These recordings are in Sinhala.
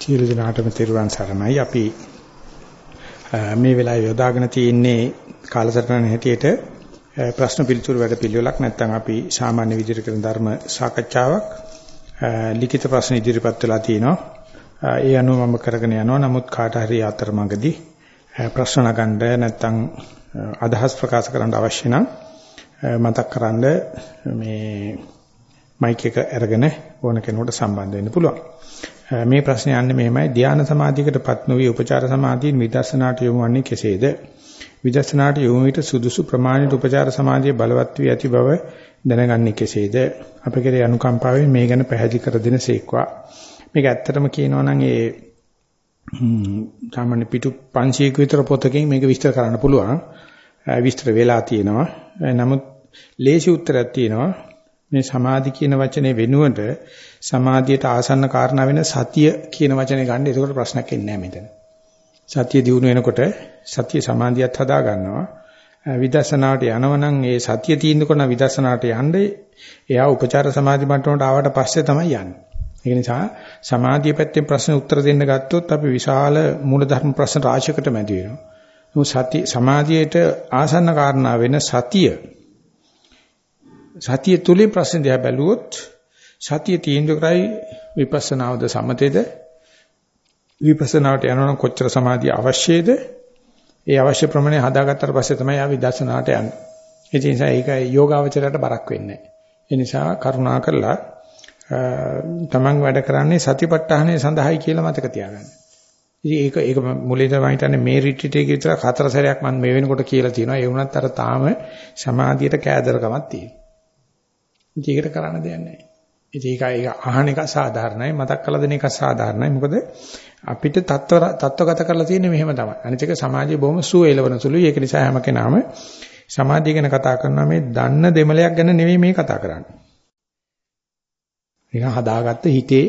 සියලු දෙනාටම තෙරුවන් සරණයි. අපි මේ වෙලාවේ යොදාගෙන තියෙන්නේ කාලසටහන හැටියට ප්‍රශ්න පිළිතුරු වැඩ පිළිවෙලක් නැත්නම් අපි සාමාන්‍ය විදිහට කරන ධර්ම සාකච්ඡාවක් ලිඛිත ප්‍රශ්න ඉදිරිපත් වෙලා තිනවා. ඒ අනුව මම කරගෙන යනවා. නමුත් කාට හරි අතරමඟදී ප්‍රශ්න නගන්න නැත්නම් අදහස් ප්‍රකාශ කරන්න අවශ්‍ය නම් මතක් කරන්ඩ මේ මයික් එක අරගෙන ඕන කෙනෙකුට සම්බන්ධ වෙන්න පුළුවන්. මේ ප්‍රශ්නේ යන්නේ මෙහෙමයි ධානා සමාධියකටපත් නොවි උපචාර සමාධියෙන් විදර්ශනාට යොමු වන්නේ කෙසේද? විදර්ශනාට යොමු විට සුදුසු ප්‍රමාණිත උපචාර සමාධිය බලවත් වී ඇති බව දැනගන්නේ කෙසේද? අප කෙරේ අනුකම්පාවෙන් මේ ගැන පැහැදිලි කර දෙන සේක්වා. මේක ඇත්තටම කියනවා නම් ඒ සාමාන්‍ය පිටු 500ක විතර පොතකින් මේක විස්තර කරන්න පුළුවන්. විස්තර වෙලා තියෙනවා. නමුත් ලේසි උත්තරයක් තියෙනවා. මේ සමාධි කියන වචනේ වෙනුවට සමාධියට ආසන්න කාරණා වෙන සතිය කියන වචනේ ගන්න. ඒකට ප්‍රශ්නයක් එන්නේ නැහැ මෙතන. සතිය දිනු වෙනකොට සතිය සමාධියත් හදා ගන්නවා. විදර්ශනාවට යනවනම් ඒ සතිය තීන්දුව විදර්ශනාවට යන්නේ එයා උපචාර සමාධි මට්ටමට ආවට පස්සේ තමයි යන්නේ. ඒ නිසා සමාධිය පැත්තෙන් ප්‍රශ්න උත්තර දෙන්න ගත්තොත් අපි විශාල මූලධර්ම ප්‍රශ්න රාශියකට මැදි වෙනවා. නමුත් සති සමාධියට ආසන්න කාරණා වෙන සතිය සතිය තුලින් ප්‍රශ්න දිහා බැලුවොත් සතිය තීන්දුව කරයි විපස්සනාවද සමතේද විපස්සනාවට යනනම් කොච්චර සමාධිය අවශ්‍යද ඒ අවශ්‍ය ප්‍රමාණය හදාගත්තට පස්සේ තමයි ආ විදර්ශනාවට යන්නේ ඒ නිසා ඒක යෝගාවචරයට බරක් වෙන්නේ ඒ නිසා කරුණා කරලා තමන් වැඩ කරන්නේ සතිපට්ඨානය සඳහායි කියලා මතක තියාගන්න. ඉතින් ඒක ඒක මුලින්ම මම හිතන්නේ මේ රිට්‍රීට් එකේ විතර හතර සැරයක් මම මේ වෙනකොට කියලා තියෙනවා. ඒ වුණත් අර තාම සමාධියට කෑදරකමක් තියෙනවා. ඒකට කරන්න දෙයක් නැහැ. ඒක ඒක අහන එක සාධාරණයි මතක් කරලා දෙන එක සාධාරණයි. මොකද අපිට තත්ත්ව තත්ත්වගත කරලා තියෙන්නේ මෙහෙම තමයි. අනිත් එක සමාජයේ බොහොම සුවේලවන සුළුයි. ඒක නිසා හැම කෙනාම සමාධිය ගැන කතා කරනවා මේ දන්න දෙමලයක් ගැන නෙවෙයි මේ කතා කරන්නේ. නිකන් හදාගත්ත හිතේ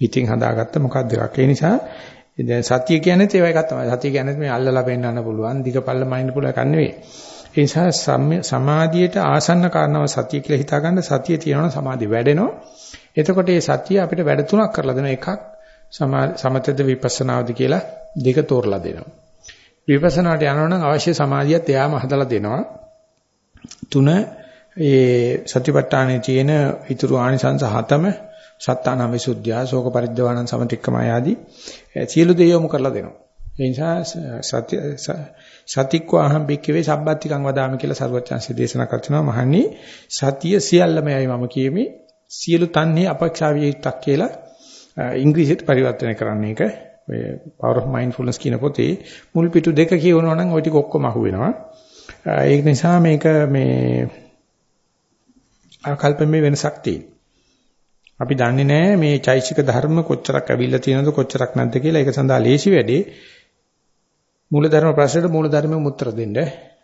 හිතින් හදාගත්ත මොකක්ද එකක්. ඒ නිසා දැන් සතිය කියන්නේ ඒව එකක් තමයි. සතිය කියන්නේ මේ අල්ලලා පෙන්නන්න පුළුවන්, දිගපල්ල මයින්ඩ් පුළුවන් එකක් නෙවෙයි. ඒ නිසා සමාධියට ආසන්න කාරණාව සතිය කියලා හිතාගන්න සතිය තියෙනවා සමාධිය වැඩෙනවා. එතකොට මේ සතිය අපිට වැඩ තුනක් කරලා දෙන එකක් සමතද විපස්සනාවද කියලා දෙක තෝරලා දෙනවා. විපස්සනාට යනවනම් අවශ්‍ය සමාධියත් එයාම හදලා දෙනවා. තුන ඒ සතිපට්ඨානයේ තියෙන ඊතුරු ආනිසංස හතම සත්තාන විසුද්ධිය, ශෝක පරිද්දවාණං සමතික්කම ආදී සියලු දේ යොමු කරලා දෙනවා. ඒ නිසා සත්‍ය සතික්ව අහම් බික්කවේ සබ්බත්තිකං වදාමි කියලා සරුවචාන්සේ දේශනා කරනවා මහණනි සතිය සියල්ලමයි මම කියමි. සියලු තන්නේ අපේක්ෂාවිය යුක්තක් කියලා ඉංග්‍රීසියට පරිවර්තනය කරන්න එක. ඔය power of mindfulness කියන පොතේ මුල් පිටු දෙක කියවනවා නම් ওই ටික ඔක්කොම අහුවෙනවා. ඒක නිසා මේක මේ ආකල්පමේ වෙනසක් තියෙනවා. අපි දන්නේ නැහැ මේ චෛසික ධර්ම කොච්චරක් ඇවිල්ලා තියෙනවද කොච්චරක් නැද්ද කියලා. ඒක සඳහා ලේසි වැඩේ. මූලධර්ම ප්‍රශ්නෙට මූලධර්මෙම උත්තර දෙන්න.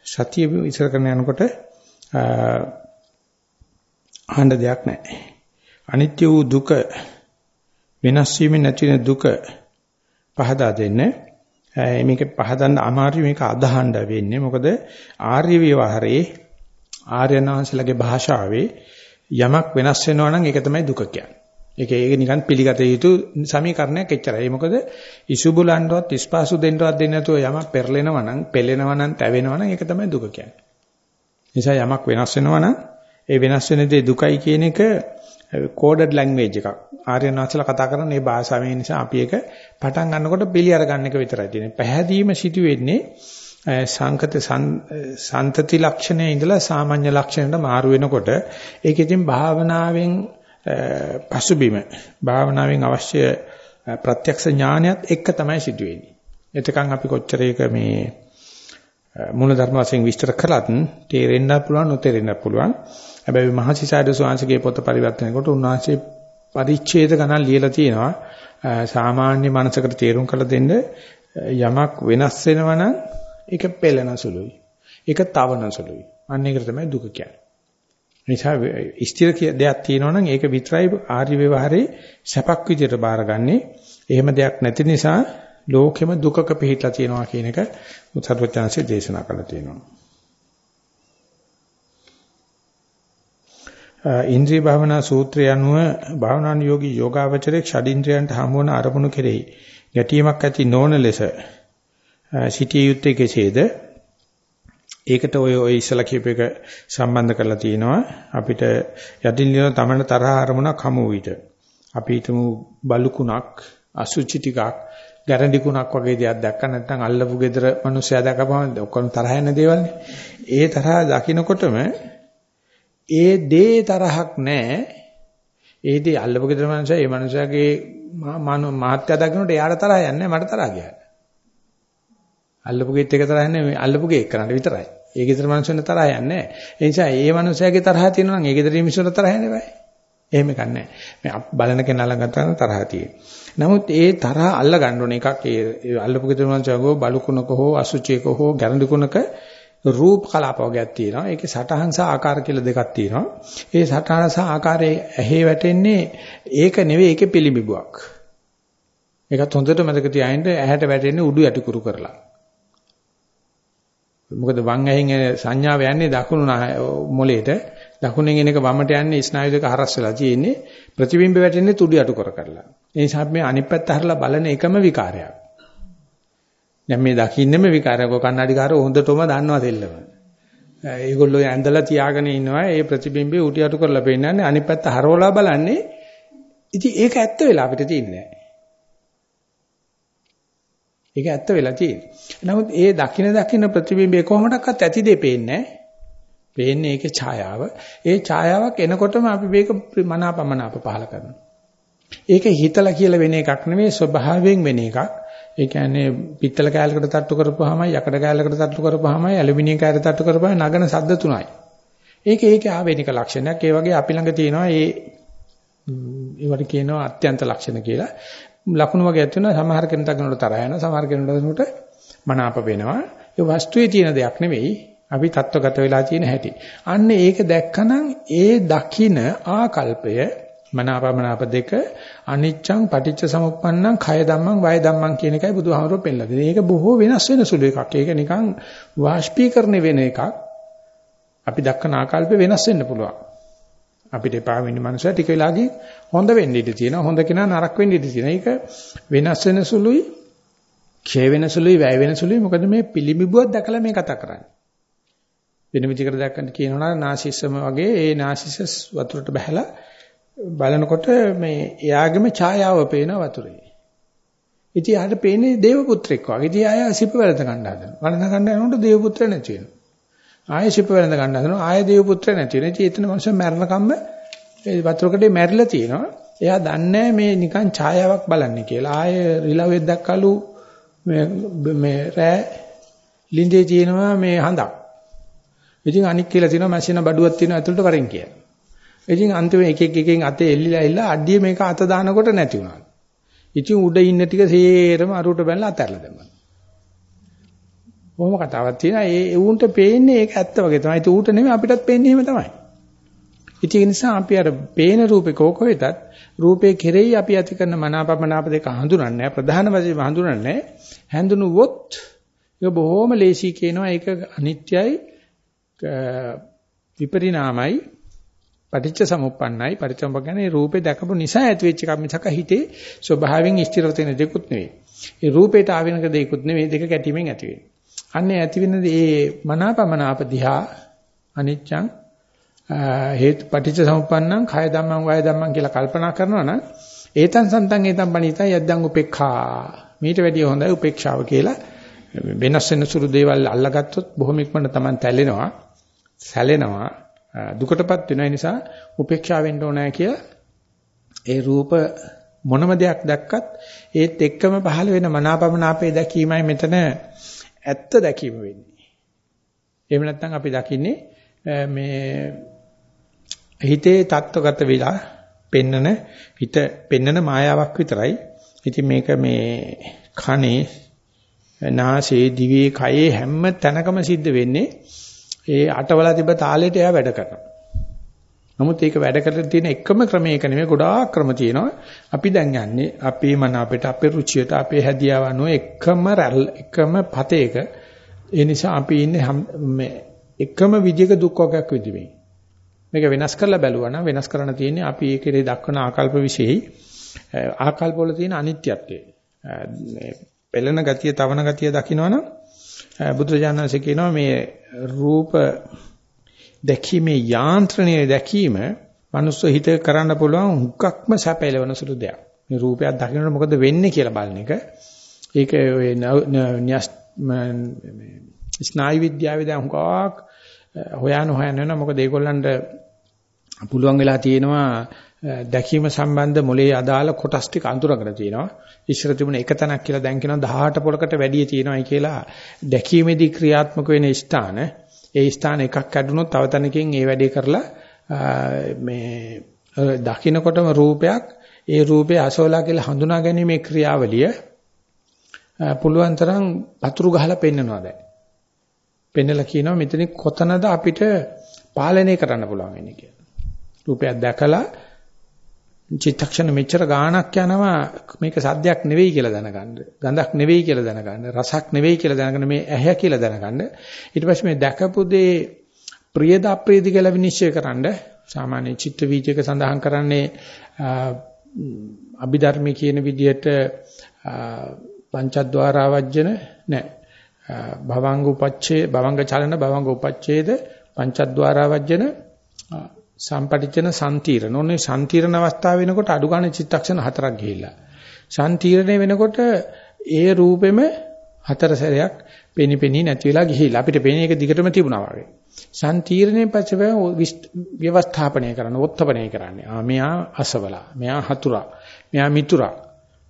සතිය ඉස්සර කරන යනකොට අහන්න දෙයක් නැහැ. අනිත්‍ය වූ දුක වෙනස් වීමෙන් නැති වෙන දුක පහදා දෙන්න. මේක පහදන්න අමාරුයි මේක අදහන්න වෙන්නේ. මොකද ආර්ය විවහරේ ආර්යනාංශලගේ භාෂාවේ යමක් වෙනස් වෙනවා නම් ඒක තමයි දුක කියන්නේ. ඒක ඒක නිකන් පිළිගත යුතු සමීකරණයක් එච්චරයි. ඒ මොකද ඉසුබුලන්ටවත් ස්පාසු දෙන්නවත් දෙන්නේ නැතුව යමක් පෙරලෙනවා නම්, පෙළෙනවා නම්, තැවෙනවා නම් ඒක තමයි දුක කියන්නේ. නිසා යමක් වෙනස් වෙනවා නම් ඒ වෙනස් වෙන දේ දුකයි කියන එක කෝඩඩ් ලැන්ග්වේජ් එකක්. ආර්යනාථලා කතා කරන මේ භාෂාවෙන් නිසා අපි ඒක පටන් ගන්නකොට පිළි අරගන්න එක විතරයි තියෙන්නේ. පැහැදීම සිදු වෙන්නේ සංකත සන්තති ලක්ෂණයේ ඉඳලා සාමාන්‍ය ලක්ෂණයට මාරු වෙනකොට ඒක ඉතින් භාවනාවෙන් පසුබිම භාවනාවෙන් අවශ්‍ය ප්‍රත්‍යක්ෂ ඥානයත් එක්ක තමයි සිදුවෙන්නේ. එතකන් අපි කොච්චර ඒක මේ මූල ධර්ම වශයෙන් විස්තර කළත් තේරෙන්න පුළුවන් නොතේරෙන්න පුළුවන්. හැබැයි මහසිසාරද සෝංශගේ පොත පරිවර්තනය කොට උන්වහන්සේ පරිච්ඡේද ගණන් ලියලා තියෙනවා. සාමාන්‍ය මනසකට තේරුම් කරලා දෙන්න යමක් වෙනස් වෙනවා නම් ඒක පෙළෙන සුළුයි. ඒක තවන සුළුයි. අන්න ඒකට තමයි දුක කියන්නේ. නිසා ස්ථිර දෙයක් තියෙනවා නම් ඒක විතරයි ආර්ය ව්‍යවහාරේ සැපක් විදියට බාරගන්නේ. එහෙම දෙයක් නැති නිසා ලෝකෙම දුකක පිහිටලා තියෙනවා කියන එක සත්වචාන්සේ දේශනා කළා තියෙනවා. ඉන්ද්‍රිය භාවනා සූත්‍රය අනුව භාවනානුයෝගී යෝගාවචරයේ ෂඩින්ද්‍රයන්ට හමුවන අරමුණු කෙරෙහි ගැටීමක් ඇති නොවන ලෙස සිටිය යුත්තේ කෙසේද? ඒකට ඔය ඔය ඉස්සලා කියප එක සම්බන්ධ කරලා තියෙනවා. අපිට යටින් ලියන තමන තරහ අරමුණක් හමු විට අපි හිතමු බලුකුණක් අසුචි ටිකක් ගැරන්ඩි කුණක් වගේ දෙයක් දැක්ක නැත්නම් අල්ලපු ගෙදර මිනිස්සයා දැකපම ඔක්කොම තරහ යන දේවල්නේ ඒ තරහ දකින්නකොටම ඒ දේ තරහක් නැහැ ඒ දේ අල්ලපු ගෙදර මිනිස්සයා ඒ මිනිස්සයාගේ මහත්ය දකින්නට එයාට තරහ යන්නේ මට තරහ ගියා අල්ලපු ගෙත් එක තරහ යන්නේ අල්ලපු ගේ එක්කනට විතරයි ඒ ගෙදර මිනිස්සුන්ට තරහ යන්නේ නැහැ ඒ නිසා ඒ මිනිස්සයාගේ තරහ තියෙනවා නම් ඒ ගෙදර මිනිස්සුන්ට තරහ යන්නේ නැහැ එහෙම කන්නේ මේ බලන කෙනා ළඟ ගන්න තරහ තියෙන. නමුත් ඒ තරහ අල්ල ගන්න ඕන එකක් ඒ අල්ලපු ගෙදරමන් චගෝ බලුකුණක හෝ අසුචියක හෝ ගැරන්ඩි කුණක රූප කලාප වර්ගයක් තියෙනවා. ඒකේ සටහන් සහ ආකාර කියලා දෙකක් තියෙනවා. ඒ සටහන සහ ආකාරයේ ඇහි වැටෙන්නේ ඒක නෙවෙයි ඒකේ පිළිඹුවක්. ඒකත් හොඳට මතක තියාගන්න ඇහැට වැටෙන්නේ උඩු යටිකුරු කරලා. මොකද වම් ඇහෙන් සංඥාව යන්නේ දකුණු මොලේට දකුණෙන් එන එක වමට යන්නේ ස්නායු දෙක හරස් වෙලා තියෙන්නේ ප්‍රතිබිම්බ වැටෙන්නේ තුඩු යටු කර කරලා. ඒ නිසා මේ අනිත් පැත්ත හරලා බලන එකම විකාරයක්. දැන් මේ දකින්නෙම විකාරයක්. ඔය කන්නඩිකාරෝ හොඳටම දන්නවා දෙල්ලම. ඒගොල්ලෝ ඇඳලා තියාගෙන ඉන්නවා. ඒ ප්‍රතිබිම්බේ උටි යටු කරලා පෙන්නන්නේ අනිත් පැත්ත හරවලා බලන්නේ. ඉතින් ඒක ඇත්ත වෙලා අපිට තියෙන්නේ ඒක ඇත්ත වෙලා තියෙන්නේ. නමුත් ඒ දකින දකින ප්‍රතිබිම්බේ කොහොමඩක්වත් ඇති දෙ පේන්නේ නැහැ. පේන්නේ ඒකේ ඡායාව. ඒ ඡායාවක් එනකොටම අපි මේක මනාපමනාප පහල කරනවා. ඒක හිතලා කියලා වෙන එකක් නෙමෙයි ස්වභාවයෙන් වෙන එකක්. ඒ කියන්නේ පිත්තල කෑල්ලකට තට්ටු කරපුවාමයි යකඩ කෑල්ලකට තට්ටු කරපුවාමයි ඇලුමිනියම් කෑල්ලකට තට්ටු කරපුවාම නගන ශබ්ද තුනයි. ඒක ඒකේ ආවේනික ලක්ෂණයක්. ඒ වගේ අපි ළඟ තියෙනවා ඒ ඒවට කියනවා අත්‍යන්ත ලක්ෂණ කියලා. ලකුණු වගේ ඇති වෙනවා සමහර කෙනෙකුට කෙනෙකුට තරහ යනවා සමහර කෙනෙකුට මනාප වෙනවා ඒ වස්තුවේ තියෙන දෙයක් නෙවෙයි අපි தত্ত্বගත වෙලා තියෙන හැටි අන්න ඒක දැක්කනම් ඒ දකින ආකල්පය මනාපමනාප දෙක අනිච්චං පටිච්ච සමුප්පන්නං කය ධම්මං වය ධම්මං කියන එකයි බුදුහාමරෝ පෙන්නලා දෙන්නේ. ඒක බොහෝ වෙනස් වෙන සුළු එකක්. ඒක නිකන් වාෂ්පීකරණය වෙන එකක්. අපි දක්වන ආකල්ප වෙනස් වෙන්න පුළුවන්. අපිට එපා වෙන මනුස්සය ටික වෙලාවකින් හොඳ වෙන්න ඉඩ තියෙනවා. හොඳ කෙනා නරක වෙන්න ඉඩ තියෙනවා. ඒක වෙනස් වෙන සුළුයි, ක්ෂය වෙන සුළුයි, වැය වෙන සුළුයි. මොකද මේ පිළිඹුවක් දැකලා මේ කතා කරන්නේ. වෙන විදිහකට දැක්කන්න කියනවා නාසිසම වගේ ඒ නාසිසස් වතුරට බහැලා බලනකොට මේ එයාගේම ඡායාව පේන වතුරේ. ඉතින් යාට පේන්නේ දේව පුත්‍රෙක් වගේ. ඉතින් ආය සිප වැළඳ ගන්න හදනවා. වැළඳ ගන්න යනකොට දේව පුත්‍ර නැති වෙනවා. ආය සිප වැළඳ ගන්න හදනවා. ආය දේව පුත්‍ර නැති වෙනවා. ඉතින් එතන මනුස්සය මැරෙනකම්ම ඒ වතුරකඩේ මැරිලා තියෙනවා. එයා දන්නේ මේ නිකන් ඡායාවක් බලන්නේ කියලා. ආය රිලවෙක් දැක්කලු මේ මේ රෑ ලින්දේ තියෙනවා මේ හඳක්. ඉතින් අනික් කියලා තියෙනවා මැෂින බඩුවක් තියෙනවා ඇතුළට වරෙන් කියලා. ඉතින් අන්තිම එක එක එකෙන් අතේ එල්ලිලා එල්ල අඩිය මේක අත දානකොට නැති වුණා. ඉතින් උඩ ඉන්න ටික සේරම අරුවට බැලලා අතහැරලා දැම්මා. කොහොම කතාවක් තියෙනවා ඒ ඌන්ට පේන්නේ ඒක ඇත්ත වගේ තමයි. ඒක ඌට නෙමෙයි අපිටත් පේන්නේ එහෙම තමයි. ඉතින් ඒ නිසා අපි අර පේන රූපේ කෝක වෙතත් රූපේ කෙරෙහි අපි ඇති කරන මනාපමනාප දෙක හඳුනන්නේ ප්‍රධාන වශයෙන් හඳුනන්නේ හැඳුනුවොත් ඒක බොහොම ලේසි කියනවා ඒක අනිත්‍යයි විපරිණාමයි පටිච්ච සමුප්පන්නයි පරිච්ඡම්බ කියන්නේ රූපේ දැකපු නිසා ඇතිවෙච්ච එකක් මිසක හිතේ ස්වභාවයෙන් ස්ථිර වෙන දෙකුත් නෙවෙයි. ඒ රූපේට ආවෙනක දෙයක්ුත් නෙවෙයි දෙක ගැටීමෙන් ඇති වෙන්නේ. අන්නේ ඇති වෙන මේ මනාපමනාප දිහා අනිච්ඡං හේතු පටිච්ච සමුප්පන්නං khය ධම්මං වය ධම්මං කියලා කල්පනා කරනවා නම් ඒතං සන්තං ඒතං පණිතං යද්දං උපේක්ඛා. මීට වැඩිය හොඳයි උපේක්ෂාව කියලා වෙනස් වෙන සුළු දේවල් අල්ලගත්තොත් බොහොම ඉක්මනට Taman තැලෙනවා. සැලෙනවා දුකටපත් වෙන නිසා උපේක්ෂා වෙන්න ඕනෑ කියලා ඒ රූප මොනම දෙයක් දැක්කත් ඒත් එක්කම පහළ වෙන මනාපමනාපේ දැකීමයි මෙතන ඇත්ත දැකීම වෙන්නේ. එහෙම නැත්නම් අපි දකින්නේ මේ හිතේ தত্ত্বගත විලා පෙන්නන හිත පෙන්නන මායාවක් විතරයි. ඉතින් මේක මේ කනේ නාසයේ දිවේ කයේ හැම තැනකම සිද්ධ වෙන්නේ ඒ අටවලා තිබ තාලෙට එයා වැඩ කරනවා. නමුත් ඒක වැඩ කරලා තියෙන එකම ක්‍රමයක නෙමෙයි ගොඩාක් ක්‍රම තියෙනවා. අපි දැන් යන්නේ අපේ මන අපිට අපේ රුචියට අපේ හැදියාව අනුව එකම රැල් එකම පතේක. ඒ නිසා අපි ඉන්නේ එකම විදියක දුක් වර්ගයක් විඳින්නේ. මේක වෙනස් කරලා බැලුවා නම් වෙනස් කරන්න තියෙන්නේ අපි ඒකේ දක්වන ආකල්ප વિશેයි ආකල්ප වල තියෙන අනිත්‍යත්වය. මේ පෙළෙන ගතිය, තවන ගතිය දකින්නවනම් බුදුරජාණන්සේ කියනවා මේ රූප දැකීමේ යාන්ත්‍රණය දැකීම මනුස්ස හිත කරන්න පුළුවන් හුක්ක්ම සැපයලවන සුළු දෙයක්. මේ රූපයක් දකින්නකොට මොකද වෙන්නේ කියලා බලන එක. ඒක ඔය ස්නායු විද්‍යාවේ දැන් හුඟක් හොයන හොයන වෙනවා. මොකද ඒගොල්ලන්ට පුළුවන් වෙලා තියෙනවා දැකීම සම්බන්ධ මොලේ අදාළ කොටස් ටික අඳුරගෙන තියෙනවා. ඉස්සර තිබුණ එක තැනක් කියලා දැන් කියනවා 18 පොලකට වැඩි තියෙනවායි කියලා දැකීමේදී ක්‍රියාත්මක වෙන ස්ථාන ඒ ස්ථාන එකක් කැඩුනොත් තව තැනකින් ඒ වැඩේ කරලා මේ දකින්නකොටම රූපයක් ඒ රූපේ අසෝලා කියලා හඳුනා ගැනීමේ ක්‍රියාවලිය පුළුවන් තරම් පතුරු ගහලා පෙන්නනවා දැන්. පෙන්නලා කියනවා මෙතන කොතනද අපිට පාලනය කරන්න පුළුවන් වෙන්නේ කියලා. රූපයක් දැකලා චිත්තක්ෂණ මෙච්චර ගාණක් යනවා මේක සද්දයක් නෙවෙයි කියලා දැනගන්න. ගඳක් නෙවෙයි කියලා දැනගන්න. රසක් නෙවෙයි කියලා දැනගන්න මේ ඇහැ කියලා දැනගන්න. ඊට පස්සේ මේ දැකපු දේ ප්‍රියද අප්‍රියද කියලා විනිශ්චය කරන්න සාමාන්‍ය චිත්ත වීජයක සඳහන් කරන්නේ අභිධර්මයේ කියන විදිහට පංචද්වාරාවජ්ජන නෑ භවංග උපච්ඡේ භවංග චලන භවංග උපච්ඡේද පංචද්වාරාවජ්ජන සම්පටිච්චන සම්තිරණ. ඕනේ සම්තිරණ අවස්ථාව වෙනකොට අඩු ගන්න චිත්තක්ෂණ හතරක් ගිහිල්ලා. සම්තිරණය වෙනකොට ඒ රූපෙම හතර සැරයක් පෙනිපෙනී නැති වෙලා ගිහිල්ලා. අපිට පෙනේ එක දිගටම තිබුණා වගේ. සම්තිරණය පස්සේ ව්‍යවස්ථාපනය කරන උත්පනය කරන්නේ. ආ මෙයා අසවලා මෙයා හතුරා මෙයා මිතුරා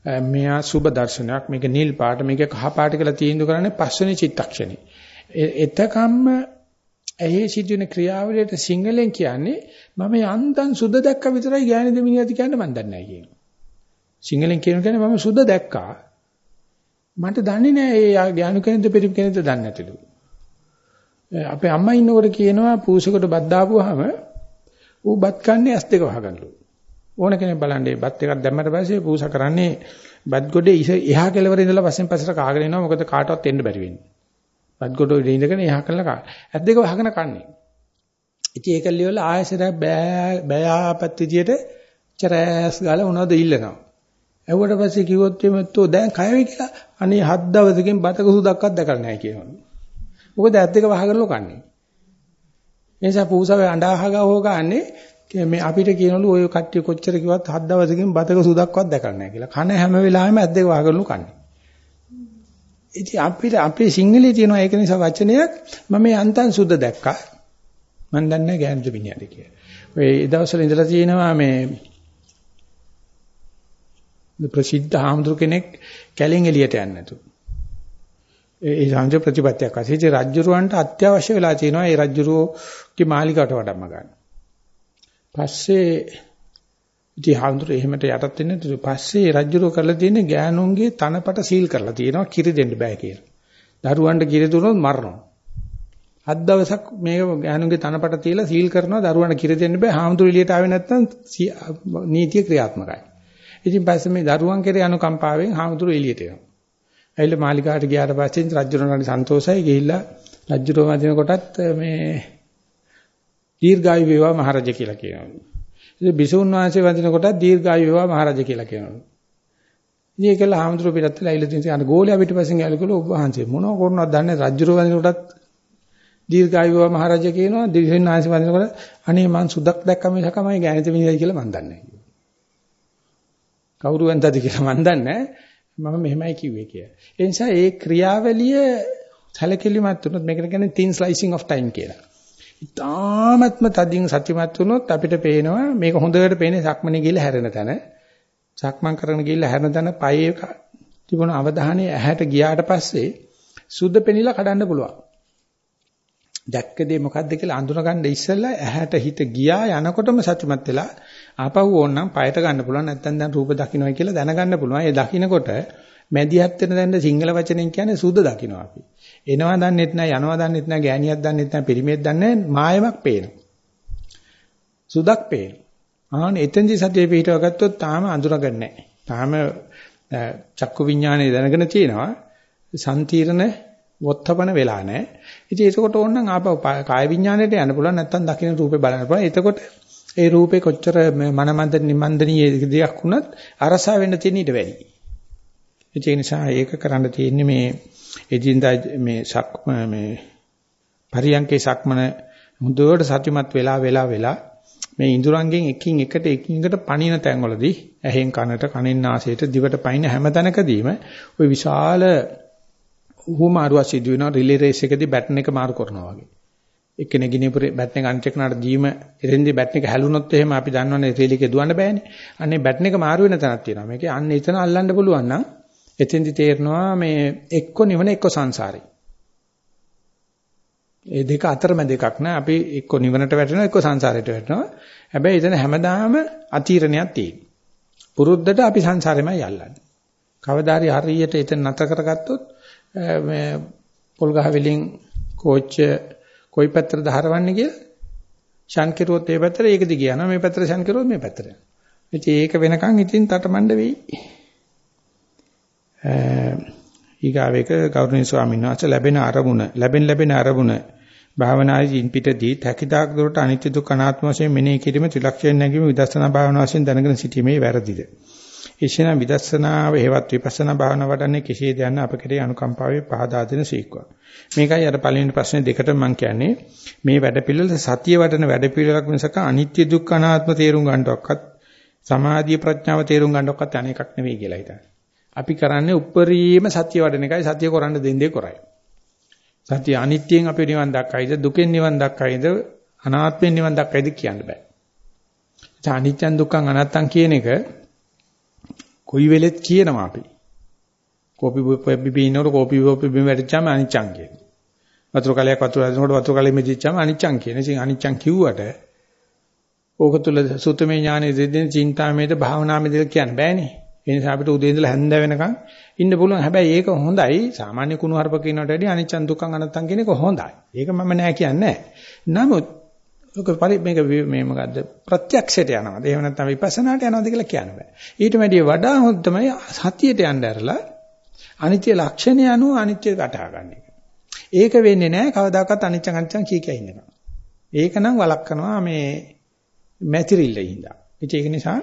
මෙයා සුබ දර්ශනයක්. මේක නිල් පාට මේක කහ පාට කියලා තීන්දුව කරන්නේ පස්වෙනි චිත්තක්ෂණේ. එතකම්ම ඇහි සිදුවෙන ක්‍රියාවලියට සිංහලෙන් කියන්නේ මම යන්තම් සුද දැක්ක විතරයි ගෑණි දෙමිනියති කියන්නේ මන් දන්නේ නැහැ කියනවා. සිංහලෙන් කියන කෙනේ මම සුද දැක්කා. මට දන්නේ නැහැ ඒ ගෑනු කෙනෙක්ද පිරිමි කෙනෙක්ද දන්නේ නැතිලු. අපේ අම්මා ඉන්නකොට කියනවා පූසකට බත් දාපුවාම ඌ බත් කන්නේ ඇස් දෙක වහගන්නලු. ඕන කෙනෙක් බලන්නේ බත් එකක් දැම්මට පස්සේ පූස කරන්නේ බත් ගොඩේ එහා කෙළවර ඉඳලා පස්සෙන් පස්සට කාගෙන එනවා මොකද කාටවත් එන්න බැරි වෙන්නේ. බත් ගොඩ උඩ ඉඳගෙන එහා කළා කා. ඇස් දෙක වහගෙන කන්නේ. ඉතින් ඒක ලියවල ආයෙසර බෑ බෑආපත් විදියට චරෑස් ගාලා මොනවද ඉල්ලනවා. ඇව්වට පස්සේ කිව්වොත් එමෙත්තෝ දැන් කයවේ කියලා අනේ හත් දවසකින් බතක සුදක්වත් දැකලා නැහැ කියනවා. මොකද ඇස් දෙක වහගෙන කන්නේ. ඒ නිසා පූසාවේ අඬහගව හොගන්නේ මේ අපිට කියනලු ඔය කට්ටිය කොච්චර කිව්වත් හත් දවසකින් බතක සුදක්වත් දැකලා නැහැ කියලා. කන හැම වෙලාවෙම ඇස් දෙක වහගෙන කන්නේ. ඉතින් අපිට අපේ සිංහලේ තියෙන ඒක නිසා වචනයක් මම යන්තම් සුද්ධ දැක්කා. මම දන්නේ ගෑනුද මිනිහද කියලා. ඔය ඒ දවස්වල ඉඳලා තියෙනවා මේ ප්‍රසිද්ධ ආම්දුර කෙනෙක් කැලෙන් එළියට යන්නේ නැතු. ඒ සංජ ප්‍රතිපත්තියක් වශයෙන් රජ්ජුරුවන්ට අත්‍යවශ්‍ය වෙලා තියෙනවා ඒ රජ්ජුරුවෝගේ මාලිකාවට වඩම්ම ගන්න. පස්සේ ඉතින් හාමුදුරු එහෙමට යටත් වෙන්නේ ඊට පස්සේ රජුරෝ කරලා තියෙන්නේ ගෑනුන්ගේ තනපට සීල් කරලා තියෙනවා කිරි දෙන්න බෑ කියලා. දරුවන්ට කිරි දුන්නොත් මරනවා. හත් දවසක් මේක ගෑනුන්ගේ තනපට තියලා සීල් කරනවා දරුවන්ට කිරි දෙන්න බෑ. හාමුදුරු එළියට ආවේ නැත්නම් නීතිය ක්‍රියාත්මකයි. ඉතින් පස්සේ මේ දරුවන් කෙරේ අනුකම්පාවෙන් හාමුදුරු එළියට එනවා. ඇවිල්ලා මාලිකාවට ගියාට පස්සේ රජුරන්ට සන්තෝෂයි ගිහිල්ලා රජුරෝ වදින කොටත් මේ දීර්ඝායු වේවා මහරජා කියලා කියනවා. ඉතින් බිසුන් වහන්සේ වඳින කොට දීර්ඝායු වේවා මහරජා කියලා කියනවා. ඉතින් ඒකල හාමුදුරුවෝ පිටත්ලා ඇවිල්ලා තියෙන අර ගෝලයා පිටිපස්සෙන් ඇවිල්ලා ඔබ වහන්සේ මොනව කරනවද දන්නේ රජුරෝ වඳින කොටත් දීර්ඝායු වේවා මහරජා කියනවා දිවිසෙන් වහන්සේ වඳින කොට අනේ මං සුදක් දැක්කම මිසකමයි ගෑනිත මිනිහයි කියලා මං දන්නේ නැහැ. කවුරු වෙන්දද කියලා මං දන්නේ මම මෙහෙමයි කිව්වේ කියලා. ඒ නිසා ඒ ක්‍රියාවලිය සැලකිලිමත් වුණොත් මේකට කියන්නේ thin slicing of time කියලා. ඉතාමත්ම තදින් සත්‍යමත් වුණොත් අපිට පේනවා මේක හොඳට පේන්නේ සක්මනේ ගිහලා හැරෙන තැන. සක්මන් කරන ගිහලා හැරෙන තැන පයේ තිබුණ අවධානය ඇහැට ගියාට පස්සේ සුද්ධ පෙනිලා කඩන්න පුළුවන්. දැක්ක දේ මොකද්ද කියලා අඳුනගන්න ඉස්සෙල්ලා ඇහැට හිත ගියා යනකොටම සත්‍යමත් වෙලා ආපහු ඕනනම් පයට ගන්න පුළුවන් නැත්නම් දැන් රූප දකින්නයි කියලා දැනගන්න පුළුවන්. ඒ දකින්නකොට මැදිහත් වෙන දැන්න සිංහල වචනෙන් කියන්නේ සුද්ධ දකින්නවා අපි. එනවා දන්නෙත් නැහැ යනවා දන්නෙත් නැහැ ගෑණියක් දන්නෙත් නැහැ පිරිමියෙක් දන්නේ නැහැ මායමක් පේනවා. සුදක් පේනවා. ආන එතෙන්දි සතිය පිටව ගත්තොත් තාම අඳුරගන්නේ නැහැ. තාම චක්කු විඥානය දැනගෙන තියෙනවා. සම්තිරණ වොත්තපන වෙලා නැහැ. ඉතින් ඒකකොට ඕනනම් ආපහු කාය විඥාණයට යන්න පුළුවන් නැත්නම් දකින්න රූපේ බලන්න පුළුවන්. එතකොට ඒ රූපේ කොච්චර මනමන්ද නිමන්දනීය දෙයක් වුණත් අරසා වෙන්න තියෙන ඊට වැඩි. ඒ නිසා ඒක කරන්න තියෙන්නේ මේ එදින්දා මේ සක්ම මේ පරියන්කේ සක්මන මුදුවට සත්‍යමත් වෙලා වෙලා වෙලා මේ ඉඳුරංගෙන් එකින් එකට එකින් එකට පණින තැන්වලදී ඇහෙන් කනට කනෙන් නාසයට දිවට පයින් හැම තැනකදීම ওই විශාල උහුමාරුවක් සිදු වෙනවා රිලේ රේස් එකදී බැටන් එක මාරු කරනවා වගේ. එක්කෙනෙක් ගිනිපුරේ බැටන් එක අනිත් එක්කනට දීම එරෙන්දි බැටන් එක හැලුනොත් එහෙම අපි දන්නවනේ රිලේ එකේ දුවන්න බෑනේ. අන්නේ බැටන් එක මාරු වෙන තැනක් තියෙනවා. මේකේ අන්න එතන අල්ලන්න පුළුවන් නම් එතෙන්දි තේරෙනවා මේ එක්ක නිවන එක්ක සංසාරේ. ඒ දෙක අතරමැද එකක් නෑ. අපි එක්ක නිවනට වැටෙනවා එක්ක සංසාරයට වැටෙනවා. හැබැයි එතන හැමදාම අතීරණයක් තියෙනවා. පුරුද්දට අපි සංසාරෙමයි යල්ලන්නේ. කවදාරි හරියට එතන නැතර කරගත්තොත් මේ පොල් ගහ වලින් කෝච්ච කොයි පැත්තටද හරවන්නේ කියලා ෂන් කෙරුවොත් ඒ පැත්තට ඒක දිග යනවා මේ පැත්තට ෂන් කෙරුවොත් මේ පැත්තට යනවා ඉතින් ඒක වෙනකන් ඉතින් තටමඬ වෙයි ඊගාවේක ගෞරවනීය ස්වාමීන් වහන්සේ ලැබෙන අරමුණ ලැබෙන ලැබෙන අරමුණ භාවනායින් පිටදී තකිදාක් දුරට අනිත්‍ය දුක්ඛ අනාත්ම වශයෙන් මෙනෙහි කිරීම ත්‍රිලක්ෂණ නැගීම විදර්ශනා භාවනාව වශයෙන් දැනගෙන සිටීමේ වැරදිද එසේනම් විදර්ශනාව හේවත් විපස්සනා භාවනාව වඩන්නේ කෙසේද යන්න අප කෙරේ අනුකම්පාවේ පහදා දෙන සීක්වා. මේකයි අර පළවෙනි ප්‍රශ්නේ දෙකට මම කියන්නේ මේ වැඩපිළිවෙල සතිය වඩන වැඩපිළිවෙලක් මිසක අනිත්‍ය දුක්ඛ අනාත්ම තේරුම් ගන්නවක්වත් සමාධිය ප්‍රඥාව තේරුම් ගන්නවක්වත් අනේකක් නෙවෙයි කියලා හිතන්නේ. අපි කරන්නේ උප්පරීම සත්‍ය වඩන එකයි සත්‍ය කරන්න දෙන්නේ කරයි. සත්‍ය අනිත්‍යයෙන් අපි නිවන් දක්කයිද දුකෙන් නිවන් දක්කයිද අනාත්මෙන් නිවන් දක්කයිද කියන්න බෑ. අනිත්‍යං දුක්ඛං අනාත්තං කියන එක කොයි වෙලෙත් කියනවා අපි. කෝපි බිබී ඉන්නකොට කෝපි බොපි බිම වැටිච්චාම අනිච්චං කියන. වතුර කලයක් වතුර හදනකොට වතුර කලෙ මෙදිච්චාම අනිච්චං කියන. ඉතින් අනිච්චං කිව්වට ඕක තුල සුතමේ ඥානෙ දෙදෙන චින්තාමේද භාවනාමේද කියන්න බෑනේ. ඒ නිසා අපිට උදේ ඉඳලා හැන්ද වෙනකන් ඉන්න පුළුවන්. හැබැයි ඒක හොඳයි. සාමාන්‍ය කුණු හarp කියනකට වැඩිය අනිච්චං දුක්ඛං අනත්තං කියන එක හොඳයි. ඒක මම නෑ කියන්නේ. නමුත් ඔක පරි මේක මේ මොකද්ද ප්‍රත්‍යක්ෂයට යනවාද එහෙම නැත්නම් විපස්සනාට යනවාද කියලා කියන්න බෑ ඊට වැඩිය වඩා හොඳ තමයි සතියට යන්න ඇරලා අනිත්‍ය ලක්ෂණය අනුව අනිත්‍ය වටහා ගන්න එක ඒක වෙන්නේ නැහැ කවදාකවත් අනිච්ච අනිච්චන් කිය කිය ඉන්නවා ඒක නම් වළක්වනවා මේ මැතිරිල්ලේ ඉඳලා ඒක නිසා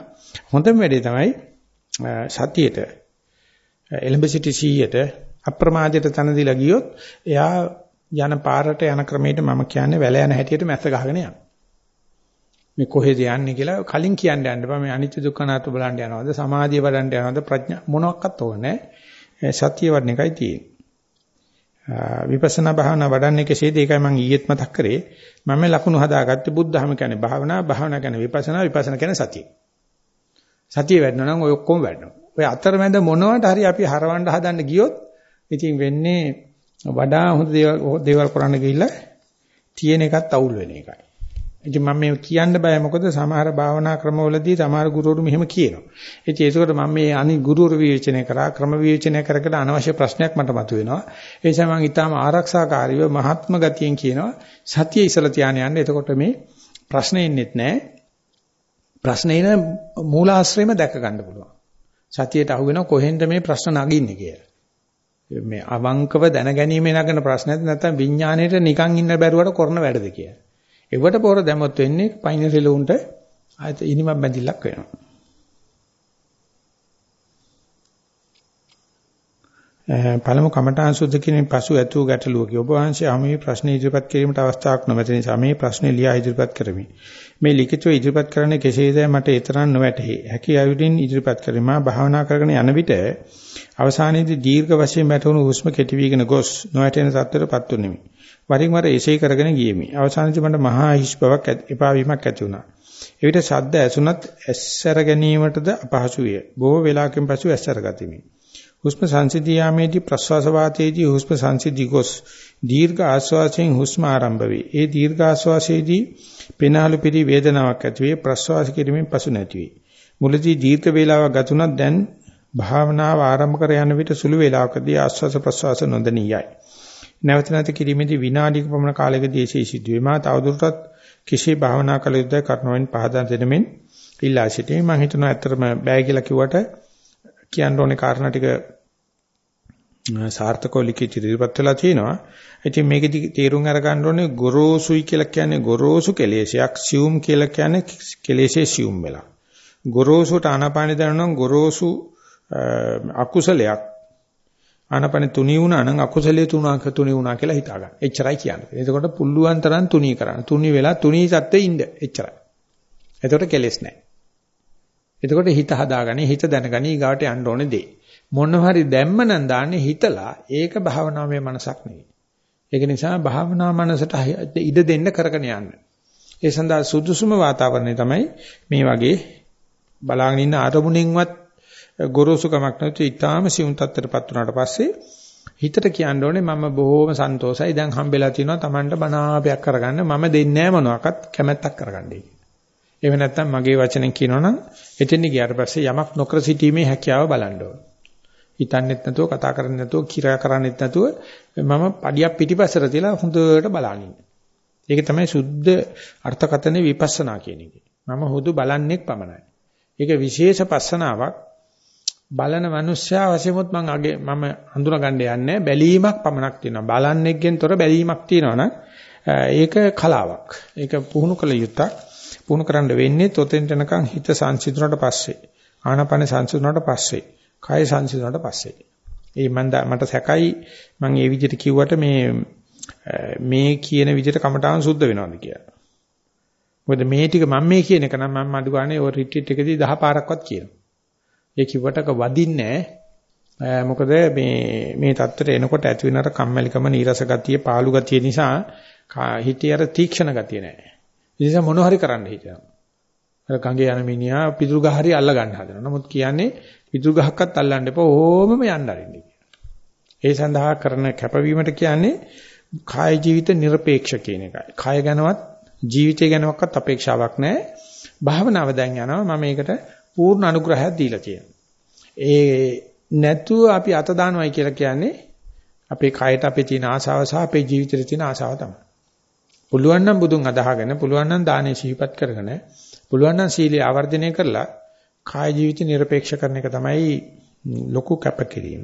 හොඳම වැඩේ තමයි සතියට එලඹ සිටි 100ට අප්‍රමාදයට තන දීලා ගියොත් එයා යන පාරට යන ක්‍රමයට මම කියන්නේ වැල යන හැටියට මැස්ස ගහගෙන යනවා. මේ කොහෙද යන්නේ කියලා කලින් කියන්න යන්න බෑ. මේ අනිත්‍ය දුක්ඛ අනාත්ම බලන්න යනවද? සමාධිය බලන්න යනවද? ප්‍රඥා මොනක්වත් ඕනේ සතිය වඩන එකයි තියෙන්නේ. විපස්සනා භාවනා වඩන්නේ කෙසේද? ඒකයි මම ඊයේත් මතක් කරේ. මම ලකුණු හදාගත්තේ බුද්ධහම කියන්නේ භාවනා, භාවනා කියන්නේ විපස්සනා, විපස්සනා කියන්නේ සතිය. සතිය වැඩනවා නම් ඔය ඔක්කොම වැඩනවා. ඔය අතරමැද මොනවට හරි අපි හරවන්න හදන්න ගියොත් ඉතින් වෙන්නේ වඩා හොඳ දේවල් කරන්න ගිහිල්ලා තියෙන එකත් අවුල් වෙන එකයි. ඉතින් මම මේ කියන්න බෑ මොකද සමහර භාවනා ක්‍රමවලදී සමහර ගුරුවරු මෙහෙම කියනවා. ඉතින් ඒකකට මම මේ අනි ගුරුවරු විවේචනය කරා ක්‍රම විවේචනය කරකට අනවශ්‍ය ප්‍රශ්නයක් මට මතුවෙනවා. ඒ නිසා මම ඊටාම ආරක්ෂාකාරීව මහත්ම ගතියෙන් කියනවා සතිය ඉසලා තියාන යන්න. එතකොට මේ ප්‍රශ්නේ ඉන්නෙත් නෑ. ප්‍රශ්නේ ඉන මූලාශ්‍රයම දැක ගන්න පුළුවන්. සතියට අහු වෙන කොහෙන්ද මේ ප්‍රශ්න නගින්නේ කියලා. මේ අවංකව දැනගැනීමේ නගන ප්‍රශ්නයක් නැත්නම් විඥාණයට නිකන් ඉන්න බැරුවට කරන වැඩද කියලා. ඒවට පොර දැම්මොත් වෙන්නේ පයින් රිලුන්ට ආයත ඉනිමක් බැඳිල්ලක් වෙනවා. පළමු කමඨාන් සුද්ධ කිරීමෙන් පසු ඇතු ගැටලුවක ඔබ වහන්සේ ආමේ ප්‍රශ්න ඉදිරිපත් කිරීමට අවස්ථාවක් නොමැති නිසා මේ ප්‍රශ්නේ ලියා ඉදිරිපත් කරමි. මේ ලිඛිතව ඉදිරිපත් කරන්නේ කෙසේද මට ඒතරම් නොවැටහි. හැකි අයුරින් ඉදිරිපත් කරමි. මා භාවනා කරගෙන යන විට අවසානයේදී දීර්ඝ වශයෙන් වැටුණු හුස්ම කෙටි වීගෙන ගොස් නොවැටෙන තත්ත්වයටපත් වුනිමි. වරින් වර එසේ කරගෙන ගියෙමි. අවසානයේදී මට මහා හිස් බවක් එපා වීමක් ඇති වුණා. එවිට ශබ්ද ඇසුණත් ඇස්සර ගැනීමටද අපහසු විය. බොහෝ වේලාවකින් පසු ඇස්සර ගතිමි. හුස්ම සංසිද්ධිය යාමේදී ප්‍රශ්වාස වාතයේදී හුස්ම සංසිද්ධි ගොස් දීර්ඝ ආශ්වාසයෙන් හුස්ම ආරම්භ වේ. ඒ දීර්ඝ ආශ්වාසයේදී පෙනහළු පිරි වේදනාවක් ඇති වේ ප්‍රශ්වාස කිරීමෙන් පසු නැති වේ. මුලදී දීර්ඝ වේලාවක් ගතුණත් දැන් භාවනාව ආරම්භ කර යන විට සුළු වේලාවකදී ආශ්වාස ප්‍රශ්වාස නොදැනියයි. නැවත නැවත කිරීමේදී විනාඩික පමණ කාලයකදී එසේ සිදුවේ. මා තවදුරටත් කිසි භාවනා කළ යුත්තේ කර්මවෙන් පහදා දෙනෙමින් ඉල්ලා සිටිමි. මම හිතනවා ඇත්තටම බෑ කියලා කිව්වට කියන්න ඕනේ කාරණා ටික සාර්ථකව ලිඛිත ඉදිරිපත් වෙලා තිනවා. ඉතින් මේකෙදි තේරුම් අරගන්න ඕනේ ගොරෝසුයි කියලා කියන්නේ ගොරෝසු කෙලෙසයක්, සියුම් කියලා කියන්නේ කෙලෙසේ සියුම් වෙලා. ගොරෝසුට ආනාපාන දැනනවා ගොරෝසු අකුසලයක්. ආනාපාන තුනී වුණා නම් අකුසලයේ තුනක් තුනී වුණා කියලා හිතා ගන්න. එච්චරයි කියන්නේ. එතකොට පුල්ලුවන් තරම් තුනී කරන්න. තුනී වෙලා තුනී සත්ත්වෙ ඉන්න. එච්චරයි. එතකොට කෙලෙස් නැහැ. එතකොට හිත හදාගන්නේ හිත දැනගනි ඊගාට යන්න ඕනේ දේ. මොන හරි දැම්මනම් දාන්නේ හිතලා ඒක භාවනාවේ මනසක් නෙවෙයි. ඒක නිසා භාවනා මනසට ඉඩ දෙන්න කරගෙන යන්න. ඒ සඳහා සුදුසුම වාතාවරණය තමයි මේ වගේ බලාගෙන ඉන්න අරමුණින්වත් ගොරෝසුකමක් නැති ඊටාම සිවුම් තත්ත්වයටපත් වුණාට පස්සේ හිතට කියන්න ඕනේ මම බොහොම සන්තෝසයි දැන් හම්බෙලා තියෙනවා Tamanට බනාපයක් කරගන්න මම දෙන්නේ නැහැ මොනවාක්වත් කැමැත්තක් කරගන්නයි. එහෙම නැත්නම් මගේ වචනෙන් කියනවනම් එතෙන් ගියාට පස්සේ යමක් නොකර සිටීමේ හැකියාව බලන්න ඕනේ. හිතන්නෙත් නැතුව කතා කරන්නෙත් නැතුව කිරා කරන්නෙත් නැතුව මම පඩියක් පිටිපස්සට තියලා හොඳට බලනින්න. ඒක තමයි සුද්ධ අර්ථකතනේ විපස්සනා කියන එක. මම හුදු බලන්නෙක් පමණයි. ඒක විශේෂ පස්සනාවක්. බලන මනුස්සයා වශයෙන්මුත් මම අගේ මම හඳුනා ගන්න යන්නේ බැලීමක් පමණක් තියෙනවා. බලන්නෙක්ගෙන් තොර බැලීමක් තියෙනවා ඒක කලාවක්. ඒක පුහුණු කළ යුත්තක්. පුහුණු කරන්න වෙන්නේ තොතෙන් යනකම් හිත සංසිඳුණාට පස්සේ. ආනාපාන සංසිඳුණාට පස්සේ. කය සංසිඳුණාට පස්සේ. ඒ මම මට සැකයි මම මේ විදිහට කිව්වට මේ මේ කියන විදිහට කමඨාන් සුද්ධ වෙනවද කියලා. මොකද මේ ටික මම මේ කියන එක නම් මම අඩු ගානේ ඔය රිට්‍රීට් එකදී 10 පාරක්වත් කියනවා. ඒ කිව්වටක වදින්නේ මොකද මේ මේ தත්තර එනකොට ඇති වෙන අර කම්මැලිකම නීරස ගතිය පාළු ගතිය නිසා හිතේ අර තීක්ෂණ ගතිය නැහැ. ඒ නිසා මොන හරි කරන්න හිතනවා. අර ගඟේ යන මිනිහා පිටුරු ගහ හරි අල්ල ගන්න හදනවා. නමුත් කියන්නේ පිටුරු ගහක්වත් අල්ලන්න එපා ඕමම යන්න අරින්න ඒ සඳහා කරන කැපවීමට කියන්නේ කාය ජීවිත নিরপেক্ষ කියන එකයි. කාය ගැනවත් ජීවිතය ගැනවත් අපේක්ෂාවක් නැහැ. භාවනාව දැන් යනවා මම මේකට පූර්ණ අනුග්‍රහයක් දීලා තියෙනවා. ඒ නැතුව අපි අත දානවයි කියලා කියන්නේ අපේ කයට අපේ තියෙන ආශාව සහ අපේ ජීවිතේ තියෙන ආශාව තමයි. පුළුවන් නම් බුදුන් අදහගෙන පුළුවන් නම් දානේ සිහිපත් කරගෙන පුළුවන් නම් සීලය ආවර්ධනය කරලා කාය ජීවිත নিরপেক্ষ කරන එක තමයි ලොකු කැපකිරීම.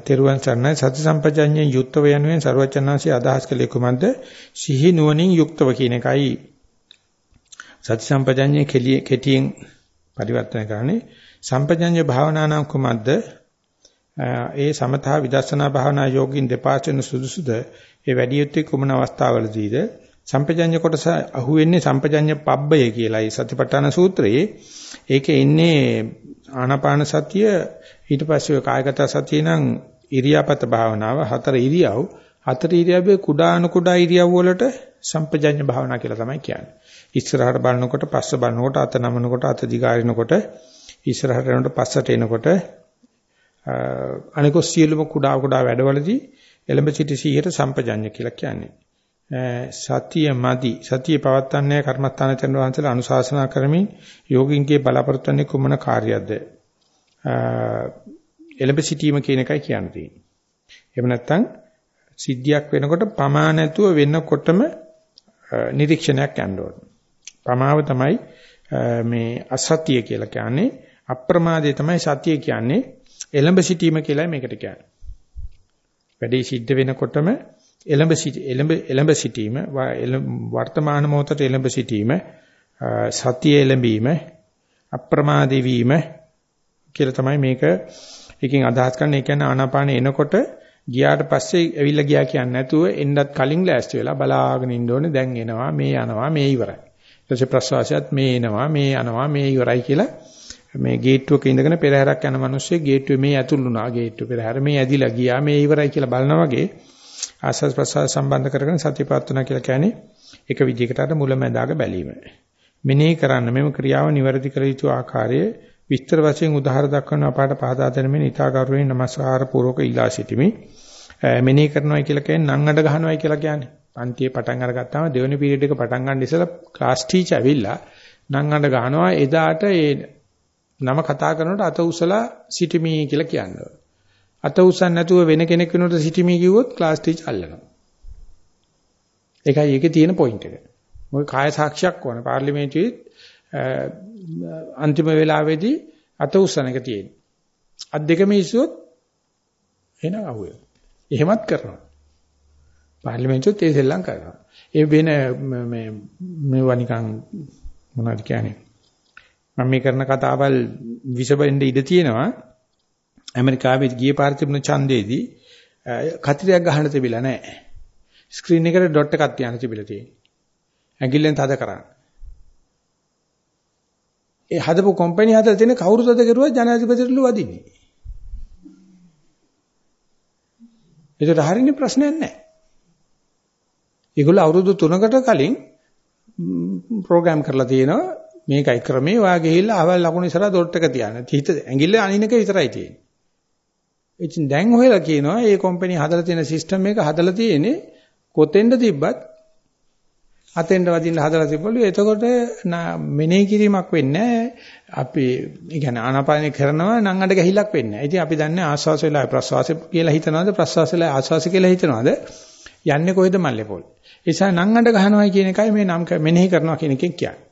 තෙරුවන් සරණයි සති සම්පජඤ්ඤය යුක්තව යනුවෙන් ਸਰවචනාංශي අදහස් කළේ කුමක්ද? සිහි නුවණින් යුක්තව කියන එකයි. සති සම්පජඤ්ඤය කෙටියෙන් පරිවර්තන කරන්නේ සම්පජඤ්ඤ භාවනා නම් කුමක්ද? ඒ සමතහ විදර්ශනා භාවනා යෝගින් දෙපාර්ශ්වෙන සුදුසුද? ඒ වැඩි යුත්තේ කුමන අවස්ථාවලදීද? සම්පජඤ්ඤ කොටස අහුවෙන්නේ සම්පජඤ්ඤ පබ්බය කියලායි සතිපට්ඨාන සූත්‍රයේ ඒකේ ඉන්නේ ආනාපාන සතිය ඊට පස්සේ කායගත සතිය නම් ඉරියාපත භාවනාව හතර ඉරියව්. හතර ඉරියව්වේ කුඩා අනු කුඩා ඉරියව් වලට සම්පජඤ්ඤ භාවනා කියලා තමයි කියන්නේ. ඉස්සරහට බලනකොට පස්ස බලනකොට අත නමනකොට අත දිගාරිනකොට ඉස්සරහට යනකොට පස්සට එනකොට අනිකෝ සියලුම කුඩා කුඩා වැඩවලදී එලඹ සිටි සිහියට සම්පජඤ්ඤ කියලා කියන්නේ. සතිය මදි සතිය පවත්න්නේ කර්මස්ථානචරණ වහන්සේලා අනුශාසනා කරමින් යෝගින්ගේ බලාපොරොත්තු වෙන්නේ කුමන කාර්යයක්ද? එලඹ සිටීම කියන එකයි කියන්න තියෙන්නේ. එහෙම නැත්නම් සිද්ධියක් වෙනකොට පමා නැතුව වෙනකොටම නිරීක්ෂණයක් යන්න ඕන. පමාව තමයි මේ අසතිය කියලා කියන්නේ අප්‍රමාදය තමයි සතිය කියන්නේ එලඹ සිටීම කියලා මේකට කියන්නේ. වැඩේ සිද්ධ වෙනකොටම එලඹ සිටි එලඹ එලඹ සිටීම වර්තමාන මොහොතට එලඹ සිටීම සතිය එලඹීම අප්‍රමාදී වීම කියලා තමයි මේක එකකින් අදහස් කරන්නේ. ඒ කියන්නේ ආනාපාන එනකොට ගියාට පස්සේ ඇවිල්ලා ගියා කියන්නේ නැතුව එන්නත් කලින් ලෑස්ති වෙලා බලාගෙන ඉන්න ඕනේ. දැන් එනවා මේ යනවා මේ ඉවරයි. ඊට පස්සේ ප්‍රසවාසයත් මේ එනවා මේ යනවා මේ ඉවරයි කියලා මේ ගේට්ටුවක ඉඳගෙන පෙරහැරක් යන මිනිස්සේ ගේට්ටුවේ මේ ඇතුල් වුණා ගේට්ටුව පෙරහැර මේ ඇදිලා ගියා මේ ඉවරයි කියලා බලනා වගේ ආස්වාද ප්‍රසවාස සම්බන්ධ කරගෙන සතිපත්තුනා කියලා කියන්නේ එක විදිහකට අර මුලැමැදාග බැලීම. මෙනෙහි කරන්න මෙම ක්‍රියාව නිවැරදි කළ යුතු ආකාරය විස්තර වශයෙන් උදාහරණ දක්වන අපාට පහදා දෙන මෙන්න ඊතාගරුවෙන් নমස්කාර පූර්වක ඉලා සිටිමි. මෙනෙහි කරනවා කියලා කියන්නේ නම් අඩ ගහනවායි කියලා කියන්නේ. පන්තියේ පටන් අරගත්තාම දෙවෙනි පීරියඩ් එක පටන් ගන්න ඉස්සෙල්ලා ක්ලාස් ටීචර් ඇවිල්ලා නම් අඩ ගහනවා එදාට ඒ නම කතා කරනකොට අත උසලා සිටිමි කියලා කියනවා. අත උස්සන්නේ නැතුව වෙන කෙනෙක් වෙනකොට සිටිමි කිව්වොත් ක්ලාස් ටීචර් අල්ලනවා. ඒකයි ඒකේ තියෙන පොයින්ට් එක. මොකද කාය සාක්ෂියක් ඕන පාර්ලිමේන්තුවේ අන්තිම වෙලාවේදී අත උස්සන එක තියෙන්නේ. අත් දෙකම ඉස්සුවොත් එන අහුවේ. එහෙමත් කරනවා. පාර්ලිමේන්තුවත් ඒ සෙල්ලම් කරනවා. ඒ වෙන මේ මේවා නිකන් මොනවද කියන්නේ? මම මේ කරන කතාවල් විසබෙන්න ඉඩ තියෙනවා. ඇමරිකාවේ ගිය පාර තිබුණ ඡන්දේදී කතිරයක් ගහන්න තිබිලා නැහැ. ස්ක්‍රීන් එකට ඩොට් එකක් තියන්න තිබිලා තියෙනවා. ඇඟිල්ලෙන් තද කරන්න. ඒ හදපු කම්පැනි හදලා තියෙන කවුරුද අද කරුවා ජනාධිපතිතුළු වදින්නේ. ඒකට හරියන්නේ ප්‍රශ්නයක් නැහැ. ඒගොල්ලෝ අවුරුදු 3කට කලින් ප්‍රෝග්‍රෑම් කරලා තියෙනවා මේකයි ක්‍රමේ වා ගිහිල්ලා අවල් ලකුණු ඉස්සරහ දොට් එක තියන්න. හිත ඇඟිල්ල අනිනක විතරයි තියෙන්නේ. ඉතින් දැන් හොයලා කියනවා මේ කම්පැනි හදලා තියෙන සිස්ටම් එක හදලා තියෙන්නේ කොතෙන්ද තිබ්බත් අතෙන්ද වදින්න හදලා තිබ්බලු එතකොට මෙනෙහි කිරීමක් වෙන්නේ අපි ඒ කියන්නේ ආනාපානය කරනවා නම් අඩ ගැහිලක් වෙන්නේ නැහැ. ඉතින් අපි දන්නේ ආස්වාස වෙලා ප්‍රස්වාස කියලා හිතනවාද ප්‍රස්වාස වෙලා ආස්වාස කියලා හිතනවාද යන්නේ කොහෙද මල්ලේ පොල්. ඒ නිසා නම් අඩ ගහනවා කියන එකයි මේ නම් මෙනෙහි කරනවා කියන එකෙන් කියන්නේ.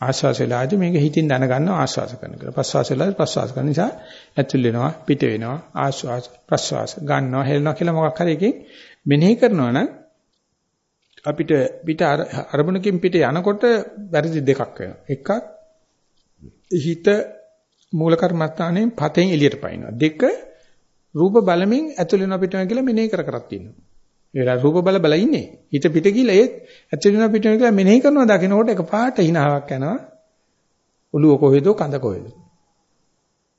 ආස්වාස වෙලාදී මේක හිතින් දැනගන්නවා ආස්වාස කරන කියලා. ප්‍රස්වාස වෙලාදී ප්‍රස්වාස කරන නිසා ඇතුල් වෙනවා පිට වෙනවා ආස්වාස ප්‍රස්වාස ගන්නවා හෙලනවා කියලා මොකක් හරි එකකින් මෙනෙහි කරනවා නම් අපිට පිට අරමුණකින් පිට යනකොට වැරදි දෙකක් වෙනවා. එකක් හිත මූල කර්මස්ථානයෙන් පතෙන් එළියට පයින්නවා. දෙක රූප බලමින් ඇතුල් වෙනවා පිට වෙනවා කියලා මෙනෙහි කර කරක් තියෙනවා. ඒලා රූප බල බල ඉන්නේ. හිත පිට ගිහලා ඒත් ඇතුල් වෙනවා පිට වෙනවා කියලා මෙනෙහි කරනවා දකින්නකොට එකපාරට හිනාවක් යනවා. ඔළුව කොහෙද කඳ කොහෙද?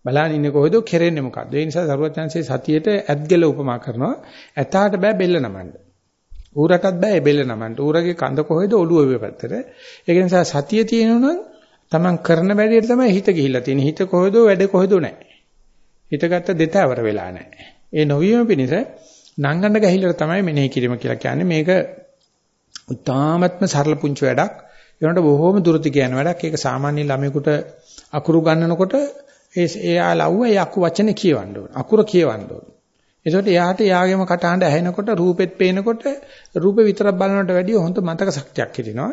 බලන්න ඉන්නේ කොහෙද කෙරෙන්නේ මොකද්ද? ඒ නිසා සරුවචාන්සේ සතියේට ඇත්ගල උපමා කරනවා. ඇතාට බෑ බෙල්ල නමන්න. ඌරටත් බෑ බෙල්ල නමන්න. ඌරගේ කඳ කොහෙද ඔළුව වේ පැත්තට. ඒක නිසා සතිය තියෙනවනම් Taman කරන වැඩේට තමයි හිත ගිහිල්ලා තියෙන්නේ. හිත කොහෙද වැඩ කොහෙද නැහැ. හිතගත්ත දෙතවර වෙලා නැහැ. ඒ නොවීම පිණිස නංගන්න ගහිල්ලට තමයි මෙනෙහි කිරීම කියලා කියන්නේ. මේක උත්තාමත්ම සරල පුංචි වැඩක්. ඒනට බොහොම දුරති කියන වැඩක්. ඒක සාමාන්‍ය ළමයෙකුට අකුරු ගන්නනකොට ඒ එයා ලව්ව ඒ අකු වචනේ කියවන්න ඕන. අකුර කියවන්න ඕන. ඒකට එයාට එයාගේම කටහඬ ඇහෙනකොට රූපෙත් පේනකොට රූපේ විතරක් බලනවට වැඩිය හොඳ මතක ශක්තියක් හිටිනවා.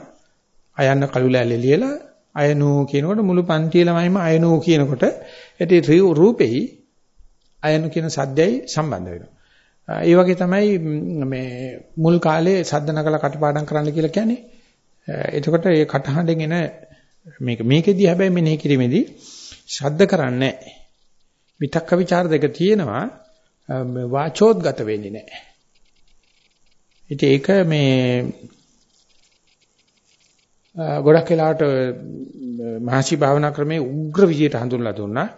අයන්න කළුලැල්ලේ ලියලා අයනෝ කියනකොට මුළු පන්තිය ළමයිම අයනෝ කියනකොට ඒටි රූපෙයි අයනු කියන සද්දයයි සම්බන්ධ වෙනවා. ඒ වගේ තමයි මේ මුල් කාලේ සද්ද නගලා කටපාඩම් කරන්න කියලා කියන්නේ. එතකොට ඒ කටහඬෙන් එන මේක මේකෙදී හැබැයි මෙනෙහි කිරීමේදී ශබ්ද කරන්නේ නැහැ. විතක්ක ਵਿਚාර දෙක තියෙනවා වාචෝද්ගත වෙන්නේ නැහැ. ඉතින් ඒක මේ ගොඩක් වෙලාවට මහසි භාවනා ක්‍රමයේ උග්‍ර විදියට හඳුන්ලා දුන්නා.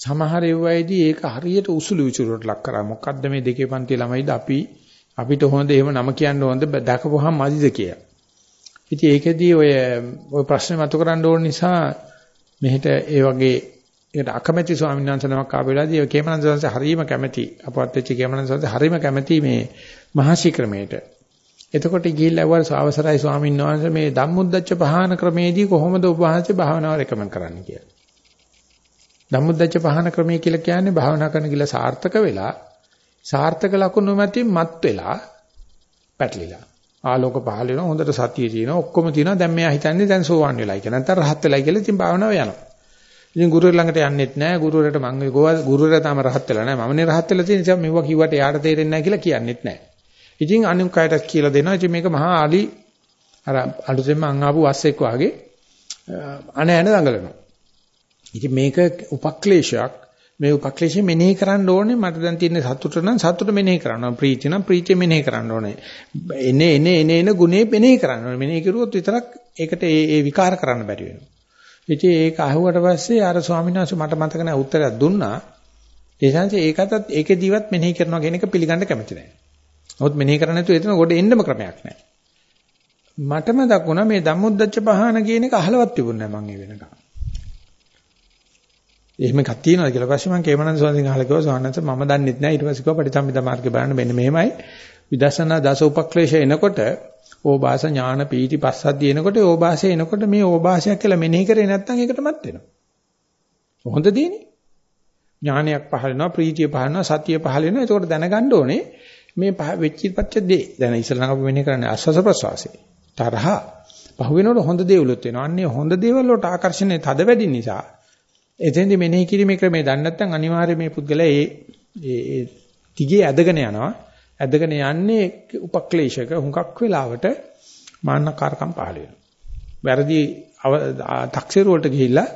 සමහර ඒවායිදී ඒක හරියට උසුළු විචුරට ලක් කරා. මොකද්ද මේ දෙකේ පන්ති ළමයිද අපි අපිට හොඳ එහෙම නම කියන්න හොඳ දැකපුවහම මදිද කියලා. ඉතින් ඒකෙදී ඔය ඔය ප්‍රශ්නේ මතු කරන්න ඕන නිසා මෙහෙට ඒ වගේ ඒකට අකමැති ස්වාමීන් වහන්සේ නමක් ආපු වෙලාවදී කේමනන්ද සංසය හරීම කැමැති අපවත් වෙච්ච කේමනන්ද සංසය හරීම කැමැති මේ මහසි ක්‍රමයට. එතකොට ගිහිල්ලා වර අවසරයි ස්වාමීන් වහන්සේ මේ ධම්මුද්දච්ච පහන ක්‍රමේදී කොහොමද ඔබ වහන්සේ භාවනාව රෙකමන්ඩ් කරන්නේ කියලා. ධම්මුද්දච්ච පහන ක්‍රමය කියලා කියන්නේ භාවනා කරන කියලා සාර්ථක වෙලා සාර්ථක ලකුණු මතින් මත් වෙලා පැටලිලා. ආලෝක පහල වෙනවා හොඳට සතිය තියෙනවා ඔක්කොම තියෙනවා දැන් මෙයා හිතන්නේ දැන් සෝවන් වෙලයි කියලා. නැත්නම් රහත් වෙලයි කියලා ඉතින් භාවනාව යනවා. ඉතින් ගුරුවර ළඟට යන්නෙත් නැහැ. ගුරුවරට මම ඒ ගුරුවරයා තාම රහත් වෙලා නැහැ. මමනේ රහත් වෙලා තියෙන නිසා මෙවුවා කිව්වට යාට තේරෙන්නේ නැහැ කියලා කියන්නෙත් නැහැ. ඉතින් අනිත් කයටත් කියලා දෙනවා. ඉතින් මේක මහා අලි අර අලුතෙන්ම අං ආපු වස්සෙක් වාගේ අන ඇන දඟලනවා. ඉතින් මේක උපක්ලේශයක්. මේ උපක්ලේශය මෙනෙහි කරන්න ඕනේ මට දැන් තියෙන සතුට නම් සතුට මෙනෙහි කරන්න ඕනේ. ප්‍රීතිය නම් ප්‍රීතිය මෙනෙහි කරන්න ඕනේ. එනේ එනේ එනේ එන ගුණේ මෙනෙහි කරන්න ඕනේ. මෙනෙහි කරුවොත් විතරක් ඒකට ඒ ඒ විකාර කරන්න බැරි වෙනවා. ඉතින් ඒක අහුවට පස්සේ අර ස්වාමීන් වහන්සේ මට මතක නැහැ උත්තරයක් දුන්නා. ඒ සංසේ ඒකටත් ඒකෙදිවත් මෙනෙහි කරනවා කියන එක පිළිගන්න කැමති නැහැ. නමුත් මෙනෙහි කරන්නේ නැතුව එතන ගොඩ එන්නම ක්‍රමයක් නැහැ. මටම දක්ුණා මේ ධම්මොද්දච්ච පහන කියන එක අහලවත් තිබුණේ නැහැ මම ඒ වෙනකම්. එහෙම එකක් තියෙනවා කියලා පස්සේ මම කේමනන්ද ස්වාමීන් අහලා කිව්වා ස්වාමීන් වහන්සේ මම දන්නෙත් නැහැ ඊට පස්සේ කිව්වා පරිසම්පදා මාර්ගේ බලන්න මෙන්න මෙහෙමයි. විදර්ශනා දස උපක්ලේශ එනකොට ඕබාස ඥාන පීති පස්සද්ධිය එනකොට ඕබාසය එනකොට මේ ඕබාසයක් කියලා මෙනෙහි කරේ නැත්නම් ඒකටමත් වෙනවා. හොඳ දෙන්නේ. ඥානයක් පහළ වෙනවා ප්‍රීතිය පහළ වෙනවා සතිය පහළ වෙනවා. ඒකට දැනගන්න ඕනේ මේ වෙච්ච පච්ච දේ දැන් ඉස්සෙල්ලා අපි මෙනෙහි කරන්නේ ආස්වාස ප්‍රසවාසය. තරහ. පහු වෙනකොට හොඳ දේවලුත් වෙනවා. අන්නේ හොඳ දේවල් වලට ආකර්ෂණය තද වැඩි නිසා එතෙන්දි මෙනෙහි කිරීමේ ක්‍රමය දන්නේ නැත්නම් අනිවාර්යයෙන් මේ පුද්ගලයා ඒ ඒ දිගේ ඇදගෙන යනවා. ඇදගෙන යන්නේ උපක්ලේශක හුඟක් වෙලාවට මාන්නකාරකම් පහළ වෙනවා. වැරදි තක්සේරු වලට ගිහිල්ලා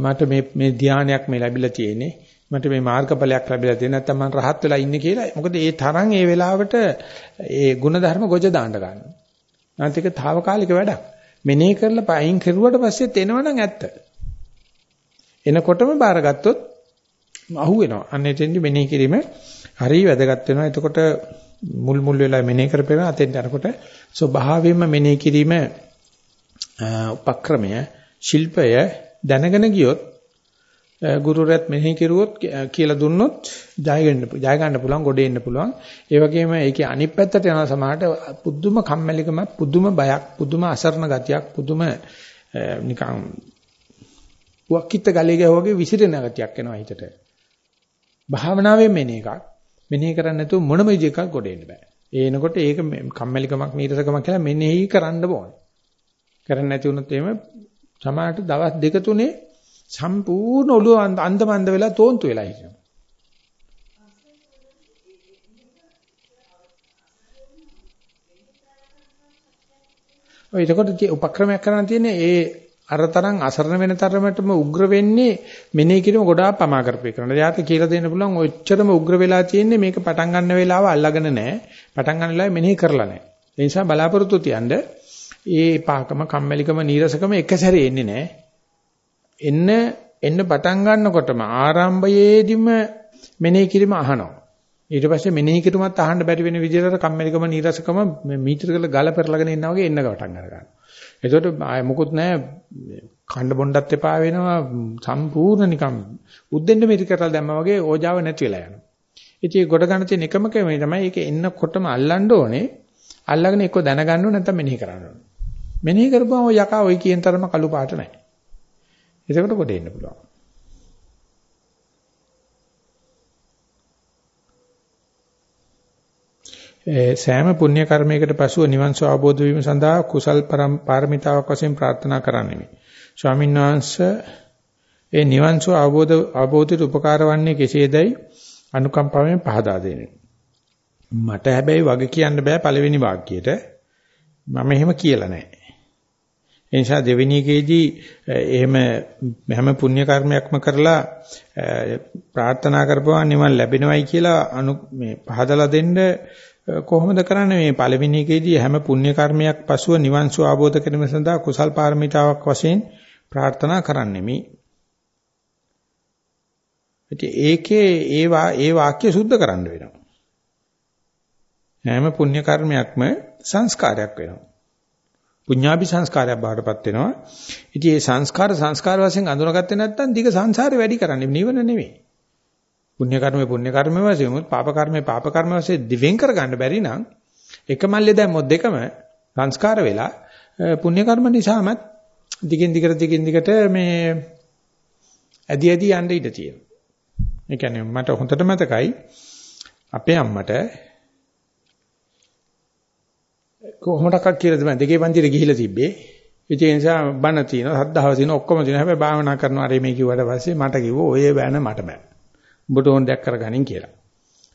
මට මේ මේ ධානයක් මේ ලැබිලා තියෙන්නේ. මට මේ මාර්ගඵලයක් ලැබිලා තියෙන නැත්නම් මම රහත් වෙලා ඉන්නේ කියලා. මොකද ඒ තරම් ඒ වෙලාවට ඒ ಗುಣධර්ම ගොජ දාන්න ගන්නවා. නැත්නම් ඒක తాවකාලික වැඩක්. මෙනෙහි කරලා පයින් කෙරුවට පස්සෙත් එනවනම් ඇත්ත. එනකොටම බාරගත්තොත් අහු වෙනවා. අන්න එතෙන්දි මෙනෙහි කිරීම හරිය වැදගත් වෙනවා. එතකොට මුල් මුල් වෙලා මෙනෙහි කරපේම අතෙන්ට යනකොට ස්වභාවයෙන්ම මෙනෙහි කිරීම උපක්‍රමය ශිල්පය දැනගෙන ගියොත් ගුරුරත් මෙහි කෙරුවොත් කියලා දුන්නොත් ජය ගන්න ජය ගන්න පුළුවන් ගොඩේ එන්න පුළුවන් ඒ වගේම ඒකේ අනිත් පැත්තට යන සමහරට පුදුම කම්මැලිකම පුදුම බයක් පුදුම අසරණ ගතියක් පුදුම නිකන් වක්කිට ගලේ ගහුවාගේ විසිරෙන ගතියක් එනවා හිතට. භාවනාවෙන් මෙන එකක් මෙනෙහි කරන්නේ නැතුව මොනම විදිහක ගොඩ එන්න බෑ. ඒ එනකොට ඒක කම්මැලිකමක් නීරසකමක් කියලා මෙනෙහි කරන්න ඕනේ. කරන්නේ නැති වුණොත් එහෙම සමහරට දවස් දෙක තුනේ සම්පූර්ණ ඔළුව අන්දමන්ද වෙලා තෝන්තු වෙලා හිටිනවා. ඔය එතකොට උපක්‍රමයක් කරන්න තියෙන්නේ ඒ අරතරන් අසරණ වෙන තරමටම උග්‍ර වෙන්නේ මෙනේ කිරීම ගොඩාක් පමා කරපේ කරනවා. එයාට කියලා දෙන්න පුළුවන් ඔච්චරම උග්‍ර වෙලා තියෙන්නේ මේක පටන් ගන්න වෙලාව අල්ලගෙන නැහැ. පටන් ගන්න වෙලාවේ මෙනෙහි කරලා නැහැ. ඒ නිසා බලාපොරොත්තු තියන්නේ ඒ පාකම කම්මැලිකම නීරසකම එක සැරේ එන්නේ නැහැ. එන්න එන්න පටන් ගන්නකොටම ආරම්භයේදීම මෙනෙහි කිරීම අහනවා. ඊට පස්සේ මෙනෙහි කිරීමත් අහන්න බැරි වෙන විදිහට කම්මැලිකම නීරසකම මීටරකල ගල පෙරලගෙන ඉන්නා වගේ එන්න පටන් ගන්නවා. එතකොට ආය මොකුත් නැහැ කණ්ඩ බොණ්ඩත් එපා වෙනවා සම්පූර්ණ නිකම් උද්දෙන්න මෙරි කරලා දැම්මා වගේ ඕජාව නැති වෙලා යනවා. ඉතින් ගොඩ ගන්න තියෙන එකම ක්‍රමය තමයි ඒක එන්නකොටම අල්ලන්න ඕනේ. අල්ලගෙන එක්ක දැනගන්න ඕනේ නැත්නම් මෙනෙහි කරන්න ඕනේ. මෙනෙහි කරපුවම ඔය යකා ඔය කියන තරම කළු පාට නැහැ. එතකොට කොට එන්න පුළුවන්. සෑම පුණ්‍ය කර්මයකට පසුව නිවන් සුව අවබෝධ වීම සඳහා කුසල් පාරමිතාවක් වශයෙන් ප්‍රාර්ථනා කරන්නෙමි. ස්වාමීන් වහන්සේ ඒ නිවන් සුව අවබෝධ අවබෝධයට උපකාර වන්නේ කෙසේදයි අනුකම්පාවෙන් පහදා දෙන්නේ. මට හැබැයි වග කියන්න බෑ පළවෙනි වාක්‍යයට. මම එහෙම කියලා නැහැ. ඒ නිසා දෙවෙනි එකේදී එහෙම හැම පුණ්‍ය කර්මයක්ම කරලා ප්‍රාර්ථනා කරපුවා නිවන් ලැබෙනවයි කියලා අනු මේ පහදලා දෙන්න කොහොමද කරන්නේ මේ පළවෙනි එකේදී හැම පුණ්‍ය කර්මයක් පසුව නිවන් සුව අවබෝධ කිරීම සඳහා කුසල් පාරමිතාවක් වශයෙන් ප්‍රාර්ථනා කරන්නේ මේ. ඒකේ ඒ ඒ වාක්‍ය සුද්ධ කරන්න වෙනවා. හැම පුණ්‍ය කර්මයක්ම සංස්කාරයක් වෙනවා. පුඤ්ඤාභි සංස්කාරයක් බාටපත් වෙනවා. ඉතින් මේ සංස්කාර සංස්කාර වශයෙන් අඳුනගත්තේ නැත්නම් දිග සංසාරේ වැඩි කරන්නේ නිවන නෙවෙයි. පුණ්‍ය කර්මේ පුණ්‍ය කර්ම වශයෙන් උත් පාප කර්මේ පාප කර්ම වශයෙන් දිවෙන් කරගන්න බැරි නම් එක මල්ලේ දැම්මොත් දෙකම සංස්කාර වෙලා පුණ්‍ය කර්ම නිසාමත් දිගින් දිගට දිගින් දිගට මේ ඇදි ඇදි යන්න ඉඩ තියෙනවා. ඒ කියන්නේ මට හොඳට මතකයි අපේ අම්මට කොහොමඩක්වත් කියලා තමයි දෙකේ පන්තිර ගිහිලා තිබ්බේ. ඒ නිසා බණ තියෙනවා, සද්ධාව තියෙනවා, ඔක්කොම තියෙනවා. හැබැයි භාවනා කරනවා අර මේ කිව්වට පස්සේ මට කිව්වෝ ඔය බෑන මට බෑ. උඹට ඕන දෙයක් කරගනින් කියලා.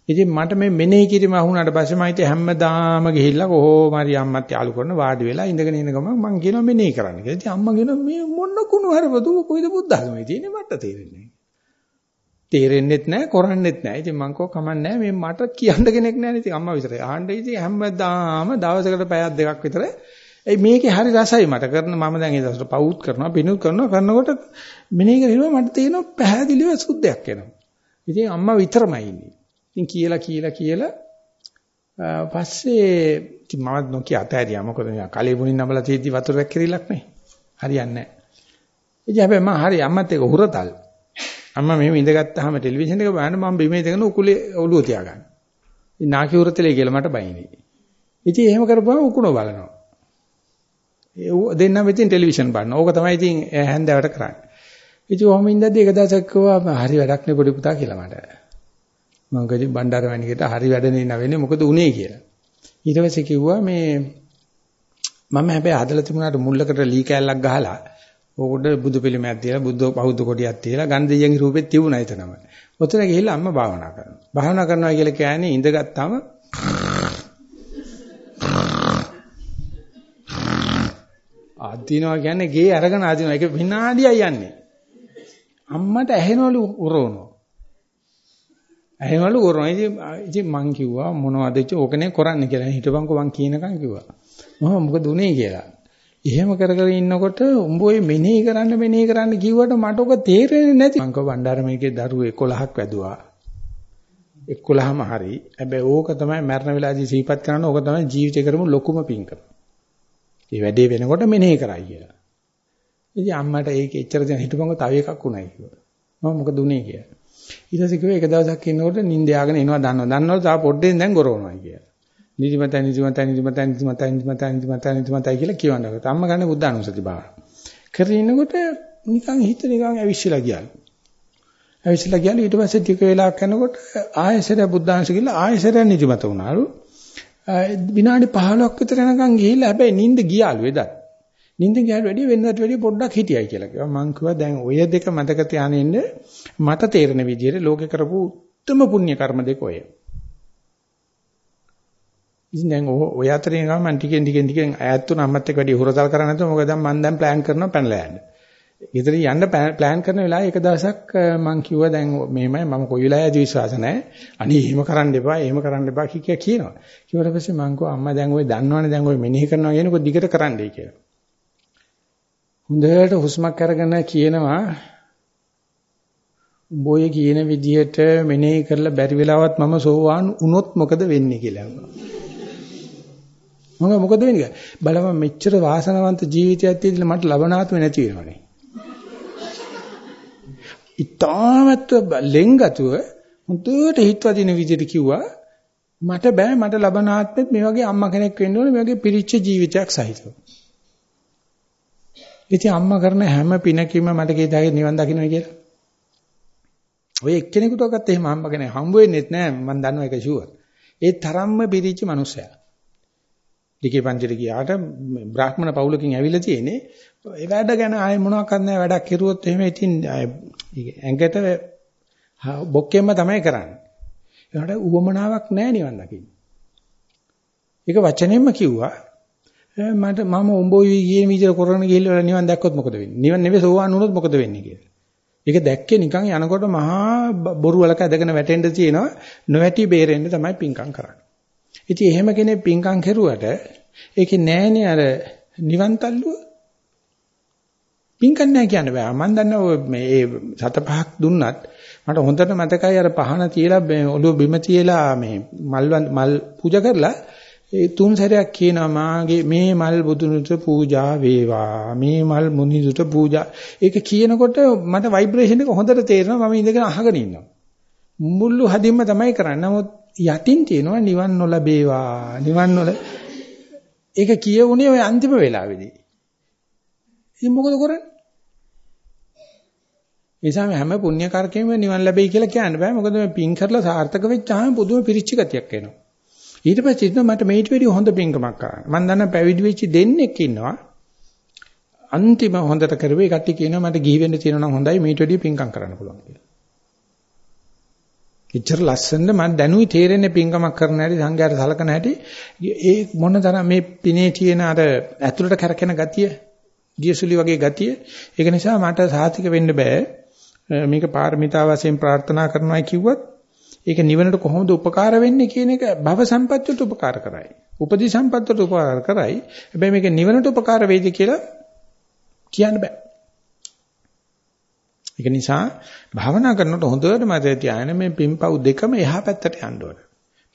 ඉතින් මට මේ මෙනෙහි කිරීම අහුණාට පස්සේ මම ඉතින් හැමදාම ගිහිල්ලා කොහොම හරි අම්මත් යාළු කරන වාඩි වෙලා ඉඳගෙන ඉන්න ගමන් මං කියනවා මෙනෙහි කරන්න කියලා. ඉතින් අම්මා කියනවා මේ මොන කුණු හරපද කොයිද බුද්ධ ධර්මයේ තියෙන්නේ මට තේරෙන්නේ තේරෙන්නෙත් නැහැ කරන්නෙත් නැහැ. ඉතින් මං කෝ කමන්නේ මේ මට කියන්න කෙනෙක් නැහැ ඉතින් අම්මා විතරයි. ආන්න ඉතින් හැමදාම දවසකට පැයක් දෙකක් විතර ඒ මේකේ හරි රසයි මට කරන මම දැන් ඒ දවසට පවුත් කරනවා පිනුත් කරනවා කරනකොට මෙනේ කරනවා මට තේරෙනවා පැහැදිලිව සුද්ධයක් එනවා. ඉතින් අම්මා විතරමයි ඉන්නේ. ඉතින් කියලා කියලා කියලා පස්සේ ඉතින් මම නොකිය අතහැරියා මොකද කලේ මුණින් නබලා තියෙද්දි වතුරක් කිරිලක් නේ. හරියන්නේ නැහැ. ඉතින් හැබැයි මම හරි අම්මත් එක්ක හුරතල්. අම්මා මෙහෙම ඉඳගත්තාම ටෙලිවිෂන් එක බලන්න මම බිමේ ඉඳගෙන උකුලේ ඔළුව තියාගන්න. ඉතින් නාකි උරතලේ කියලා මට බයිනේ. ඉතින් එහෙම කරපුවම උකුණෝ බලනවා. ඒ දෙන්නම ඉතින් ටෙලිවිෂන් බලනවා. ඕක තමයි ඉතින් හැන්දෑවට කරන්නේ. ඉතින් ඔහොම ඉඳද්දි එක දවසක් කිව්වා හරි වැඩක් නේ පොඩි පුතා කියලා මට. මම කිව්වා බණ්ඩාර වැණිකට හරි වැඩ නේ නැවෙන්නේ මොකද උනේ කියලා. ඊට පස්සේ කිව්වා මේ මම හැබැයි හදලා තිබුණාට මුල්ලකට ලී කෑල්ලක් ගහලා ඕකට බුදු පිළිමයක් තියලා බුද්ධ බෞද්ධ කොටියක් තියලා ගන් දෙයියන්ගේ රූපෙත් තිබුණා එතනම. ඔතන ගිහිල්ලා අම්මා භාවනා කරනවා. භාවනා කරනවා කියලා කියන්නේ ඉඳගත්තාම ආදීනවා කියන්නේ ගේ අරගෙන ආදීනවා. ඒක විනාඩියයි යන්නේ. අම්මට ඇහෙනවලු උරවනවා. ඇහෙනවලු උරවනවා. ඉතින් ඉතින් මං කිව්වා මොනවද ඉතින් ඕකනේ කරන්න කියලා. හිටපන්කෝ මං කියනකම් කිව්වා. මම මොකද උනේ කියලා. එහෙම කර කර ඉන්නකොට උඹ ඔය මෙනෙහි කරන්න මෙනෙහි කරන්න කිව්වට මට ඔක තේරෙන්නේ නැති. මං කව බණ්ඩාරමේකේ දරුවෝ 11ක් වැදුවා. 11ම හරි. හැබැයි ඕක තමයි මරණ වෙලාවේදී සිහිපත් කරන්න ඕක තමයි ජීවිතේ කරමු ලොකුම පිංකම. මේ වැඩේ වෙනකොට මෙනෙහි කරයි කියලා. ඉතින් අම්මට ඒක එච්චර දැන් හිටපංග තව එකක් උණයි කිව්වා. මම මොකද උනේ කියලා. ඊට පස්සේ කිව්වා එක දවසක් ඉන්නකොට නිින්ද යාගෙන එනවා දන්නවා. දන්නවද තා පොඩ්ඩෙන් දැන් ගොරවනවා කියලා. නිදිමතයි නිදිමතයි නිදිමතයි නිදිමතයි නිදිමතයි නිදිමතයි නිදිමතයි කියලා කියවනවා. අම්ම ගන්න බුද්ධ අනුසති බාර. කරගෙන ඉන්නකොට නිකන් හිත නිකන් ඇවිස්සලා ගියාලු. ඇවිස්සලා ගියාලු ඊට පස්සේ ටික වෙලාවක් යනකොට ආයෙසර බුද්ධාංශ කියලා ආයෙසර නිදිමත වුණාලු. විනාඩි 15ක් විතර යනකම් ගිහිල්ලා හැබැයි නිින්ද ගියාලු එදත්. නිින්ද ගියාට වැඩිය වෙනදාට වැඩිය පොඩ්ඩක් හිටියයි කියලා කිව්වා. මං කිව්වා දැන් ඔය දෙක මතක තියාගෙන ඉන්න මට තේරෙන විදිහට ලෝකේ කරපු උත්තරම පුණ්‍ය කර්ම දෙක ඔය. ඉතින් දැන් ඔය අතරේ ගම මං ටිකෙන් ටිකෙන් ටිකෙන් ඈත් තුන අම්මත් එක්ක වැඩි හුරතල් කරන්නේ නැතුව මොකද දැන් මං දැන් ප්ලෑන් කරනවා පැනලා යන්න. ඊතර යන්න ප්ලෑන් කරන වෙලාවේ එක දවසක් මං කිව්වා දැන් මෙහෙමයි මම කොයි වෙලාවෙද විශ්වාස නැහැ. අනේ එහෙම කරන්න එපා එහෙම කරන්න එපා කිය කියනවා. ඊට පස්සේ මං කිව්වා අම්මා දැන් ඔය දන්නවනේ දැන් ඔය මෙනෙහි කරනවා කියනකො දිගට කරන්නයි කියලා. හොඳට හුස්මක් අරගෙන කියනවා උඹ ඔය කියන විදිහට මෙනෙහි කරලා බැරි වෙලාවත් මම සෝවාන් වුණොත් මොකද වෙන්නේ කියලා. මම මොකද වෙන්නේ? බලම මෙච්චර වාසනාවන්ත ජීවිතයක් තියෙද්දි මට ලබනාත්ම නැති වෙනවනේ. ඉතාමත් ලෙන්ගතුව හුදුට හිතවදින විදිහට කිව්වා මට බෑ මට ලබනාත්මෙත් මේ වගේ අම්මා කෙනෙක් වෙන්න ඕනේ මේ වගේ පිරිච්ච ජීවිතයක් සහිතව. ඉතින් අම්මා කරන හැම පිනකීම මට කීදාගේ නිවන් දකින්නයි කියලා. ඔය එක්කෙනෙකුටවත් එහෙම අම්මා කෙනෙක් හම්බ වෙන්නේත් නෑ මම දන්නවා ඒක ෂුවර්. ඒ තරම්ම පිරිච්ච මනුස්සයා. ඩිකේ පන්තිර ගියාට බ්‍රාහ්මණ පවුලකින් ඇවිල්ලා තියෙන්නේ ඒ වැඩ ගැන ආයේ මොනවක් කරන්න වැඩක් කෙරුවොත් එහෙම ඉතින් ඇඟට බොක්කෙන්ම තමයි කරන්නේ. ඒකට උවමනාවක් නැහැ නිවන් දකින්න. ඒක වචනෙන්ම කිව්වා Eh, මට මම උඹෝයි කියන විදිහට කරගෙන ගිහිල්ලා නිවන් දැක්කොත් මොකද වෙන්නේ? නිවන් නෙවෙයි සෝවාන් වුණොත් මොකද වෙන්නේ කියලා. ඒක දැක්කේ නිකන් යනකොට මහා බොරු වලක ඇදගෙන වැටෙන්න තියෙනවා නොවැටි බේරෙන්න තමයි පිංකම් කරන්නේ. ඉතින් එහෙම කෙනෙක් පිංකම් කෙරුවට ඒකේ නෑනේ අර නිවන් තල්ලුව. පිංකම් නෑ කියන්න බෑ. මම දන්නවා මේ සත පහක් දුන්නත් මට හොඳට මතකයි අර පහන තියලා ඔළුව බිම තියලා මේ මල් මල් පූජා කරලා ඒ තුන් සැරයක් කියනවා මාගේ මේ මල් බුදුනුට පූජා වේවා මේ මල් මුනිදුට පූජා. ඒක කියනකොට මට ভাইබ්‍රේෂන් එක හොඳට තේරෙනවා මම ඉඳගෙන අහගෙන ඉන්නවා. මුළු හදින්ම තමයි කරන්නේ. නමුත් යටින් තියෙනවා නිවන් නොලැබේවා. නිවන් නොල ඒක කියවුනේ ওই අන්තිම වෙලාවේදී. ඉතින් මොකද කරන්නේ? එසම හැම පුණ්‍ය කර්කෙම නිවන් ලැබෙයි කියලා කියන්න බෑ. මොකද මේ පින් කරලා සාර්ථක වෙච්චාම පුදුම පිරිච්ච ගතියක් එනවා. ඊට පස්සේ හිතනවා මට මේට වැඩිය හොඳ පින්කමක් කරන්න. මම දන්න පැවිදි වෙච්ච දෙන්නෙක් ඉන්නවා. අන්තිම හොඳට කරුවේ කට්ටිය කියනවා මට ගිහි වෙන්න තියෙනවා නම් හොඳයි මේට වැඩිය පින්කම් කරන්න පුළුවන් කියලා. එච්චර ලස්සනද මම දැනුයි තේරෙන්නේ පින්කමක් කරන හැටි සංඝයාට සලකන හැටි. ඒ මොන තරම් මේ පිනේ තියෙන අර ඇතුළට කරකෙන ගතිය දියසුලි වගේ ගතිය ඒක නිසා මට සාතික වෙන්න බෑ. මේක පාරමිතා වශයෙන් ප්‍රාර්ථනා කරනවා කිව්වත් ඒක නිවනට කොහොමද උපකාර වෙන්නේ කියන එක භව සම්පත්තියට උපකාර කරයි. උපදී සම්පත්තියට උපකාර කරයි. හැබැයි මේක නිවනට උපකාර වෙයිද කියලා කියන්න බෑ. ඒක නිසා භාවනා කරනකොට හොඳට මතක තියාගන්න මේ පිම්පව් දෙකම එහා පැත්තට යන්න ඕන.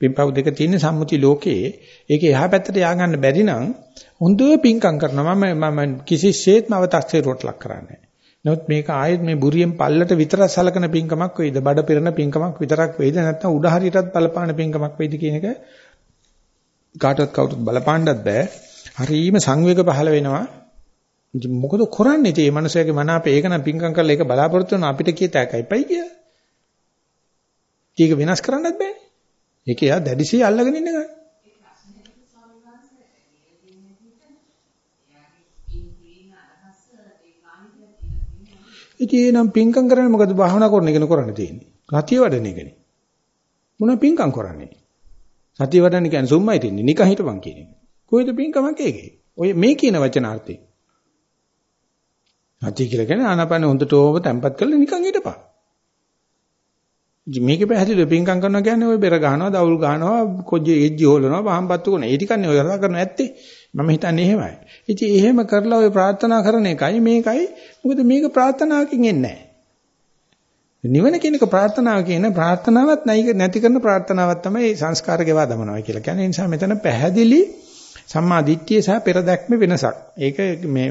පිම්පව් දෙක තියෙන සම්මුති ලෝකයේ ඒක එහා පැත්තට ය아가න්න බැරි නම් හොඳ පිංකම් කරනවා. මම මම කිසිසේත්ම අවතක්සේරුවට ලක් කරන්නේ නමුත් මේක ආයෙත් මේ බුරියෙන් පල්ලට විතර සලකන පිංකමක් වෙයිද? බඩ පිරෙන පිංකමක් විතරක් වෙයිද? නැත්නම් උඩ හරියටත් බලපාන පිංකමක් වෙයිද කියන එක කාටවත් කවුරුත් බලපාන්නත් බෑ. හරීම සංවේග පහළ වෙනවා. මොකද කරන්නේ? ඉතින් මේ මනුස්සයාගේ මන අපේ ඒක නම් පිංකම් කරලා ඒක බලාපොරොත්තු වෙන අපිට කීත එකයිපයි කිය. ඒක වෙනස් කරන්නත් බෑනේ. ඒක එයා දැඩිසිය අල්ලගෙන ඉන්න ගන්නේ. ඉතින් එනම් පිංකම් කරන්නේ මොකද භාවනා කරන එකනේ කරන්න තියෙන්නේ. සතිය වඩන එකනේ. මොන පිංකම් කරන්නේ? සතිය වඩන්න කියන්නේ සුම්මයි තින්නේ. නිකන් හිටපන් කියන එක. කොහෙද පිංකමක් ඒකේ? ඔය මේ කියන වචනාර්ථේ. සතිය කියලා කියන්නේ ආනාපාන හොඳට ඕව තැම්පත් කරලා නිකන් හිටපන්. මේකේ පැහැදිලිව පිංකම් කරනවා කියන්නේ ඔය බෙර ගහනවා, දවුල් ගහනවා, කොජ්ජේ එජ්ජි හොලනවා, වහම්පත්තු කරනවා. ඒ ටිකන්නේ ඔය කරලා කරන ඇත්තේ. මම හිතන්නේ එහෙමයි. ඉතින් එහෙම කරලා ඔය ප්‍රාර්ථනා කරන එකයි මේකයි මොකද මේක ප්‍රාර්ථනාවකින් එන්නේ නැහැ. නිවන කියන එක ප්‍රාර්ථනාව කියන ප්‍රාර්ථනාවක් නැති කරන ප්‍රාර්ථනාවක් තමයි සංස්කාර ගෙවා දමනවා කියලා කියන්නේ. ඒ නිසා මෙතන පැහැදිලි සම්මා දිට්ඨිය සහ පෙරදැක්ම වෙනසක්. ඒක මේ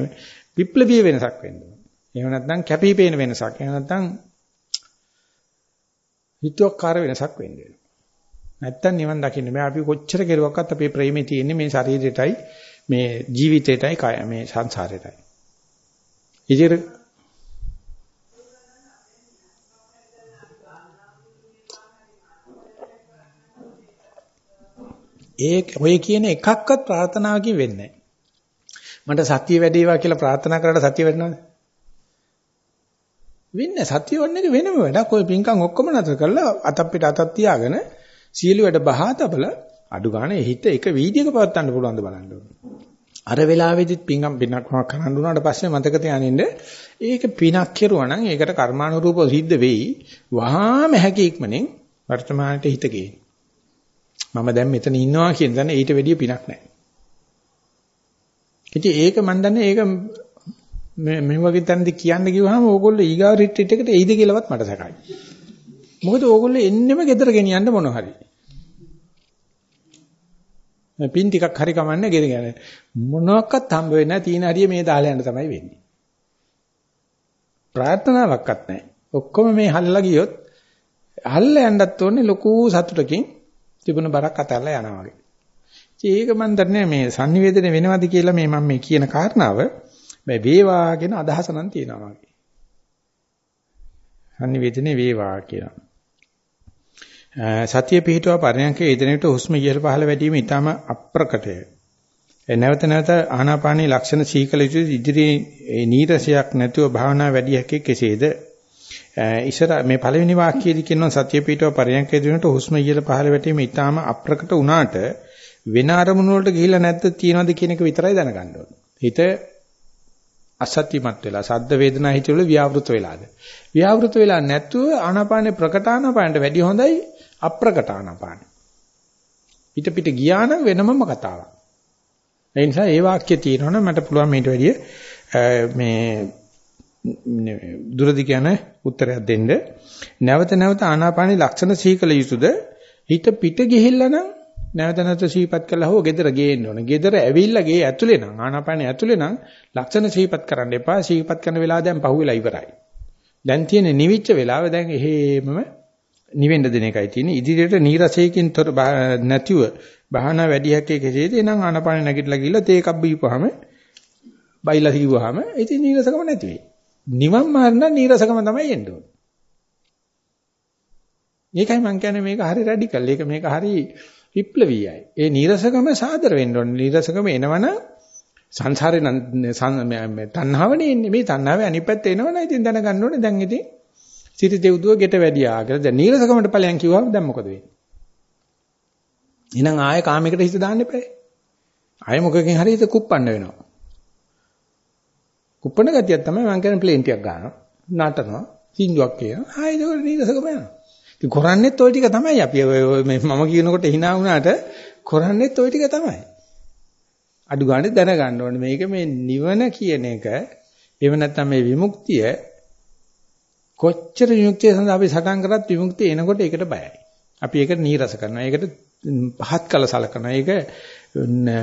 විප්ලවීය වෙනසක් වෙන්න ඕනේ. එහෙම නැත්නම් කැපිපේන වෙනසක්. එහෙම නැත්නම් හිතුවක්කාර වෙනසක් වෙන්න වෙනවා. නැත්තම් නිවන් දකින්න බෑ. අපි කොච්චර කෙරුවක්වත් අපේ ප්‍රේමේ තියෙන්නේ මේ ශරීරයටයි මේ ජීවිතයටයි කය මේ සංසාරයටයි. ඉතින් ඒ ඔය කියන එකක්වත් ප්‍රාර්ථනාවකින් වෙන්නේ මට සතිය වැඩේවා කියලා ප්‍රාර්ථනා කරලා සතිය වැඩනවද? වෙන්නේ සතිය වන්නේ වෙනම වැඩක්. ඔය පින්කම් ඔක්කොම නතර කරලා අතක් පිට අතක් තියාගෙන සියලු වැඩ බහා තබල අඩු ගානේ හිත එක වීදියක පවත්වන්න පුළුවන්ද බලන්න ඕනේ. අර වෙලාවෙදිත් පින්කම් පිනක් කරන්න උනාට පස්සේ මතක තියානින්න ඒක පිනක් කෙරුවා නම් ඒකට කර්මානුරූපව සිද්ධ වෙයි. වහාම හැකි ඉක්මනින් වර්තමානට හිත ගේන්න. මම දැන් මෙතන ඉන්නවා කියන දන්නේ ඊට වැඩිය පිනක් නැහැ. ඉතින් ඒක මන් දන්නේ ඒක මේ මේ වගේ තැනදී කියන්න කිව්වහම ඕගොල්ලෝ ඊගාව රිට්‍රීට් එකට එයිද කියලාවත් මට සැකයි. මොකද ඕගොල්ලෝ එන්නෙම ගෙදර ගෙනියන්න මොන හරි. මේ පින් ටිකක් හරි කමන්නේ ගෙද ගන්න. මොනවත් හම්බ වෙන්නේ නැහැ තීන හරිය මේ දාලා යන්න තමයි වෙන්නේ. ප්‍රාර්ථනාවක්වත් නැහැ. ඔක්කොම මේ හල්ලා ගියොත් හල්ලා යන්නත් ඕනේ ලොකු සතුටකින් තිබුණ බරක් අතල්ලා යනවා වගේ. ඒක මන් දන්නේ මේ sannivedana වෙනවද කියලා මේ මම මේ කියන කාරණාව මේ වේවා කියන අදහස නම් තියෙනවා වගේ. sannivedana වේවා කියලා. සතිය පිහිටුවා පරයන්ක යෙදෙනට හුස්ම ඉහළ පහළ වැඩිම ඊටම අප්‍රකටය. නැවත නැවත ආනාපානී ලක්ෂණ සීකල යුතු ඉදිරියේ නීරසයක් නැතුව භාවනා වැඩි හැකි කෙසේද? ඉස්සර මේ පළවෙනි වාක්‍යයේදී කියනවා සතිය පිහිටුවා පරයන්ක යෙදෙනට හුස්ම ඉහළ පහළ වැඩිම ඊටම අප්‍රකට වුණාට වෙන අරමුණු වලට ගිහිල්ලා නැද්ද තියනවද කියන එක විතරයි දැනගන්න ඕනේ. හිත අසත්‍යමත් වෙලා සද්ද වේදනා හිතවල ව්‍යාවෘත වෙලාද. ව්‍යාවෘත වෙලා නැතුව ආනාපානේ ප්‍රකට ආනාපානට වැඩි හොඳයි අප්‍රකට ආනාපාන. පිට පිට ගියා නම් වෙනමම කතාවක්. ඒ නිසා ඒ වාක්‍ය තියෙනවනම් මට පුළුවන් මේට වැඩිය මේ දුරදි කියන උත්තරයක් දෙන්න. නැවත නැවත ආනාපානී ලක්ෂණ සීකල යුතුද? හිත පිට ගිහිල්ලා නම් නැවත නැවත සීපත් කළා හෝ gedara ගේන්න ඕන. gedara ඇවිල්ලා ගේ ඇතුලේ නම් ආනාපානේ ඇතුලේ නම් ලක්ෂණ සීපත් කරන්න එපා. සීපත් කරන වෙලාව දැන් පහුවෙලා ඉවරයි. දැන් තියෙන්නේ නිවිච්ච වෙලාව දැන් එහෙමම නිවෙන්න දෙන එකයි තියෙන්නේ. ඉදිරියට නීරසයකින් තොර නැතිව බහනා වැඩි හැකේ කෙසේද? එනං ආනපාන නැගිටලා ගිහලා තේ එකක් බීපුවාම බයිලා හිව්වහම ඉතින් නීරසකම නැති වෙයි. නිවන් මාර්ග නීරසකම තමයි එන්න ඕනේ. මේකයි මම කියන්නේ මේක හරි රැඩිකල්. ඒක මේක හරි විප්ලවීයයි. ඒ නීරසකම සාදර වෙන්න ඕනේ. නීරසකම එනවනම් සංසාරේ තණ්හාවනේ එන්නේ. මේ තණ්හාවේ අනිත් පැත්ත එනවනම් ඉතින් දැනගන්න ඕනේ දැන් ඉතින් සිටි දෙව්දුව ගෙට වැඩියා කියලා. දැන් නීරසකමට ඵලයන් කිව්වම දැන් මොකද වෙන්නේ? එහෙනම් ආයෙ කාමයකට හිත දාන්න එපා. ආයෙ මොකකින් හරි හිත කුප්පන්න වෙනවා. කුප්පන ගතියක් තමයි මම කියන්නේ ප්ලේන් ටිකක් ගන්නවා. නටනවා. සින්දුවක් කියනවා. ආයෙ ඒක නීරසකම යනවා. ඉතින් කරන්නේත් ওই ටික තමයි අපි මේ මම කියනකොට hina වුණාට කරන්නේත් ওই ටික තමයි. අඩු ගන්න දැනගන්න ඕනේ මේක මේ නිවන කියන එක එහෙම නැත්නම් මේ විමුක්තිය කොච්චර විමුක්තිය සඳහා අපි සටන් කරත් විමුක්තිය එනකොට ඒකට බයයි. අපි ඒකට නීරස කරනවා. ඒකට පහත් කළ සලකනවා. ඒක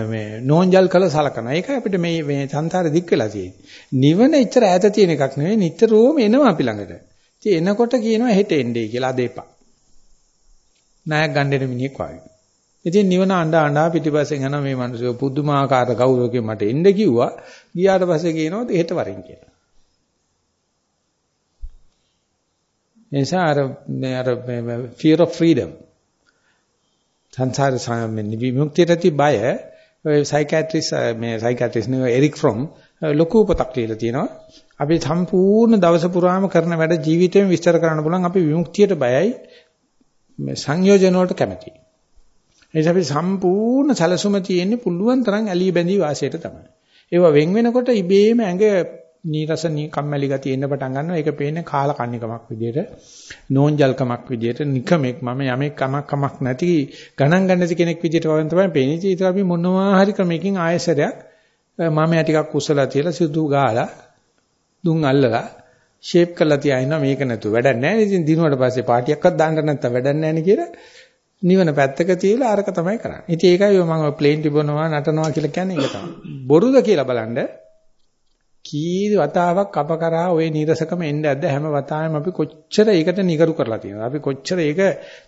මේ නෝන්ජල් කළ සලකනවා. ඒක අපිට මේ මේ සංසාරෙ දික් වෙලා තියෙන්නේ. නිවන එච්චර ඈත තියෙන එකක් නෙවෙයි. නිතරම එනවා අපි ළඟට. ඉතින් එනකොට කියනවා හෙට එන්නේ කියලා අද එපා. ණයක් ගන්න මිනිහෙක් වගේ. ඉතින් නිවන අඬ අඬා පිටිපස්සෙන් යන මේ මිනිස්සු පුදුමාකාර ගෞරවයෙන් මට එන්න කිව්වා. ගියාට පස්සේ කියනවා හෙට වරින් කියලා. එනිසා අර මේ අර fear of freedom සංසාර සාමෙන් විමුක්තියට ඇති බය ඔය සයිකියාට්‍රිස් මේ සයිකියාට්‍රිස් නෙවෙයි එරික් ෆ්‍රොම් ලොකු පොතක් ලියලා තියෙනවා. අපි සම්පූර්ණ දවස පුරාම කරන වැඩ ජීවිතේම විස්තර කරන්න පුළුවන් අපි විමුක්තියට බයයි මේ සංයෝජන වලට කැමතියි. එනිසා අපි සම්පූර්ණ සැලසුම තියෙන්නේ පුළුවන් තරම් ඇලී බැඳී වාසයට තමයි. ඒවා වෙන් වෙනකොට ඉබේම ඇඟ නීරස නී කම්මැලි ගතිය එන්න පටන් ගන්නවා. ඒක පේන්නේ කාල කන්නිකමක් විදියට, නෝන්ජල්කමක් විදියට, නිකමෙක් මම යමෙක් කමක් කමක් නැති ගණන් ගන්න නැති කෙනෙක් විදියට වගේ තමයි පේන්නේ. ඒත් අපි මොනවා හරි ක්‍රමයකින් ආයෙසරයක් මම යා ටිකක් කුසලා තියලා සිදු ගාලා දුන් අල්ලලා ෂේප් කරලා තියාිනවා මේක නැතුව වැඩක් නැහැ. ඉතින් දිනුවට පස්සේ පාටියක්වත් දාන්න නැත්තම් වැඩක් නැහැ නේ කියලා නිවන පැත්තක තියලා අරක තමයි කරන්නේ. ඉතින් ඒකයි මම ප්ලේන් ටිබනවා නටනවා කියලා කියන්නේ ඒක තමයි. බොරුද කියලා බලන්න කී වතාවක් අප කරා ওই නිරසකම එන්නේ නැද්ද හැම වතාවෙම අපි කොච්චර ඒකට නිගරු කරලා තියෙනවද? අපි කොච්චර ඒක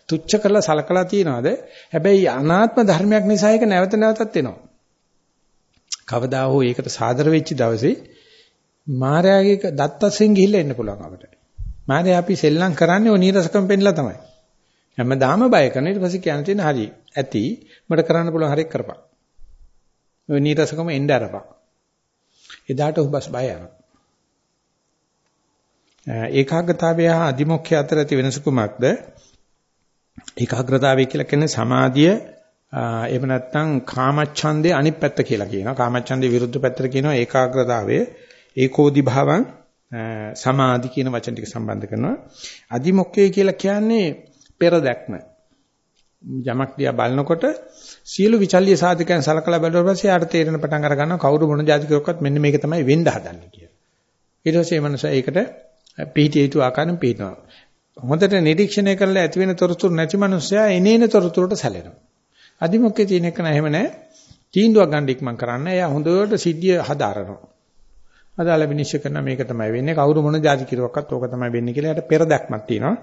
තුච්ච කරලා සලකලා තියෙනවද? හැබැයි අනාත්ම ධර්මයක් නිසා ඒක නැවත නැවතත් එනවා. කවදා හෝ ඒකට සාදර වෙච්ච දවසේ මායාවේ දත්තසෙන් ගිහිල්ලා එන්න පුළුවන් අපිට. මායා අපි සෙල්ලම් කරන්නේ ඔය නිරසකම පෙන්නලා තමයි. හැමදාම බය කරන ඊට පස්සේ කියන්න තියෙන හරි ඇති මට කරන්න පුළුවන් හරියක් කරපන්. ඔය නිරසකම එන්න අරපන්. එදාට ඔහු බස් බය යනවා. ඒකාග්‍රතාවය හා අදිමොක්ඛය අතර ඇති වෙනස කුමක්ද? ඒකාග්‍රතාවය කියලා කියන්නේ සමාධිය එහෙම නැත්නම් කාමච්ඡන්දේ අනිත් පැත්ත කියලා කියනවා. කාමච්ඡන්දේ විරුද්ධ පැත්තට කියනවා ඒකාග්‍රතාවය. ඒකෝදි භාවං සමාධි කියන වචන ටික සම්බන්ධ කරනවා. අදිමොක්ඛය කියලා කියන්නේ පෙර දැක්ම. යමක් දිහා බලනකොට සියලු විචල්්‍ය සාධකයන් සලකලා බලුවා පස්සේ යාට තේරෙන පටන් අර ගන්නවා කවුරු මොන જાති කෙරුවක්වත් මෙන්න මේක තමයි වෙන්න හදන්නේ කියලා. ඊට පස්සේ මේ මනුස්සයා ඒකට පිහිටිය යුතු ආකාරයෙන් පිහිටනවා. හොඳට නිරීක්ෂණය කරලා ඇති වෙන තොරතුරු නැති මනුස්සයා එනේන තොරතුරට සැලෙනවා. අදිමොක්කේ තියෙන එක නෑ එහෙම නෑ. තීන්දුවක් ගන්න ඉක්මන් කරන්න. එයා හොඳට සිද්ධිය හදාරනවා. අදාළ විනිශ්චය කරන මේක තමයි වෙන්නේ. කවුරු මොන જાති කිරුවක්වත් ඕක තමයි වෙන්නේ කියලා යාට පෙර දැක්මක් තියෙනවා.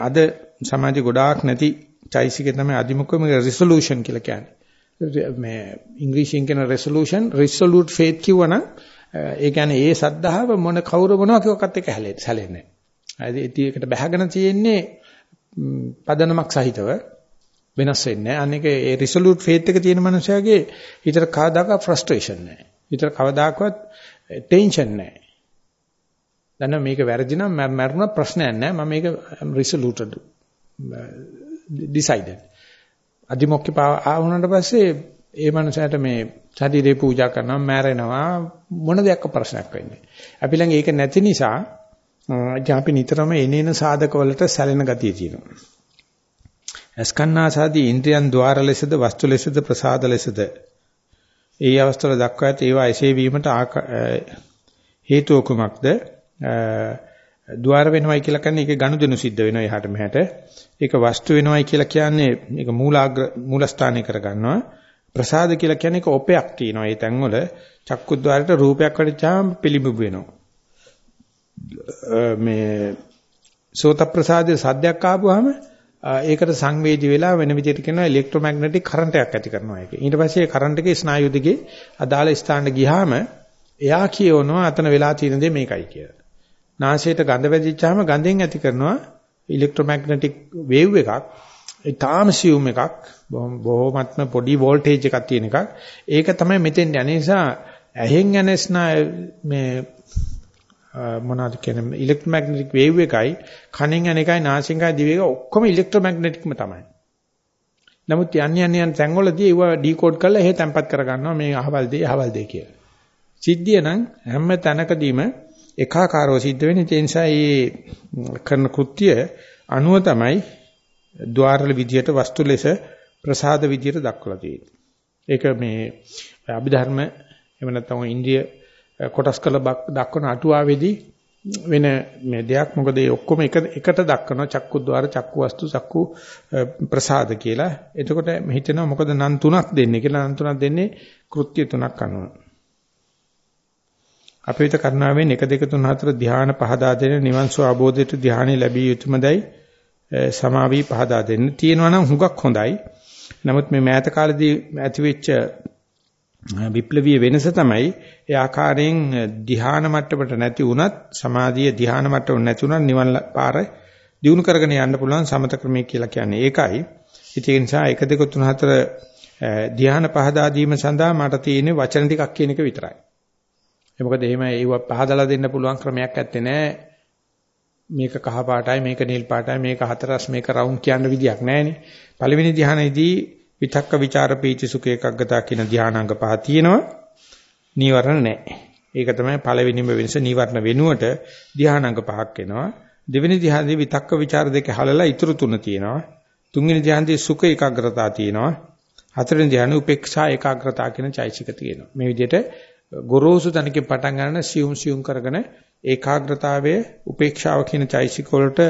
අද සමාජෙ ගොඩාක් නැති චෛසිකේ තමයි අදිමුඛම resolution කියලා කියන්නේ. මේ ඉංග්‍රීසියෙන් කියන resolution resolute faith කිව්වනම් ඒ කියන්නේ ඒ සද්ධාව මොන කවුරු මොනවා කිව්වක්වත් එක හැලෙන්නේ නැහැ. ඒකට බැහැගෙන තියෙන්නේ පදනමක් සහිතව වෙනස් වෙන්නේ නැහැ. අනික ඒ resolute faith එක තියෙන මනුස්සයාගේ හිතට කවදාකවත් frustration නැහැ. හිතට කවදාකවත් tension නැහැ. දැන් මේක වැරදි නම් මරණ ප්‍රශ්නයක් නැහැ. මම මේක resolute decided. අදිමොක්කේ ආ වුණාට පස්සේ ඒ මනුස්සයාට මේ ශරීරේ පූජා කරනවා මෑරෙනවා මොන දෙයක් ප්‍රශ්නයක් වෙන්නේ. අපි ළඟ ඒක නැති නිසා අපි නිතරම එනේන සාධකවලට සැලෙන ගතිය තියෙනවා. අස්කන්නාසාදී ඉන්ද්‍රියන් ద్వාර ලෙසද වස්තු ලෙසද ප්‍රසාද ලෙසද ඒ අවස්ථාවල දක්වා ඇත ඒවා එසේ වීමට හේතුව කුමක්ද? ద్వාර වෙනවයි කියලා කියන්නේ ඒකේ ගනුදෙනු සිද්ධ වෙනවා එහාට මෙහාට. ඒක වස්තු වෙනවයි කියලා කියන්නේ මේක මූලාග්‍ර මූලස්ථානය කරගන්නවා. ප්‍රසාද කියලා කියන්නේ ඒක ඔපයක් තියෙනවා. ඒ තැන්වල චක්කුද්්වාරයට රූපයක් වඩිච්චාම පිළිඹු වෙනවා. මේ සෝත ප්‍රසාදයේ සද්දයක් ආපුවාම ඒකට සංවේදී වෙලා වෙන විදිහට කියනවා ඉලෙක්ට්‍රොමැග්නටික් කරන්ට් එකක් ඇති කරනවා ඒක. ඊට පස්සේ කරන්ට් එකේ ස්නායු දිගේ අදාළ ස්ථානට ගියාම එයා කියවනවා අතන වෙලා තියෙන දේ මේකයි කියලා. නාසයට ගඳ වැදිච්චාම ගඳෙන් ඇති කරනවා ඉලෙක්ට්‍රොමැග්නටික් වේව් එකක්. ඒ තාම සියුම් එකක් බොහොමත්ම පොඩි වෝල්ටේජ් එකක් තියෙන එකක්. ඒක තමයි මෙතෙන් යන නිසා ඇහෙන් යනස්නා මේ මොනවද කියන්නේ ඉලෙක්ට්‍රොමැග්නටික් වේව් එකයි කනෙන් යන එකයි නාසයෙන් එකයි දිව එක ඔක්කොම ඉලෙක්ට්‍රොමැග්නටික්ම තමයි. නමුත් යන්නේ යන්නේ යන තැන්වලදී ඒව ඩිකෝඩ් කරලා එහෙ තැම්පත් කරගන්නවා මේ අහවල් දෙය අහවල් දෙය කියලා. සිද්ධිය නම් හැම තැනකදීම එකාකාරව සිද්ධ වෙන්නේ ඒ නිසා මේ කරන කෘත්‍ය අනුව තමයි ద్వාරල විදියට වස්තු ලෙස ප්‍රසාද විදියට දක්වලා තියෙන්නේ. ඒක මේ අභිධර්ම එහෙම නැත්නම් ඉන්ද්‍රිය කොටස් කළ දක්වන අටුවාවේදී වෙන මේ දෙයක් මොකද ඒ ඔක්කොම එක එකට දක්වන චක්කුද්්වාර චක්කු වස්තු චක්කු ප්‍රසාද කියලා. එතකොට හිතෙනවා මොකද නම් තුනක් දෙන්නේ කියලා නම් තුනක් දෙන්නේ කෘත්‍ය තුනක් අනුව. අපිට කරුණාවෙන් 1 2 3 4 ධ්‍යාන පහදා දෙන නිවන් සුව අවබෝධයට ධ්‍යානෙ ලැබිය යුතුමදයි සමාවි පහදා දෙන්න. තියෙනවා නම් හුඟක් හොඳයි. නමුත් මේ මෑත කාලේදී ඇතිවෙච්ච විප්ලවීය වෙනස තමයි ඒ ආකාරයෙන් ධ්‍යාන මට්ටමට නැති වුණත් සමාධිය ධ්‍යාන මට්ටමට නැති වුණත් නිවන් පාර දිනු කරගෙන යන්න පුළුවන් සමත ක්‍රමය කියලා කියන්නේ ඒකයි. ඉතින් ඒ නිසා 1 2 3 4 ධ්‍යාන පහදා දීම සඳහා මට තියෙන්නේ වචන ටිකක් කියන එක විතරයි. ඒ මොකද එහෙම ඒව පහදලා දෙන්න පුළුවන් ක්‍රමයක් ඇත්තේ නැහැ. මේක කහ පාටයි මේක නිල් පාටයි මේක හතරස් මේක රවුම් කියන විදියක් නැහැනේ. පළවෙනි ධ්‍යානෙදී විතක්ක ਵਿਚාර පීති සුඛ එකග්ගතා කියන ධ්‍යානාංග පහ තියෙනවා. නීවරණ නැහැ. ඒක තමයි පළවෙනිම වෙනස නීවරණ වෙනුවට ධ්‍යානාංග පහක් එනවා. දෙවෙනි ධ්‍යානදී විතක්ක ਵਿਚාර දෙක හැලලා ඊතුරු තුන තියෙනවා. තුන්වෙනි ධ්‍යානදී සුඛ ඒකාග්‍රතාව තියෙනවා. හතරවෙනි ධ්‍යානෙ උපේක්ෂා ඒකාග්‍රතාව කියන චෛසික තියෙනවා. මේ විදිහට ගොරෝසු තැනකින් පටන් ගන්න සියුම් සියුම් කරගෙන ඒකාග්‍රතාවයේ උපේක්ෂාව කියන චෛසික වලට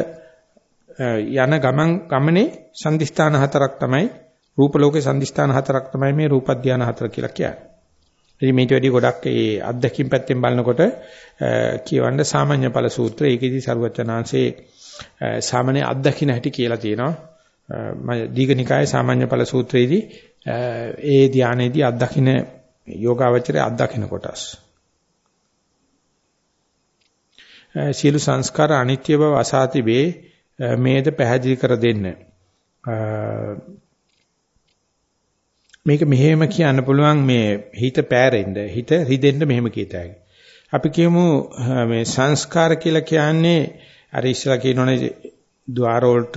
යන ගමන් ගමනේ සංදිස්ථාන හතරක් තමයි රූප ලෝකේ සංදිස්ථාන හතරක් තමයි මේ රූප ධානය හතර කියලා කියන්නේ. ඉතින් මේට වැඩි ගොඩක් ඒ අත්දැකීම් පැත්තෙන් බලනකොට කියවන්න සාමාන්‍ය ඵල සූත්‍රය ඒකෙදි සරුවචනාංශේ සාමාන්‍ය අත්දකින්න හැටි කියලා තියෙනවා. මම දීඝනිකායේ සාමාන්‍ය ඵල සූත්‍රයේදී ඒ ධානයේදී අත්දකින්න යෝගාවචරය අත්දකින්න කොටස්. සියලු සංස්කාර අනිත්‍ය බව අසාති වේ මේද පැහැදිලි කර දෙන්න. මේක මෙහෙම කියන්න පුළුවන් මේ හිත පෑරෙන්න හිත රිදෙන්න මෙහෙම කියතයි. අපි කියමු මේ සංස්කාර කියලා කියන්නේ අර ඉස්සලා කියනෝනේ ద్వාර වලට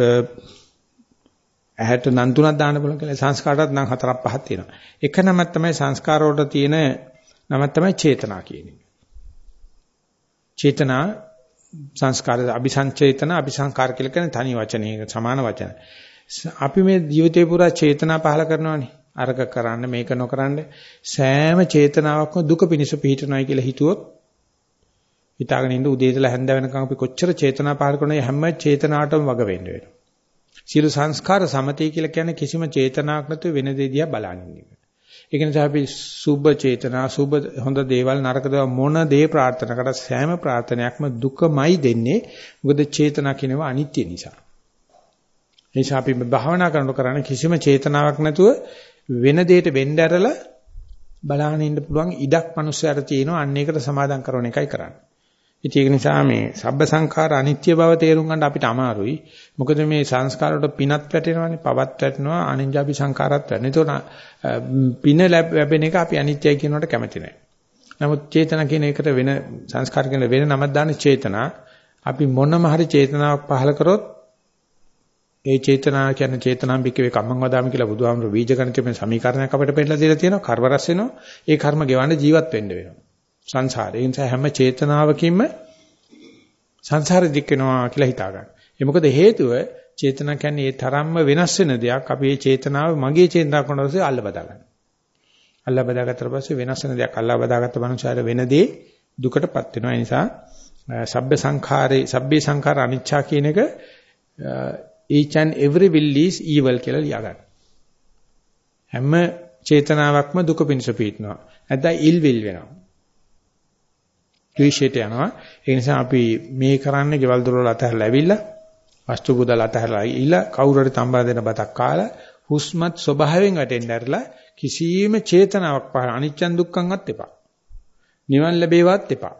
ඇහැට නම් තුනක් දාන්න පුළුවන් කියලා සංස්කාරටත් නම් හතරක් පහක් තියෙනවා. එක නමක් තමයි සංස්කාර වලට තියෙන නමක් තමයි චේතනා කියන්නේ. චේතනා සංස්කාර අபிසංචේතන අபிසංකාර කියලා කියන්නේ තනි වචනයක සමාන වචන. අපි මේ ජීවිතේ පුරා චේතනා පහල කරනවානේ. අරක කරන්න මේක නොකරන්න සෑම චේතනාවක්ම දුක පිණිස පිහිටනවායි කියලා හිතුවොත් හිතාගෙන ඉඳ උදේටලා හැන්ද වෙනකන් අපි කොච්චර චේතනා පහල කරනවද හැම චේතනාවටම වග වෙන්න වෙනවා. සියලු සංස්කාර සමතේ කියලා කියන්නේ කිසිම චේතනාවක් නැතුව වෙන දේ දිහා බලනින් එක. ඒක නිසා අපි සුබ චේතනා සුබ හොඳ දේවල් නරක දේවල් මොන දේ ප්‍රාර්ථනා කරා සෑම ප්‍රාර්ථනයක්ම දුකමයි දෙන්නේ. මොකද චේතනා කියනවා අනිත්‍ය නිසා. ඒ නිසා අපි භාවනා කරනකොට කරන්නේ කිසිම චේතනාවක් නැතුව වෙන දෙයකට වෙන්න ඇරලා බලහන් ඉන්න පුළුවන් ඉඩක් මිනිස්සයාට තියෙනවා අන්න ඒකට සමාදම් කරන එකයි කරන්නේ. ඉතින් ඒක නිසා මේ සබ්බ සංඛාර අනිත්‍ය බව තේරුම් ගන්න අපිට අමාරුයි. මොකද මේ සංස්කාර වලට පිනත් වැටෙනවානේ, පවත් වැටෙනවා, අනින්ජාපි සංඛාරات වැටෙනවා. ඒතකොට පින ලැබෙන එක අපි අනිත්‍යයි කියනවට කැමති නැහැ. නමුත් චේතන කියන එකට වෙන සංස්කාර කියන වෙන නමක් දාන්නේ චේතනා. අපි මොනම හරි චේතනාවක් පහල කරොත් ඒ චේතනා කියන්නේ චේතනාම්බිකවේ කම්මං වදාමි කියලා බුදුහාමුදුරු බීජ ගණිතයේ සමීකරණයක් අපිට පෙන්නලා දීලා තියෙනවා. කර්ම රැස් වෙනවා. ඒ කර්ම ගෙවන්න ජීවත් වෙන්න වෙනවා. සංසාරේ. ඒ නිසා හැම චේතනාවකින්ම සංසාරෙ දික් වෙනවා කියලා හිතා ගන්න. ඒ මොකද හේතුව චේතනා කියන්නේ ඒ තරම්ම වෙනස් වෙන දෙයක්. අපි මේ චේතනාව මගේ චේතනාව කරනකොට අල්ල බදා ගන්න. අල්ල බදාගත්තට පස්සේ වෙනස් වෙන දෙයක් අල්ල බදාගත්ත මනුස්සයර වෙනදී දුකටපත් වෙනවා. ඒ නිසා සබ්බ සංඛාරේ සබ්බේ සංඛාර අනිච්චා කියන එක each and every will is evil කියලා ලියා ගන්න. හැම චේතනාවක්ම දුක පිණිස පීඩනවා. නැත්නම් ill will වෙනවා. ද්වේෂයට යනවා. ඒ නිසා අපි මේ කරන්නේ ගෙවල් දොරවල් අතහැරලා ඇවිල්ලා වස්තු බුදල් අතහැරලා ඉලා කවුරු හරි තම්බා දෙන බතක් කාලා හුස්මත් ස්වභාවයෙන් වැටෙන්න ඇරලා කිසියම් චේතනාවක් පහළ අනිච්චන් දුක්ඛන්වත් එපා. නිවන් ලැබේවත් එපා.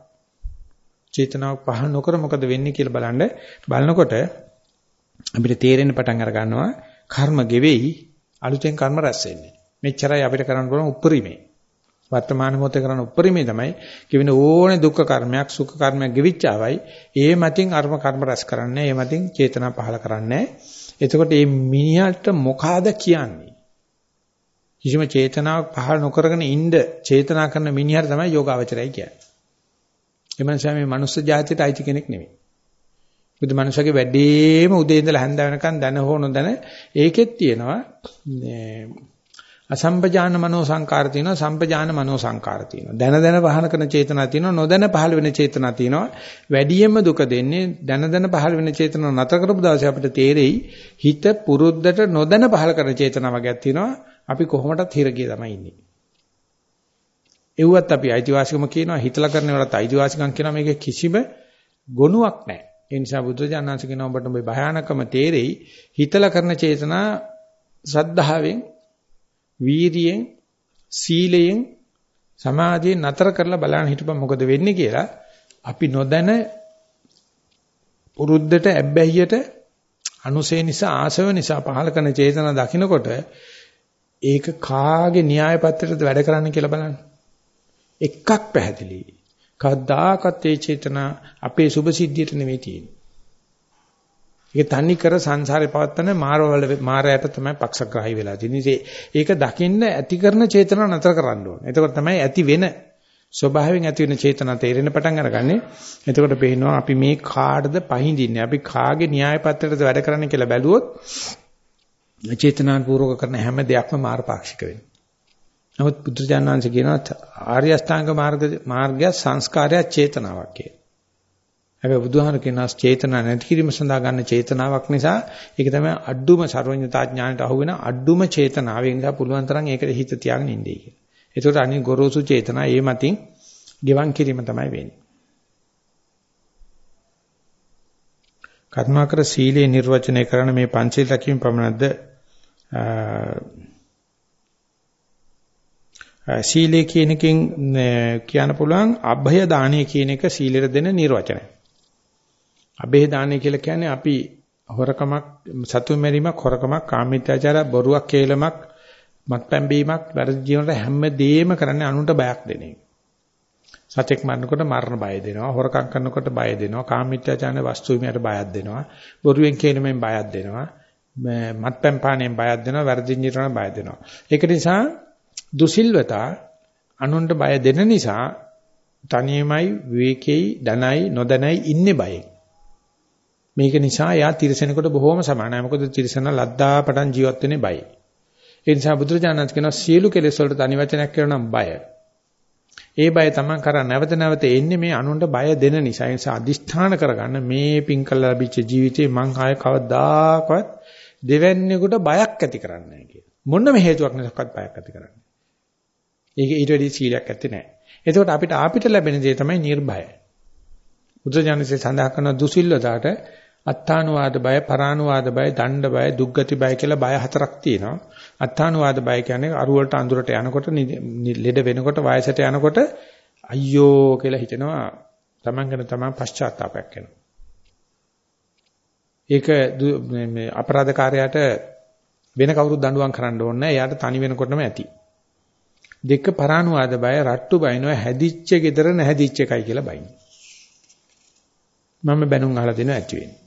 චේතනාවක් පහළ නොකර මොකද වෙන්නේ කියලා බලන්න බලනකොට අපිට තේරෙන්න පටන් අර ගන්නවා කර්ම ගෙවෙයි අලුතෙන් කර්ම රැස් වෙන්නේ. මෙච්චරයි අපිට කරන්න පුළුවන් උපරිමේ. වර්තමාන මොහොතේ කරන උපරිමේ තමයි කිවින ඕනේ දුක්ඛ කර්මයක් සුඛ කර්මයක් ගෙවිච්චාවයි ඒ මතින් අර්ම කර්ම රැස් කරන්නේ ඒ මතින් චේතනා පහල කරන්නේ. එතකොට මේ මිනිහට මොකಾದ කියන්නේ? කිසිම චේතනාවක් පහල නොකරගෙන ඉන්න චේතනා කරන මිනිහට තමයි යෝගාවචරයි කියන්නේ. ඒ මනුස්සයා මේ මනුස්ස జాතියට අයිති කෙනෙක් නෙමෙයි. බුදු මනුස්සගේ වැඩේම උදේ ඉඳලා හැන්ද වෙනකන් දන හෝ නොදන ඒකෙත් තියෙනවා අසම්පජාන මනෝ සංකාර තියෙනවා සම්පජාන මනෝ සංකාර තියෙනවා. දැන දැන පහල කරන චේතනා තියෙනවා නොදැන පහල වෙන චේතනා තියෙනවා. වැඩියෙන්ම දුක දෙන්නේ දැන දැන පහල වෙන චේතනා නතර කරපු දවසේ අපිට තේරෙයි හිත පුරුද්දට නොදැන පහල කරන චේතනා වගේක් තියෙනවා. අපි කොහොමදත් හිරගිය තමයි ඉන්නේ. එව්වත් අපි අයිතිවාසිකම කියනවා හිතලා කරන වලත් අයිතිවාසිකම් කියනවා. මේක කිසිම ගොනුවක් නැහැ. ඒ නිසා බුදුරජාණන්ස කියනවා ඔබට මේ භයානකම තේරෙයි. හිතලා කරන චේතනා ශ්‍රද්ධාවෙන් වීරියෙන් සීලයෙන් සමාධියෙන් නතර කරලා බලන්න හිටපන් මොකද වෙන්නේ කියලා අපි නොදැන පුරුද්දට ඇබ්බැහියට අනුසේ නිසා ආසව නිසා පහල කරන චේතනා දකින්නකොට ඒක කාගේ න්‍යාය පත්‍රයටද වැඩ කරන්න කියලා බලන්න. එකක් පැහැදිලි. කවදාකවත් ඒ චේතනා අපේ සුභ සිද්ධියට නෙවෙයි තියෙන්නේ. ඒක තනි කර සංසාරේ පවත්තන මාරවල මාරයට තමයි පක්ෂග්‍රාහී වෙලා තියෙන්නේ. ඒක දකින්න ඇති කරන චේතනා නතර කරන්න ඕනේ. එතකොට තමයි ඇති වෙන ස්වභාවයෙන් ඇති වෙන චේතනා තේරෙන පටන් අරගන්නේ. එතකොට පේනවා අපි මේ කාටද පහඳින්නේ? අපි කාගේ න්‍යාය පත්‍රයටද වැඩ කරන්නේ කියලා බැලුවොත් චේතනාපූර්වක කරන හැම දෙයක්ම මාර්ගපාක්ෂික වෙනවා. නමුත් බුදුජානනාංශ කියනවා ආර්ය අෂ්ටාංග මාර්ග මාර්ගය සංස්කාරය චේතනාවක් කියලා. හැබැයි බුදුහාම කියනවා චේතනා නැති කිරීම සඳහා ගන්න චේතනාවක් නිසා ඒක තමයි අඩුම සර්වඥතා ඥාණයට අහු වෙන අඩුම චේතනාව. ඒ නිසා පුළුවන් තරම් ඒකට හිත තියාගෙන ඉන්නේ කියලා. ඒකට අනිත් ගොරෝසු චේතනා ඒ මතින් ගෙවන් කිරීම තමයි වෙන්නේ. කර්මාකර සීලේ නිර්වචනය කරන මේ පංචශීල රැකීම පමණක්ද සීලේ කියන එකෙන් කියන්න පුළුවන් අභය දානය කියන එක සීලෙට දෙන නිර්වචනය. අභය දානය කියලා කියන්නේ අපි හොරකමක් සතුන් මැරීමක් හොරකමක් කාමීත්‍යාචාර බොරුවක් කේලමක් මත්පැන් බීමක් වැරදි ජීවිතේ හැමදේම කරන්නේ අනුන්ට බයක් දෙන එක. සතෙක් මරනකොට මරණ බය දෙනවා, හොරකම් කරනකොට බය දෙනවා, කාමීත්‍යාචාරන වස්තු විමයට බයක් දෙනවා, බොරුවෙන් කේලමෙන් බයක් දෙනවා, මත්පැන් පානයෙන් බයක් දෙනවා, වැරදි ජීවිතේ බය දෙනවා. ඒක නිසා දුසිල්වතා අනුන්ට බය දෙන නිසා තනියමයි විවේකෙයි දනයි නොදනයි ඉන්නේ බයෙන්. මේක නිසා යා තිරසනෙකුට බොහොම සමානයි. මොකද තිරසන ලද්දා පටන් ජීවත් වෙන්නේ බයයි. ඒ නිසා බුදුරජාණන් කියනවා සියලු කෙලෙස් වලට තනි වචනයක් කියනවා නම් බය. ඒ බය තමයි කරා නැවත නැවත එන්නේ මේ අනුන්ට බය දෙන නිසා. ඒ නිසා අදිෂ්ඨාන කරගන්න මේ පින්කල ලැබිච්ච ජීවිතේ මං ආය කවදාකවත් දෙවැන්නේකට බයක් ඇති කරන්නේ නැහැ කියලා. මොනම හේතුවක් නැසක්වත් බයක් ඇති කරන්නේ. ඒක ඊට වැඩි සීලයක් ඇත්තේ නැහැ. එතකොට අපිට අපිට ලැබෙන දේ තමයි නිර්භය. බුදුජානකසේ සඳහන් කරන දුසිල්ලතාවට අත්තානුවාද බය, පරානුවාද බය, දණ්ඩ බය, දුක්ගති බය කියලා බය හතරක් තියෙනවා. අත්තානුවාද බය කියන්නේ අරුවලට අඳුරට යනකොට ලෙඩ වෙනකොට වයසට යනකොට අයියෝ කියලා හිතෙනවා තමන් ගැන තමන් පශ්චාත්තාවයක් වෙනවා. ඒක මේ අපරාධකාරයාට වෙන කවුරුත් දඬුවම් කරන්න ඕනේ නැහැ. එයාට තනි වෙනකොටම ඇති. දෙක පරානුවාද බය රට්ටු බයිනවා හැදිච්ච gedara නැහැදිච්ච එකයි කියලා බයින්නේ. මම බැනුම් අහලා දෙනවා ඇති වෙන්නේ.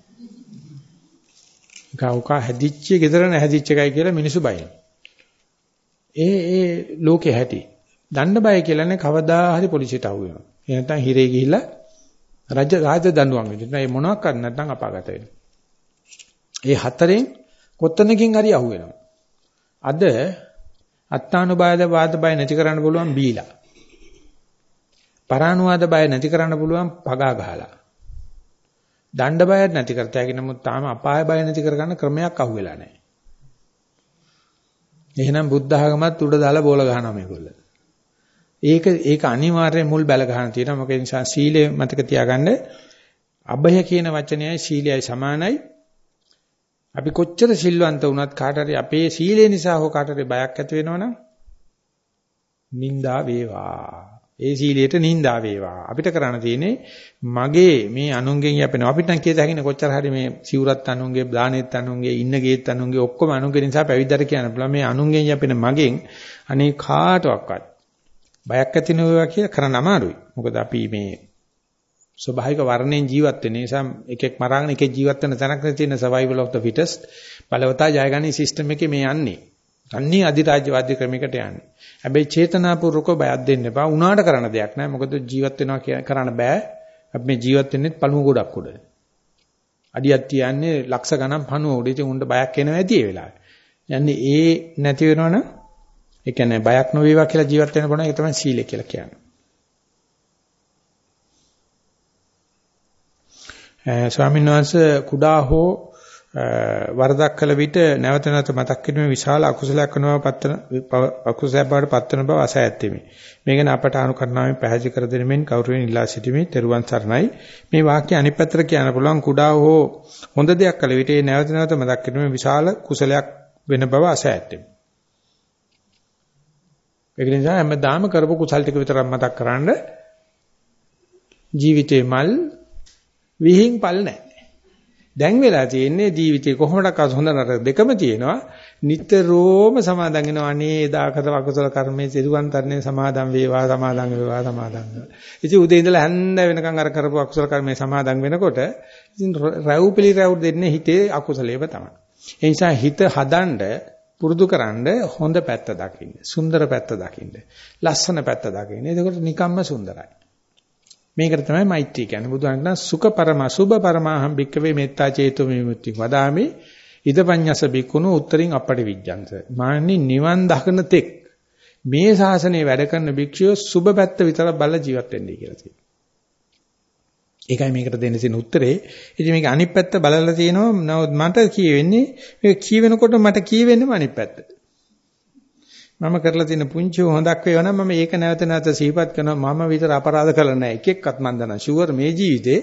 කවුකා හැදිච්ච gedara නැහැදිච්ච එකයි කියලා මිනිස්සු බයිනවා. ඒ ඒ ලෝකේ හැටි. දණ්ඩ බය කියලානේ කවදා හරි පොලිසියට අහු වෙනවා. ඒ නැත්නම් හිරේ ගිහිල්ලා රජ රාජ දඬුවම් වෙනවා. ඒ මොනවක් කරන්න නැත්නම් අපාගත වෙනවා. ඒ හතරෙන් කොතනකින් හරි අහු වෙනවා. අද අත්තානුබාද වාද බය නැති කරන්න පුළුවන් බීලා. පරානුවාද බය නැති කරන්න පුළුවන් පගා ගහලා. දණ්ඩ බය නැති කරතයි නමුත් තාම අපාය බය නැති කරගන්න ක්‍රමයක් අහුවෙලා නැහැ. එහෙනම් බුද්ධ ආගමත් උඩ දාලා බෝල ගහනවා මේගොල්ලෝ. ඒක ඒක අනිවාර්යෙන් මුල් බැල ගන්න තියෙනවා. මොකද නිසා සීලය මතක තියාගන්න අබය කියන වචනයයි සීලයයි සමානයි. අපි කොච්චර සිල්වන්ත වුණත් කාට හරි අපේ සීලය නිසා හෝ කාට හරි බයක් ඇති වෙනවනම් නිന്ദා වේවා. ඒ සීලයට නිന്ദා වේවා. අපිට කරන්න තියෙන්නේ මගේ මේ අනුන්ගෙන් යැපෙනවා. අපිට නම් කියත හැකිනේ කොච්චර හරි මේ සිවුරත් අනුන්ගේ, දානෙත් අනුන්ගේ, ඉන්න ගේත් අනුන්ගේ ඔක්කොම අනුන්ගේ නිසා පැවිද්දට කියන්න පුළුවන්. මේ අනුන්ගෙන් යැපෙන මගෙන් අනේ කාටවත් බයක් ඇති නොවේවා කියලා කරන්න අමාරුයි. මොකද අපි මේ ස්වභාවික වර්ණයෙන් ජීවත් වෙන නිසා එකෙක් මරාගෙන එකෙක් ජීවත් වෙන තැනක තියෙන survival of the fittest බලවතා ජයගන්නේ සිස්ටම් එකේ මේ යන්නේ. අන්නේ අධිරාජ්‍යවාදී ක්‍රමයකට යන්නේ. හැබැයි චේතනාපූර්වකව බයක් දෙන්න එපා. උනාට කරන්න දෙයක් නැහැ. මොකද ජීවත් වෙනවා කරන්න බෑ. අපි මේ ජීවත් වෙන්නේ පළුව ගොඩක් උඩ. අඩියක් තියන්නේ ලක්ෂ ගණන් පණුව උඩ. ඉතින් උන්ට බයක් එනවා ඇති ඒ වෙලාවේ. යන්නේ ඒ නැති වෙනවනම් ඒ කියන්නේ බයක් නොවේවා කියලා ජීවත් වෙන්න පුළුවන් ඒක තමයි සීලය කියලා කියන්නේ. ස්වාමීන් වහන්සේ කුඩා හෝ වරදක් කළ විට නැවත නැවත මතක් කිරීම විශාල අකුසලයක් වෙනවා පත්තන අකුසලයක් බවට පත්වන බව අසයැත්තෙමි. මේ ගැන අපට අනුකරණාවෙන් පැහැදිලි කර දෙනෙමින් කවුරුවෙන් ඉල්ලා සිටිමි. තෙරුවන් සරණයි. මේ වාක්‍ය අනිත් පැත්තට කියන්න පුළුවන් කුඩා හෝ හොඳ දෙයක් කළ විට ඒ නැවත නැවත මතක් කිරීම විශාල කුසලයක් වෙන බව අසයැත්තෙමි. ඒක නිසා හැමදාම කරපු කුසල් ටික විතරක් මතක් කරන්ඩ ජීවිතේ මල් විහිං පල් නැහැ. දැන් වෙලා තියෙන්නේ ජීවිතේ කොහොමඩක්වත් හොඳ නරක දෙකම තියෙනවා. නිතරම සමාදන් වෙනවා. අනේ දාකත අකුසල කර්මයේ සිරුවන් තරණේ සමාදන් වේවා සමාදන් වේවා සමාදන් වේවා. ඉතින් උදේ ඉඳලා හැන්ද වෙනකන් අර කරපු අකුසල කර්මයේ සමාදන් වෙනකොට ඉතින් රැව් පිළි රැව් දෙන්නේ හිතේ අකුසලේව තමයි. ඒ නිසා හිත හදන්න පුරුදුකරනද හොඳ පැත්ත දකින්න. සුන්දර පැත්ත දකින්න. ලස්සන පැත්ත දකින්න. එතකොට නිකම්ම සුන්දරයි. මේකට තමයි මෛත්‍රී කියන්නේ. බුදුහාම කියන සුඛ පරම සුභ පරමාහම් භික්කවේ මෙත්තා චේතෝ විමුක්ති. වදාමි ඉදපඤ්ඤස බිකුණු උත්තරින් අපටි විඥාන්ස. මාන්නේ නිවන් දකින තෙක් මේ ශාසනය වැඩ කරන භික්ෂුව සුභ පැත්ත විතරක් බලලා ජීවත් වෙන්නයි කියලා තියෙනවා. ඒකයි මේකට දෙන්න තියෙන උත්තරේ. ඉතින් මේක අනිත් පැත්ත බලලා තියෙනවා. නමුත් මට කියවෙන්නේ මේක කියවෙනකොට මට කියවෙන්නේම අනිත් පැත්ත. මම කරලා තියෙන පුංචි හොඳක් වේවා නම් මම ඒක නැවත නැවත සිහිපත් කරනවා. මම විතර අපරාධ කළා නැහැ. එක එක්කත් මන් දන්නා ෂුවර් මේ ජීවිතේ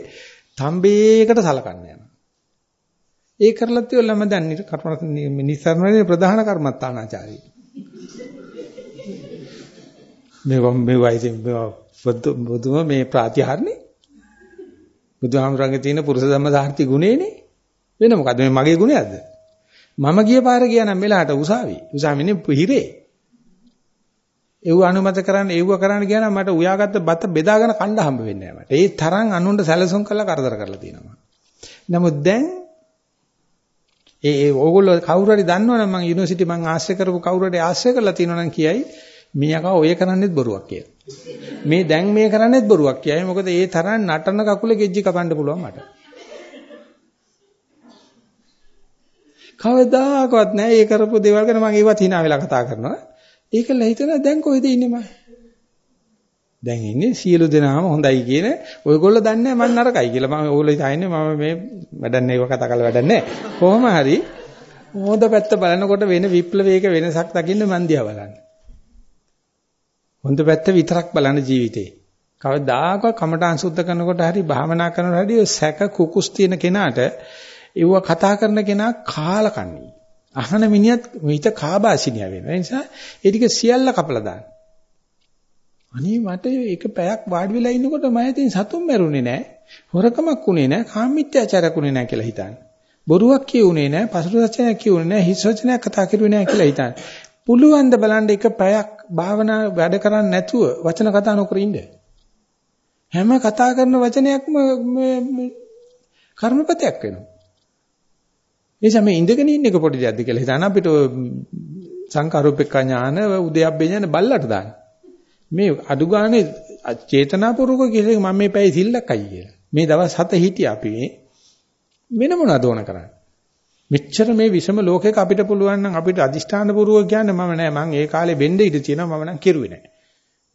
තම්බේකට සලකන්න යනවා. ඒ කරලත් ඉවරලා මම දැන් කර්ම නිස්සාරණයේ ප්‍රධාන කර්මත්තානාචාරී. මේ වම් මේ වයිසින් බුදුම මේ ප්‍රාතිහාරනේ බුදුහාමරංගේ තියෙන පුරුෂ ධම්ම සාර්ථි ගුණේනේ. වෙන මොකද්ද? මේ මගේ ගුණයක්ද? මම ගිය පාර ගියා නම් මෙලහට උසාවි. උසාවිනේ හිරේ. ඒව අනුමත කරන්න ඒව කරන්න ගියා නම් මට උයාගත්ත බත බෙදාගෙන කණ්ඩ හම්බ වෙන්නේ නැහැ මට. ඒ තරම් අනුන්ට සැලසුම් කරලා කරදර කරලා තියෙනවා. නමුත් දැන් ඒ ඒ ඕගොල්ලෝ කවුරු හරි දන්නවනම් මම යුනිවර්සිටි මම ආශ්‍රය කරපු කවුරු හරි ආශ්‍රය කරලා තියෙනවනම් කියයි මීයකා ඔය කරන්නේත් බොරුවක් කියලා. මේ දැන් මේ කරන්නේත් බොරුවක් කියයි. මොකද ඒ තරම් නටන කකුලේ ගෙජ්ජි කපන්න පුළුවන් මට. කවදාකවත් නෑ ඒ කරපු දේවල් ගැන මම ඒවත් hina වෙලා කතා කරනවා. ඒකල හිතනවා දැන් කොහෙද ඉන්නේ මම? දැන් ඉන්නේ සියලු දෙනාම හොඳයි කියන ඔයගොල්ලෝ දන්නේ මම නරකයි කියලා. මම ඕගොල්ලෝ හිතන්නේ මම මේ වැඩන්නේ ඒව කතා කරලා වැඩන්නේ කොහොම හරි හොඳ පැත්ත බලනකොට වෙන විප්ලවයක වෙනසක් දකින්න මන් දිහා බලන්න. හොඳ පැත්ත විතරක් බලන ජීවිතේ. කවදාකවත් කමඨාන් සුද්ධ කරනකොට හරි භාවනා කරනකොට හරි සැක කුකුස් තියෙන කෙනාට ඒව කතා කරන කෙනා කාලකන්ණී. අහන මිනිහත් හිත කාබාසිනිය වෙනවා. ඒ නිසා ඒ ටික සියල්ල කපලා දාන්න. අනේ මට ඒක පැයක් වාඩි වෙලා ඉන්නකොට මම ඉතින් සතුම් මැරුණේ නැහැ. හොරකමක් උනේ නැහැ. කාමීත්‍යාචාරයක් උනේ නැහැ කියලා හිතන්නේ. බොරුවක් කියුනේ නැහැ. පසුරු වචනයක් කියුනේ නැහැ. හිස් වචනයක් කතා කරුවේ නැහැ කියලා හිතන්නේ. පුළුවන් ද බලන්න එක පැයක් භාවනා වැඩ කරන්නේ නැතුව වචන කතා නොකර ඉන්න. හැම කතා කරන වචනයක්ම කර්මපතයක් වෙනවා. නිසා මේ ඉඳගෙන ඉන්න එක පොඩි දෙයක්ද කියලා හිතන අපිට සංකාරූපේක්ඛ ඥාන උද්‍යප්පේ ඥාන බල්ලට දාන්න. මේ අඩු ගානේ චේතනාපූර්වක කියලා මම මේ පැය සිල්ලක් අයි කියලා. මේ දවස් 7 හිටියා අපි මේ වෙන මොනවද ඕන කරන්නේ? මෙච්චර මේ විෂම ලෝකයක අපිට පුළුවන් නම් අපිට අදිෂ්ඨාන පූර්වක කියන්නේ මම නෑ මං ඒ කාලේ වෙන්න ඉඳ තියෙනවා මම නම් කෙරුවේ නෑ.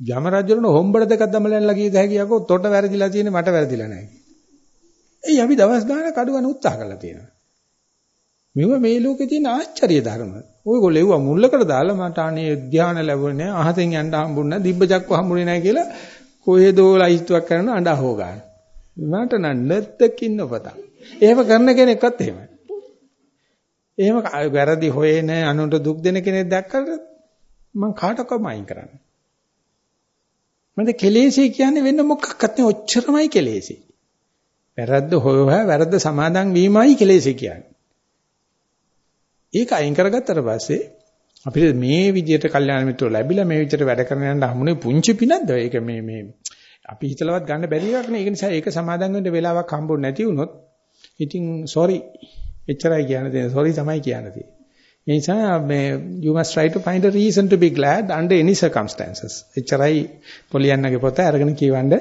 යම රජුරණ හොම්බඩ දෙකක් දමලන්නලා කීයද හැකියකෝ තොට වැරදිලා තියෙන්නේ මට වැරදිලා නෑ. එයි අපි දවස් ගානක් අඩු ගන්න උත්සාහ කරලා තියෙනවා. මෙව මේ ලෝකේ තියෙන ආශ්චර්ය ධර්ම. ඔයගොල්ලෝ එව්වා මුල්ලකට දාලා මට අනේ ධානය ලැබුණේ නැහැ, අහසෙන් යන්න හම්බුනේ නැහැ, දිබ්බ චක්ක හම්බුනේ නැහැ කියලා කොහෙදෝ ලයිස්තුවක් කරන අඬ හො ගන්න. මට නම් නැත්තකින් නොපතා. එහෙම කරන කෙනෙක්වත් එහෙමයි. එහෙම වැරදි හොයන අනුන්ට දුක් දෙන කෙනෙක් දැක්කට මම කාටවත් අයින් කරන්නේ. මන්ද කෙලෙසි කියන්නේ වෙන මොකක්වත් නෙවෙයි ඔච්චරමයි කෙලෙසි. වැරද්ද හොය හොය වැරද්ද සමාදන් වීමයි කෙලෙසි කියන්නේ. ඒක අයින් කරගත්තට පස්සේ අපිට මේ විදියට කල්යාණ මිත්‍රෝ ලැබිලා මේ විදියට වැඩ කරන යන්න හමුනේ පුංචි පිනක්ද? ඒක මේ මේ අපි හිතලවත් ගන්න බැරි එකක් නේ. ඒක නිසා ඒක සමාදන් වෙන්න වෙලාවක් හම්බුනේ නැති වුණොත් ඉතින් sorry. එච්චරයි කියන්න. තියෙන්නේ sorry තමයි කියන්න. තියෙන්නේ ඒ නිසා මේ you must try to find a reason to be glad under any circumstances. එච්චරයි පොලියන්නගේ පොත අරගෙන කියවන්න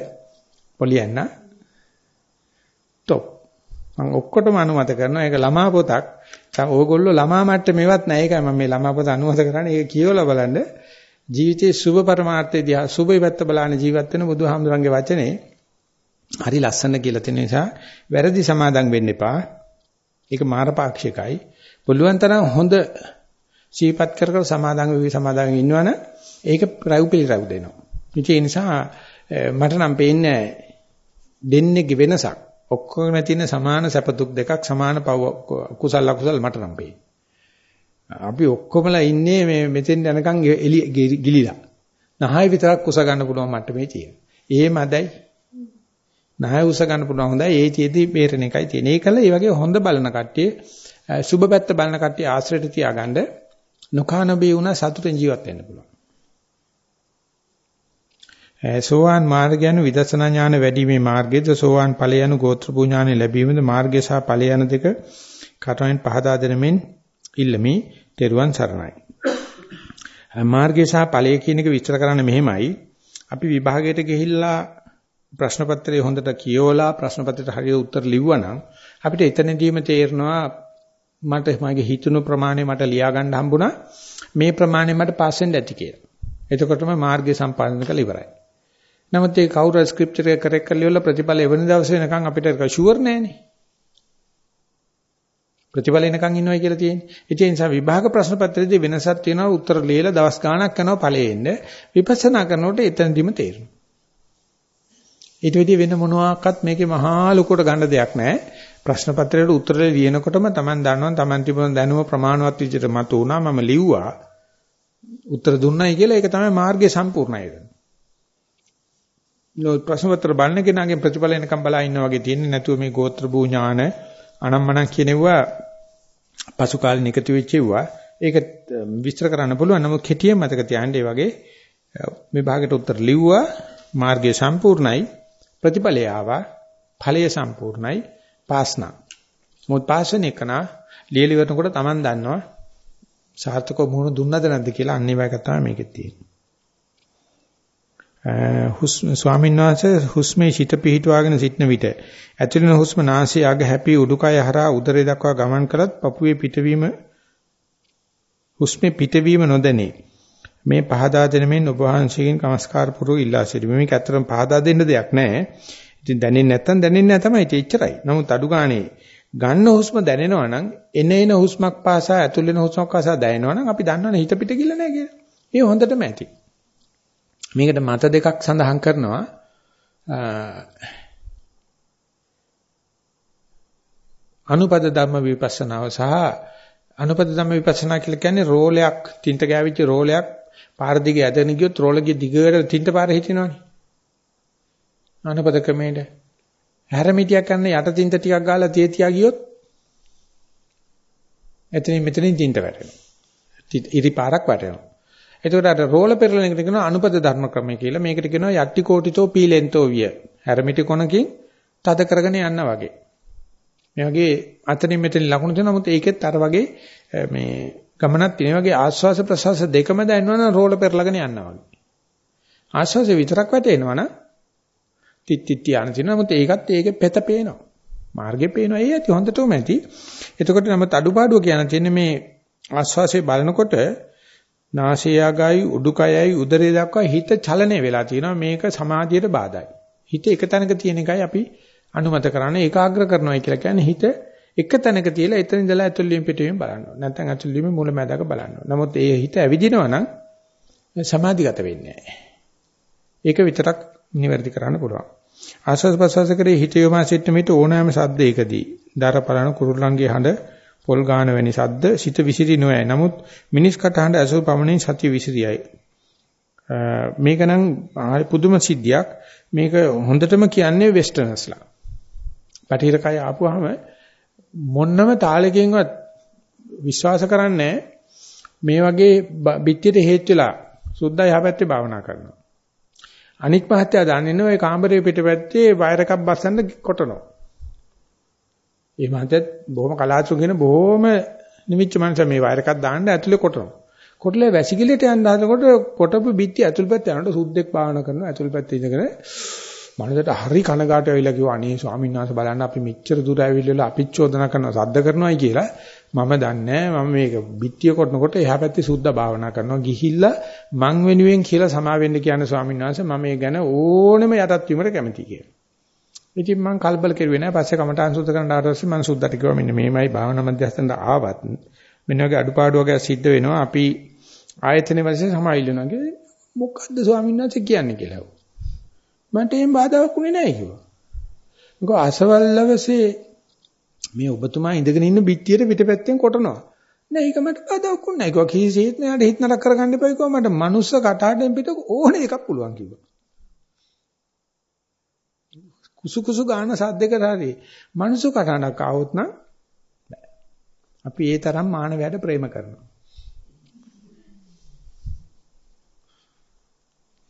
පොලියන්න. Top මම ඔක්කොටම අනුමත කරනවා. ඒක ළමා පොතක්. ඕගොල්ලෝ ළමා මට්ටමේවත් නැහැ. ඒකයි මම මේ ළමා පොත අනුමත කරන්නේ. ඒක කියවලා බලන්න ජීවිතයේ සුබ පරමාර්ථය දිහා සුබේ පැත්ත බලන ජීවත් වෙන බුදුහාමුදුරන්ගේ වචනේ හරි ලස්සන කියලා තියෙන නිසා වැරදි සමාදම් වෙන්න එපා. ඒක මාරපාක්ෂිකයි. පුළුවන් තරම් හොඳ සීපත් කර කර සමාදම් වෙවි සමාදම් ඉන්නවනම් ඒක රව් පිළිරව් දෙනවා. ඒ නිසා මට නම් පේන්නේ දෙන්නේ වෙනසක්. ඔක්කොම තියෙන සමාන සැප දුක් දෙකක් සමාන කුසල අකුසල මට නම් අපි ඔක්කොමලා ඉන්නේ මේ මෙතෙන් යනකම් එලි ගිලිලා. නහය විතරක් කුස ගන්න පුළුවන් මට්ටමේ තියෙන. ඒ මදයි. ණය උස ගන්න පුළුවන් හොඳයි. ඒ තියේදී බේරෙන එකයි තියෙන්නේ. ඒකල ඒ වගේ හොඳ බලන කට්ටිය සුබ පැත්ත බලන කට්ටිය ආශ්‍රයට තියාගන්න නොකානබේ වුණා සතුටෙන් ජීවත් වෙන්න පුළුවන්. සෝවාන් මාර්ගය යන විදර්ශනා ඥාන වැඩිමේ මාර්ගයේද සෝවාන් ඵලය යන ගෝත්‍ර පුඥානෙ ලැබීමද මාර්ගය සහ ඵලය යන දෙක කටවෙන් පහදා දෙනමින් ඉල්ලමි තෙරුවන් සරණයි. මාර්ගය සහ ඵලය කියන එක විස්තර කරන්න මෙහෙමයි. අපි විභාගයට ගිහිල්ලා ප්‍රශ්න පත්‍රය හොඳට කියවලා ප්‍රශ්න පත්‍රයට හරියට උත්තර ලිව්වනම් අපිට එතනදීම තේරෙනවා මට මගේ හිතුණු ප්‍රමාණය මට ලියා ගන්න හම්බුණා මේ ප්‍රමාණය මට පාස් වෙන්න ඇති කියලා. එතකොටම මාර්ගය සම්පාදනය කළ ඉවරයි. නමුත් ඒ කවුරු ස්ක්‍රිප්චර් එක කරෙක් කරලා ඉවරලා ප්‍රතිඵල එවන දවසේ වෙනකන් අපිට ෂුවර් නෑනේ. ප්‍රතිඵල එනකන් ඉන්නවයි කියලා තියෙන්නේ. ඒ නිසා විභාග ප්‍රශ්න පත්‍රයේදී වෙනසක් තියෙනවා උත්තර ලියලා දවස් ගාණක් යනවා ඵලෙ එන්න. විපස්සනා කරනකොට එතනදිම තේරෙනවා. ඊට වෙදී වෙන මොනවාක්වත් මේකේ මහා ලොකුට ගන්න දෙයක් නැහැ. ප්‍රශ්න පත්‍රයට උත්තර ලියනකොටම Taman දන්නවා Taman තිබුණ දැනුම ප්‍රමාණවත් විදිහට මතු වුණා මම ලිව්වා. උත්තර දුන්නයි කියලා ඒක තමයි මාර්ගය සම්පූර්ණයි. නෝ ප්‍රශ්න පත්‍ර බලන කෙනාගේ ප්‍රතිඵල එනකම් බලා ඉන්නා වගේ තියෙන්නේ නැතුව මේ ගෝත්‍ර භූ ඥාන අනම්මනම් කියනෙවුවා පසු කාලේ නිකති වෙච්චෙව්වා ඒක විස්තර කරන්න පුළුවන්. නමුත් කෙටියෙන් මතක තියාගන්න ඒ වගේ මේ භාගයට උත්තර ලිව්වා මාර්ගය සම්පූර්ණයි ප්‍රතිඵලය ආවා ඵලය සම්පූර්ණයි පාස්නා. මොකද පාසන එකන ලියලි වෙනකොට Taman දන්නවා සාර්ථකව මුහුණ දුන්නද නැද්ද කියලා අනිවාර්යව තමයි මේකෙත් තියෙන්නේ. හුස්ම ස්වාමීන් වහන්සේ හුස්මේ සිට පිහිටුවාගෙන සිටන විට ඇතුළේන හුස්ම නාසය අග හැපි උඩුකය හරහා උදරය දක්වා ගමන් කළත් පපුවේ පිටවීම හුස්මේ පිටවීම නොදැනේ. මේ පහදා දෙන මෙන් ඔබ වහන්සේගෙන් নমස්කාර පුරු ඉල්ලා සිටිමි. මේක ඇත්තටම පහදා දෙන්න දෙයක් නැහැ ඉතින් දැනෙන්නේ නැත්තම් දැනෙන්නේ නැහැ තමයි ඒක එච්චරයි. නමුත් අඩු ගානේ ගන්න හුස්ම දැනෙනවා නම් එන එන හුස්මක් පාසා ඇතුළේන හුස්මක් පාසා දැනෙනවා නම් අපි දන්නවනේ හිත පිට ගිල්ල නැහැ කියලා. ඒ හොඳටම ඇති. මේකට මත දෙකක් සඳහන් කරනවා. අනුපද ධම්ම විපස්සනාව සහ අනුපද ධම්ම විපස්සනා කියලා කියන්නේ රෝලයක් තින්ත ගෑවිච්ච රෝලයක් පාර දිගේ ඇදගෙන ගියොත් රෝලගේ දිගට තින්ත පාර හිටිනවනේ. අනුපද ක්‍රමයට. හැරමිටියක් ගන්න යට තින්ත ටිකක් ගාලා තිය තියා ගියොත් එතනින් මෙතනින් තින්ත වැටෙනවා. ඉරි පාරක් වැටෙනවා. එතකොට අර රෝල පෙරලන එකට කියනවා අනුපද ධර්ම ක්‍රමය කියලා. මේකට කියනවා යට්ටි කෝටිතෝ පීලෙන්තෝ විය. හැරමිටි කොනකින් තද කරගෙන යන්න වගේ. මේ වගේ අතනින් මෙතනින් ලකුණු දෙනවා. නමුත් ඒකෙත් අර වගේ මේ ගමනක් තියෙන වගේ ආස්වාස ප්‍රසවාස දෙකම දැනනවනම් රෝල පෙරලගෙන යනවා වගේ. ආස්වාසෙ විතරක් වැටෙනවනම් තිත් තිත් යන තියෙනවා. නමුත් ඒකත් ඒකේ පෙත පේනවා. මාර්ගේ පේනවා. ඒ ඇති හොඳටම ඇති. එතකොට නමුත් අඩුපාඩුව කියන තියෙන්නේ මේ ආස්වාසේ බලනකොට නාසයගයි උඩුකයයි උදරය දක්වා හිත චලනය වෙලා තියෙනවා මේක සමාධියට බාධායි. හිත එක තැනක තියෙන එකයි අපි අනුමත කරන්නේ ඒකාග්‍ර කරනවා කියලා කියන්නේ හිත එක තැනක තියලා එතන ඉඳලා ඇතුළේම පිටවීම බලන්න ඕන. නැත්නම් ඇතුළේම මුලැමැදක බලන්න ඕන. නමුත් ඒ හිත ඇවිදිනවා නම් සමාධිගත වෙන්නේ නැහැ. ඒක විතරක් නිවැරදි කරන්න පුළුවන්. ආස්වාද ප්‍රසවාස කරේ හිත යොමා සිටින විට ඕනෑම සද්දයකදී දර පලන කුරුල්ලන්ගේ හඬ පොල් ගාන වැනි සද්ද සිත විසිරි නොයයි. නමුත් මිනිස් කටහඬ ඇසූ පමණින් සතිය විසිරියයි. මේක නම් පුදුම සිද්ධියක්. මේක හොඳටම කියන්නේ වෙස්ටර්නස්ලා. පටිහිර කය ආපුවාම මොන්නම තාලෙකින්වත් විශ්වාස කරන්නේ මේ වගේ පිටියට හේතු වෙලා සුද්ධ යහපැත්තේ භාවනා කරනවා. අනික් මහත්තයා දන්නේ නැහැ ওই කාමරේ පිටපැත්තේ වයර් එකක් බස්සන්න කොටනවා. ඒ මහත්තයත් බොහොම කලාතුරකින් බොහොම නිමිච්ච මනස මේ වයර් එකක් දාන්න ඇතුලේ කොටනවා. කොටලේ වැසිකිළියට යන්න හදනකොට කොටපු බිත්ති ඇතුල් පැත්ත යනකොට සුද්දෙක් භාවනා කරනවා ඇතුල් පැත්තේ ඉඳගෙන මනසට හරි කනගාටු වෙලා කිව්වා අනේ ස්වාමීන් වහන්සේ බලන්න අපි මෙච්චර දුර ඇවිල්ලා අපිත් චෝදනා කරනවා සද්ද කරනවායි කියලා මම දන්නේ මම මේක බිත්තිය කොටනකොට එහා පැත්තේ සුද්ද භාවනා කරනවා ගිහිල්ලා මං වෙනුවෙන් කියලා සමා වෙන්න කියන ස්වාමීන් වහන්සේ මම මේ ගැන ඕනෙම යටත් වීමට කැමතියි කියලා. ඉතින් මම කලබල කෙරුවේ නැහැ. පස්සේ කමටහන් සුද්ධ කරන්න ආවට පස්සේ මම සුද්ධට කිව්වා මෙන්න මේමයි භාවනා මධ්‍යස්ථානට ආවත් මෙන්න වගේ අඩුපාඩු වගේ සිද්ධ වෙනවා. අපි ආයතනේ වශයෙන් සමායිල්ලනවා කියන්නේ මොකද්ද ස්වාමීන් වහන්සේ කියන්නේ කියලා. මන්ට එහෙම බාධාවක් උනේ නැහැ කිව්වා. මොකද අසවල්ලවසේ මේ ඔබතුමා ඉඳගෙන ඉන්න බිත්තියට පිටපැත්තෙන් කොටනවා. නෑ ඒක මට බාධාවක් උන්නේ නැහැ. කිව්වා කීසෙත් නෑට හිත නරක කරගන්න එපා කිව්වා. මට මනුස්ස කටහඬෙන් පිට ඕනේ එකක් පුළුවන් කිව්වා. කුසු කුසු ගාන සද්දයකට හරි මනුසු කටහඬක් ආවොත් නම් අපි ඒ තරම් මානවයාට ප්‍රේම කරනවා.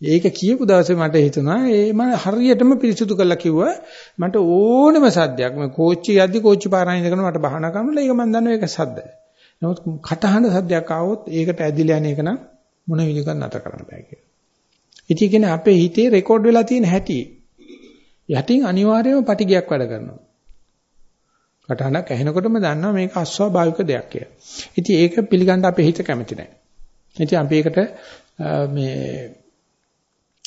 ඒක කියපු දවසේ මට හිතුණා ඒ මම හරියටම පිරිසුදු කරලා කිව්වා මට ඕනම සද්දයක් මේ කෝච්චි යද්දි කෝච්චි පාරායි ඉඳගෙන මට බහනා කරනවා ඒක මම දන්නවා ඒක සද්ද. නමුත් කටහඬ සද්දයක් ආවොත් ඒකට ඇදිලා යන එක නම් මොන විදිහකට නැතර කරන්න බෑ කියලා. ඉතින් කියන්නේ අපේ හිතේ රෙකෝඩ් වෙලා තියෙන හැටි යටින් අනිවාර්යයෙන්ම පටිගයක් වැඩ කරනවා. කටහඬක් ඇහෙනකොටම දන්නවා මේක අස්වාභාවික දෙයක් කියලා. ඉතින් ඒක පිළිගන්න අපේ හිත කැමති නැහැ. ඉතින් අපි ඒකට මේ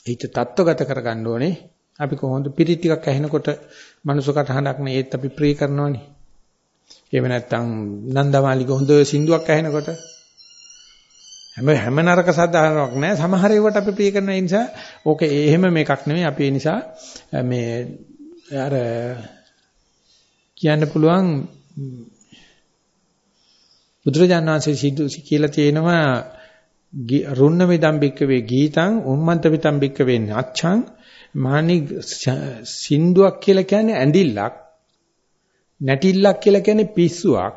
හිත තත්ත්වගත කරගන්න ඕනේ. අපි කොහොමද පිරි ටිකක් ඇහෙනකොට මනුස්ස කටහඬක් නේ ඒත් අපි ප්‍රී කරනවනේ. එහෙම නැත්නම් නන්දමාලික හොඳ සින්දුවක් ඇහෙනකොට හැම හැම නරක සද්ධාරණයක් නැහැ. සමහර ඒවාට අපි ප්‍රිය කරන නිසා ඕක එහෙම මේකක් නෙමෙයි. අපි ඒ නිසා මේ අර කියන්න පුළුවන් බුදුරජාණන් වහන්සේ සිදු කියලා තියෙනවා රුන්න මිදම් බික්කවේ ගීතං උම්මන්ත මිදම් බික්කවේ නච්ඡං මානි සින්දුවක් කියලා කියන්නේ ඇඬිල්ලක් නැටිල්ලක් කියලා කියන්නේ පිස්සුවක්.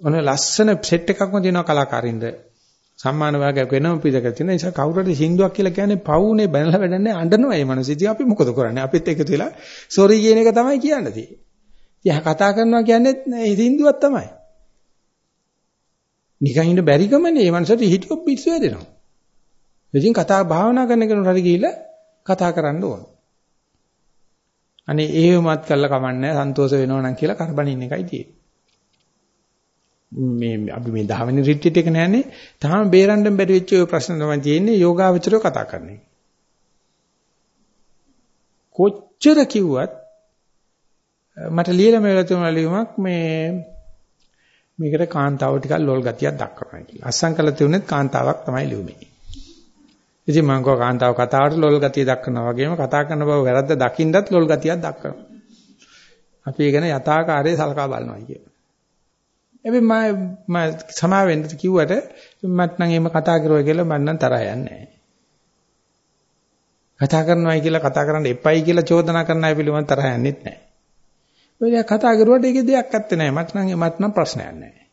ඔන්න ලස්සන සෙට් එකක්ම දෙනවා කලාකාරින්ද. සම්මාන වාගයක් වෙනම පිටක තියෙන නිසා කවුරුහරි සින්දුවක් කියලා කියන්නේ පවුනේ බැනලා වැඩන්නේ අඬනවා ඒ මනස ඉතින් අපි මොකද කරන්නේ අපිත් එකතු වෙලා සෝරි කියන එක තමයි කියන්න තියෙන්නේ. ඉතින් කතා කරනවා කියන්නේ මේ සින්දුවක් තමයි. නිකන් ඉන්න බැරි ගමනේ මේ මනසට හිටියොත් පිස්සු වැදෙනවා. ඉතින් කතා භාවනා කරන කෙනෙකුට හරි ගිහිල්ලා කතා කරන්න ඕන. අනේ ඒවමත් කළා කමන්නේ සන්තෝෂ වෙනවා නම් කියලා කරබනින් එකයි තියෙන්නේ. මේ අපි මේ 10 වෙනි රිට්‍රීට් එක නෑනේ. තාම බේරන්න බැරි වෙච්ච ඔය ප්‍රශ්න තමයි තියෙන්නේ යෝගාවචරය කතා කරන්නේ. කොච්චර කිව්වත් මට ලියලා මේ වෙලාවට ලියුමක් මේ මේකට කාන්තාව ටිකක් ලොල් ගතියක් දක්වනවා කියලා. අස්සම් කළ තියුනේත් කාන්තාවක් තමයි ලියුමේ. ඉතින් මම කව කාන්තාව කතාවට ලොල් ගතිය දක්වනවා වගේම කතා කරන බව වැරද්ද දකින්නත් ලොල් ගතියක් දක්වනවා. අපි ඒ ගැන යථාකාරයේ සලකා බලනවා කියන්නේ. හැබැයි මම මම සමා වෙන්න කිව්වට මට නම් එහෙම කතා කරුවා කියලා මම නම් තරහ යන්නේ නැහැ. කතා කරනවායි කියලා කතා කරන්න එපයි කියලා චෝදනා කරන අය පිළිබඳ තරහ යන්නෙත් නැහැ. ඔය කතා කරුවට ඒකේ දෙයක් ඇත්තේ නැහැ. මට නම් මට නම් ප්‍රශ්නයක් නැහැ.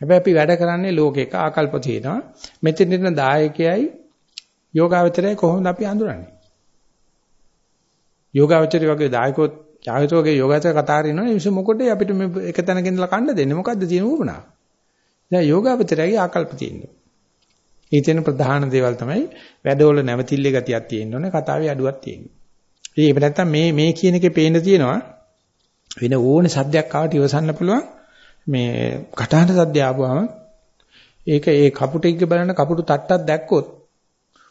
හැබැයි අපි වැඩ කරන්නේ ලෝකයක ආකල්ප තියෙනවා. මෙතන ඉන්න දායකයයි යෝගාවචරයයි කොහොමද අපි අඳුරන්නේ? යෝගාවචරය වගේ දායකෝත් යායතෝගේ යෝගාචර කතා කරනවා ඒ විශ්ව මොකටද අපිට මේ එක තැනක ඉඳලා කන්න දෙන්නේ? මොකද්ද තියෙන උවමනාව දැන් යෝගාවචරයේ ආකල්ප තියෙනවා. ඒ තියෙන ප්‍රධාන දේවල් තමයි වැඩවල නැවතිල්ලේ ගතියක් තියෙන්න ඕනේ කතාවේ අඩුවක් තියෙනවා ඒක නැත්තම් මේ මේ කියන එකේ පේන්න තියෙනවා වෙන ඕනේ සද්දයක් ආවට ඉවසන්න පුළුවන්. මේ කටහඬ සද්ද ආවම ඒක ඒ කපුටෙක්ගේ බලන කපුටු තට්ටක් දැක්කොත්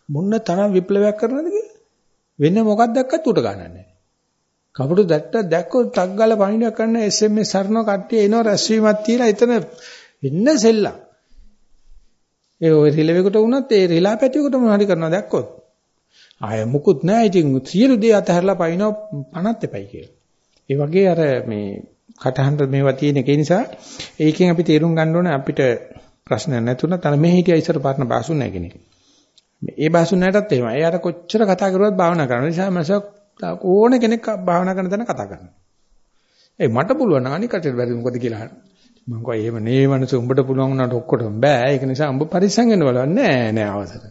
මොන්න තරම් විප්ලවයක් කරනවද කියලා වෙන මොකක් දැක්කත් උට ගන්නෑ කපුටු දැක්ට දැක්කොත් ටක් ගාලා පණිඩක් කරන SMS සරණ කට්ටිය එනවා රැස්වීමක් තියලා එතන වෙන්න සෙල්ලම්. ඒ ඔය රිලෙවෙකට වුණත් ඒ රිලා පැටියෙකුට මොනව හරි කරනවා දැක්කොත්. ආය මුකුත් නැහැ ඉතින් සියලු දේ අතහැරලා පයින්නවා පණත් එපයි කියලා. ඒ වගේ අර මේ කටහඬ මේවා තියෙන එක නිසා ඒකෙන් අපි තේරුම් ගන්න ඕනේ අපිට ප්‍රශ්න නැතුණත් අර මේ හිටිය ඉස්සර පාරන බාසුන් නැහැ කෙනෙක්. මේ බාසුන් නැටත් එහෙමයි. එයාට කොච්චර කතා කරුවත් භාවනා කරන නිසා මසක් ඕන කෙනෙක් භාවනා කරන තැන කතා කරනවා. ඒ මට පුළුවන් නම් අනිකට බැරි මොකද කියලා අහනවා. මම කිව්වා එහෙම නේ මනස උඹට පුළුවන් වුණාට ඔක්කොටම බෑ. ඒක නිසා උඹ පරිස්සම් වෙන්න බලන්න නෑ නෑ අවසර.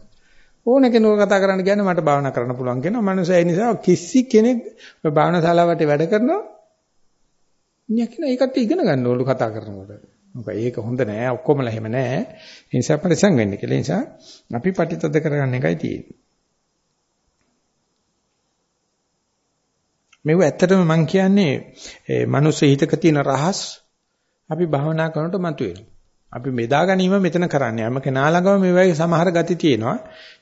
ඕන කෙනෙකුට කතා කරන්න කියන්නේ මට භාවනා කරන්න පුළුවන් කියනවා. මනස ඒ නිසා කිසි කෙනෙක් ඔය භාවනා ශාලාවට වැඩ කරනවා. නියකින ඒකට ඉගෙන ගන්න ඕලු කතා කරනකොට. මොකද ඒක හොඳ නෑ ඔක්කොමලා එහෙම නෑ. ඒ නිසා පරිස්සම් වෙන්න කියලා. ඒ නිසා අපි පටිතද කරගන්න එකයි තියෙන්නේ. මේව ඇත්තටම මම කියන්නේ මනුස්ස හිතක තියෙන රහස් අපි භවනා කරනකොට මතුවෙනවා. අපි මෙදා ගැනීම මෙතන කරන්නේ. යම කෙනා ළඟම මේ වගේ සමහර ගති තියෙනවා.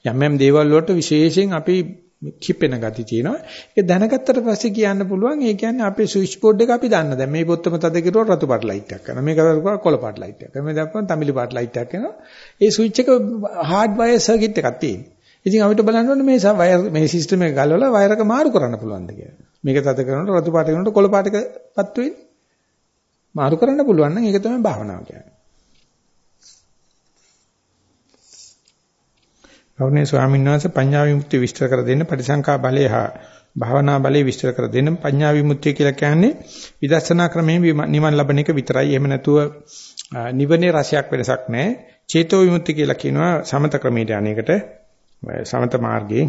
යම් යම් දේවල් වලට විශේෂයෙන් අපි කිපෙන ගති තියෙනවා. ඒක දැනගත්තට පස්සේ කියන්න පුළුවන් ඒ කියන්නේ අපේ ස්විච් බෝඩ් එක අපි දන්න. දැන් මේ පොත්තම තද කිරුවා රතු පාට ලයිට් එකක් කරනවා. මේක කරුවා කොළ පාට ලයිට් එකක් කරනවා. මේ දැක්කම තමිලි පාට ලයිට් එකක් කරනවා. ඒ ස්විච් එක හાર્ඩ් වයර් සර්කිට් එකක් තියෙනවා. ඉතින් අපිට බලන්න ඕනේ මේ වයර් මේ සිස්ටම් එක ගලවලා වයර් එක මාරු කරන්න පුළුවන්ද කියලා. මේක තද කරනකොට රතු පාට කරනකොට කොළ පාටකපත් වෙන්නේ. මාරු කරන්න පුළුවන් නම් ඒක තමයි භාවනාව කියන්නේ. ගෞරවනීය ස්වාමීන් වහන්සේ පඤ්ඤා විමුක්ති විස්තර කර දෙන්න පරිසංකා බලය හා භාවනා බලය විස්තර කර දෙන්න පඤ්ඤා විමුක්තිය කියලා කියන්නේ විදර්ශනා ක්‍රමයෙන් නිවන් ලබන එක විතරයි. එහෙම නැතුව නිවනේ රසයක් වෙනසක් නැහැ. චේතෝ විමුක්ති කියලා කියනවා සමත ක්‍රමයට අනේකට සමත මාර්ගයෙන්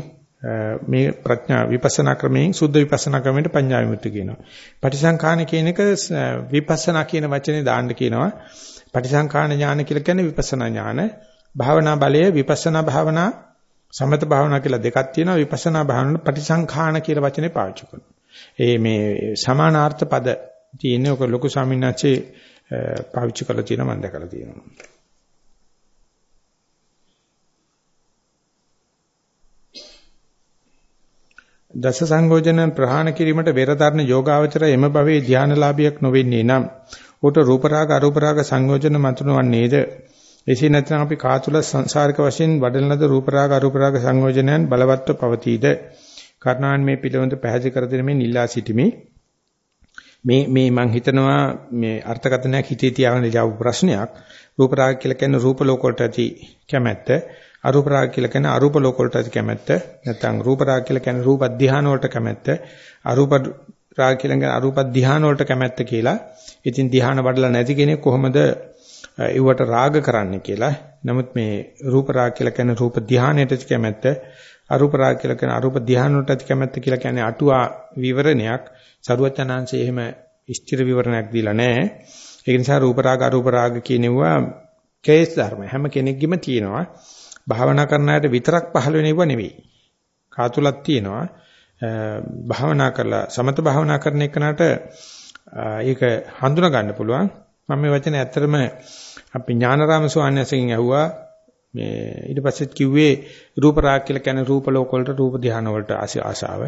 මේ ප්‍රඥා විපස්සනා ක්‍රමයෙන් සුද්ධ විපස්සනා ක්‍රමයට පඤ්ඤා විමුක්ති කියනවා. පටිසංඛාන කියන එක විපස්සනා කියන වචනේ දාන්න කියනවා. පටිසංඛාන ඥාන කියලා කියන්නේ විපස්සනා ඥාන. භාවනා බලය විපස්සනා භාවනා සමත භාවනා කියලා දෙකක් තියෙනවා. විපස්සනා භාවනාවට පටිසංඛාන කියලා වචනේ පාවිච්චි කරනවා. ඒ මේ සමානාර්ථ පද තියෙන්නේ ඔක ලොකු ස්වාමීන් වහන්සේ පාවිච්චි කරලා තියෙනවා මම දැකලා තියෙනවා. දස සංගෝචන ප්‍රහාණ කිරීමට වෙරතරන යෝගාවචර එම භවයේ ධානලාභියක් නොවෙන්නේ නම් ඌට රූප රාග අරූප රාග සංයෝජන මතුනවන්නේද? එසේ නැත්නම් අපි කාතුල සංසාරික වශයෙන් වඩන ලද රූප රාග අරූප රාග සංයෝජනයන් බලවත්ව පවතීද? කර්ණාන් මේ පිළිවෙත පැහැදිලි කර දෙන මේ නිලා සිටිමි. මේ මේ මං හිතනවා මේ අර්ථකථනයක් හිතේ තියාගෙන ඉලව ප්‍රශ්නයක්. රූප රාග කියලා කියන්නේ රූප ලෝක වලට ඇති කැමැත්ත. අරූප රාග කියලා කියන්නේ අරූප ලෝක වලට ඇති කැමැත්ත නැත්නම් රූප රාග කියලා කියන්නේ රූප ධානය වලට කැමැත්ත අරූප රාග කියලා කියන්නේ අරූප ධානය වලට කැමැත්ත කියලා ඉතින් ධ්‍යාන වඩලා නැති කෙනෙක් කොහොමද ඒවට රාග කරන්නේ කියලා. නමුත් මේ රූප රාග කියලා කියන රූප ධ්‍යානයට කැමැත්ත, අරූප රාග කියලා කියන අරූප ධ්‍යානයට කැමැත්ත කියලා කියන්නේ අටුවා විවරණයක්. සරුවචනාංශයේ එහෙම ස්ථිර විවරණයක් දීලා නැහැ. ඒ නිසා රූප රාග අරූප රාග කියනවා කේස් ධර්ම හැම කෙනෙක්ගෙම තියෙනවා. භාවනා කරන අයට විතරක් පහළ වෙනව නෙවෙයි. කාතුලක් තියෙනවා. භාවනා කරලා සමත භාවනා කරන එකනට ඒක හඳුනා ගන්න පුළුවන්. මම මේ වචනේ ඇත්තටම අපි ඥානරාම ස්වාමීන් ඇහුවා මේ ඊට පස්සෙත් කිව්වේ රූප රාග කියලා කියන්නේ රූප ලෝක වලට රූප ධානය වලට ආශාව.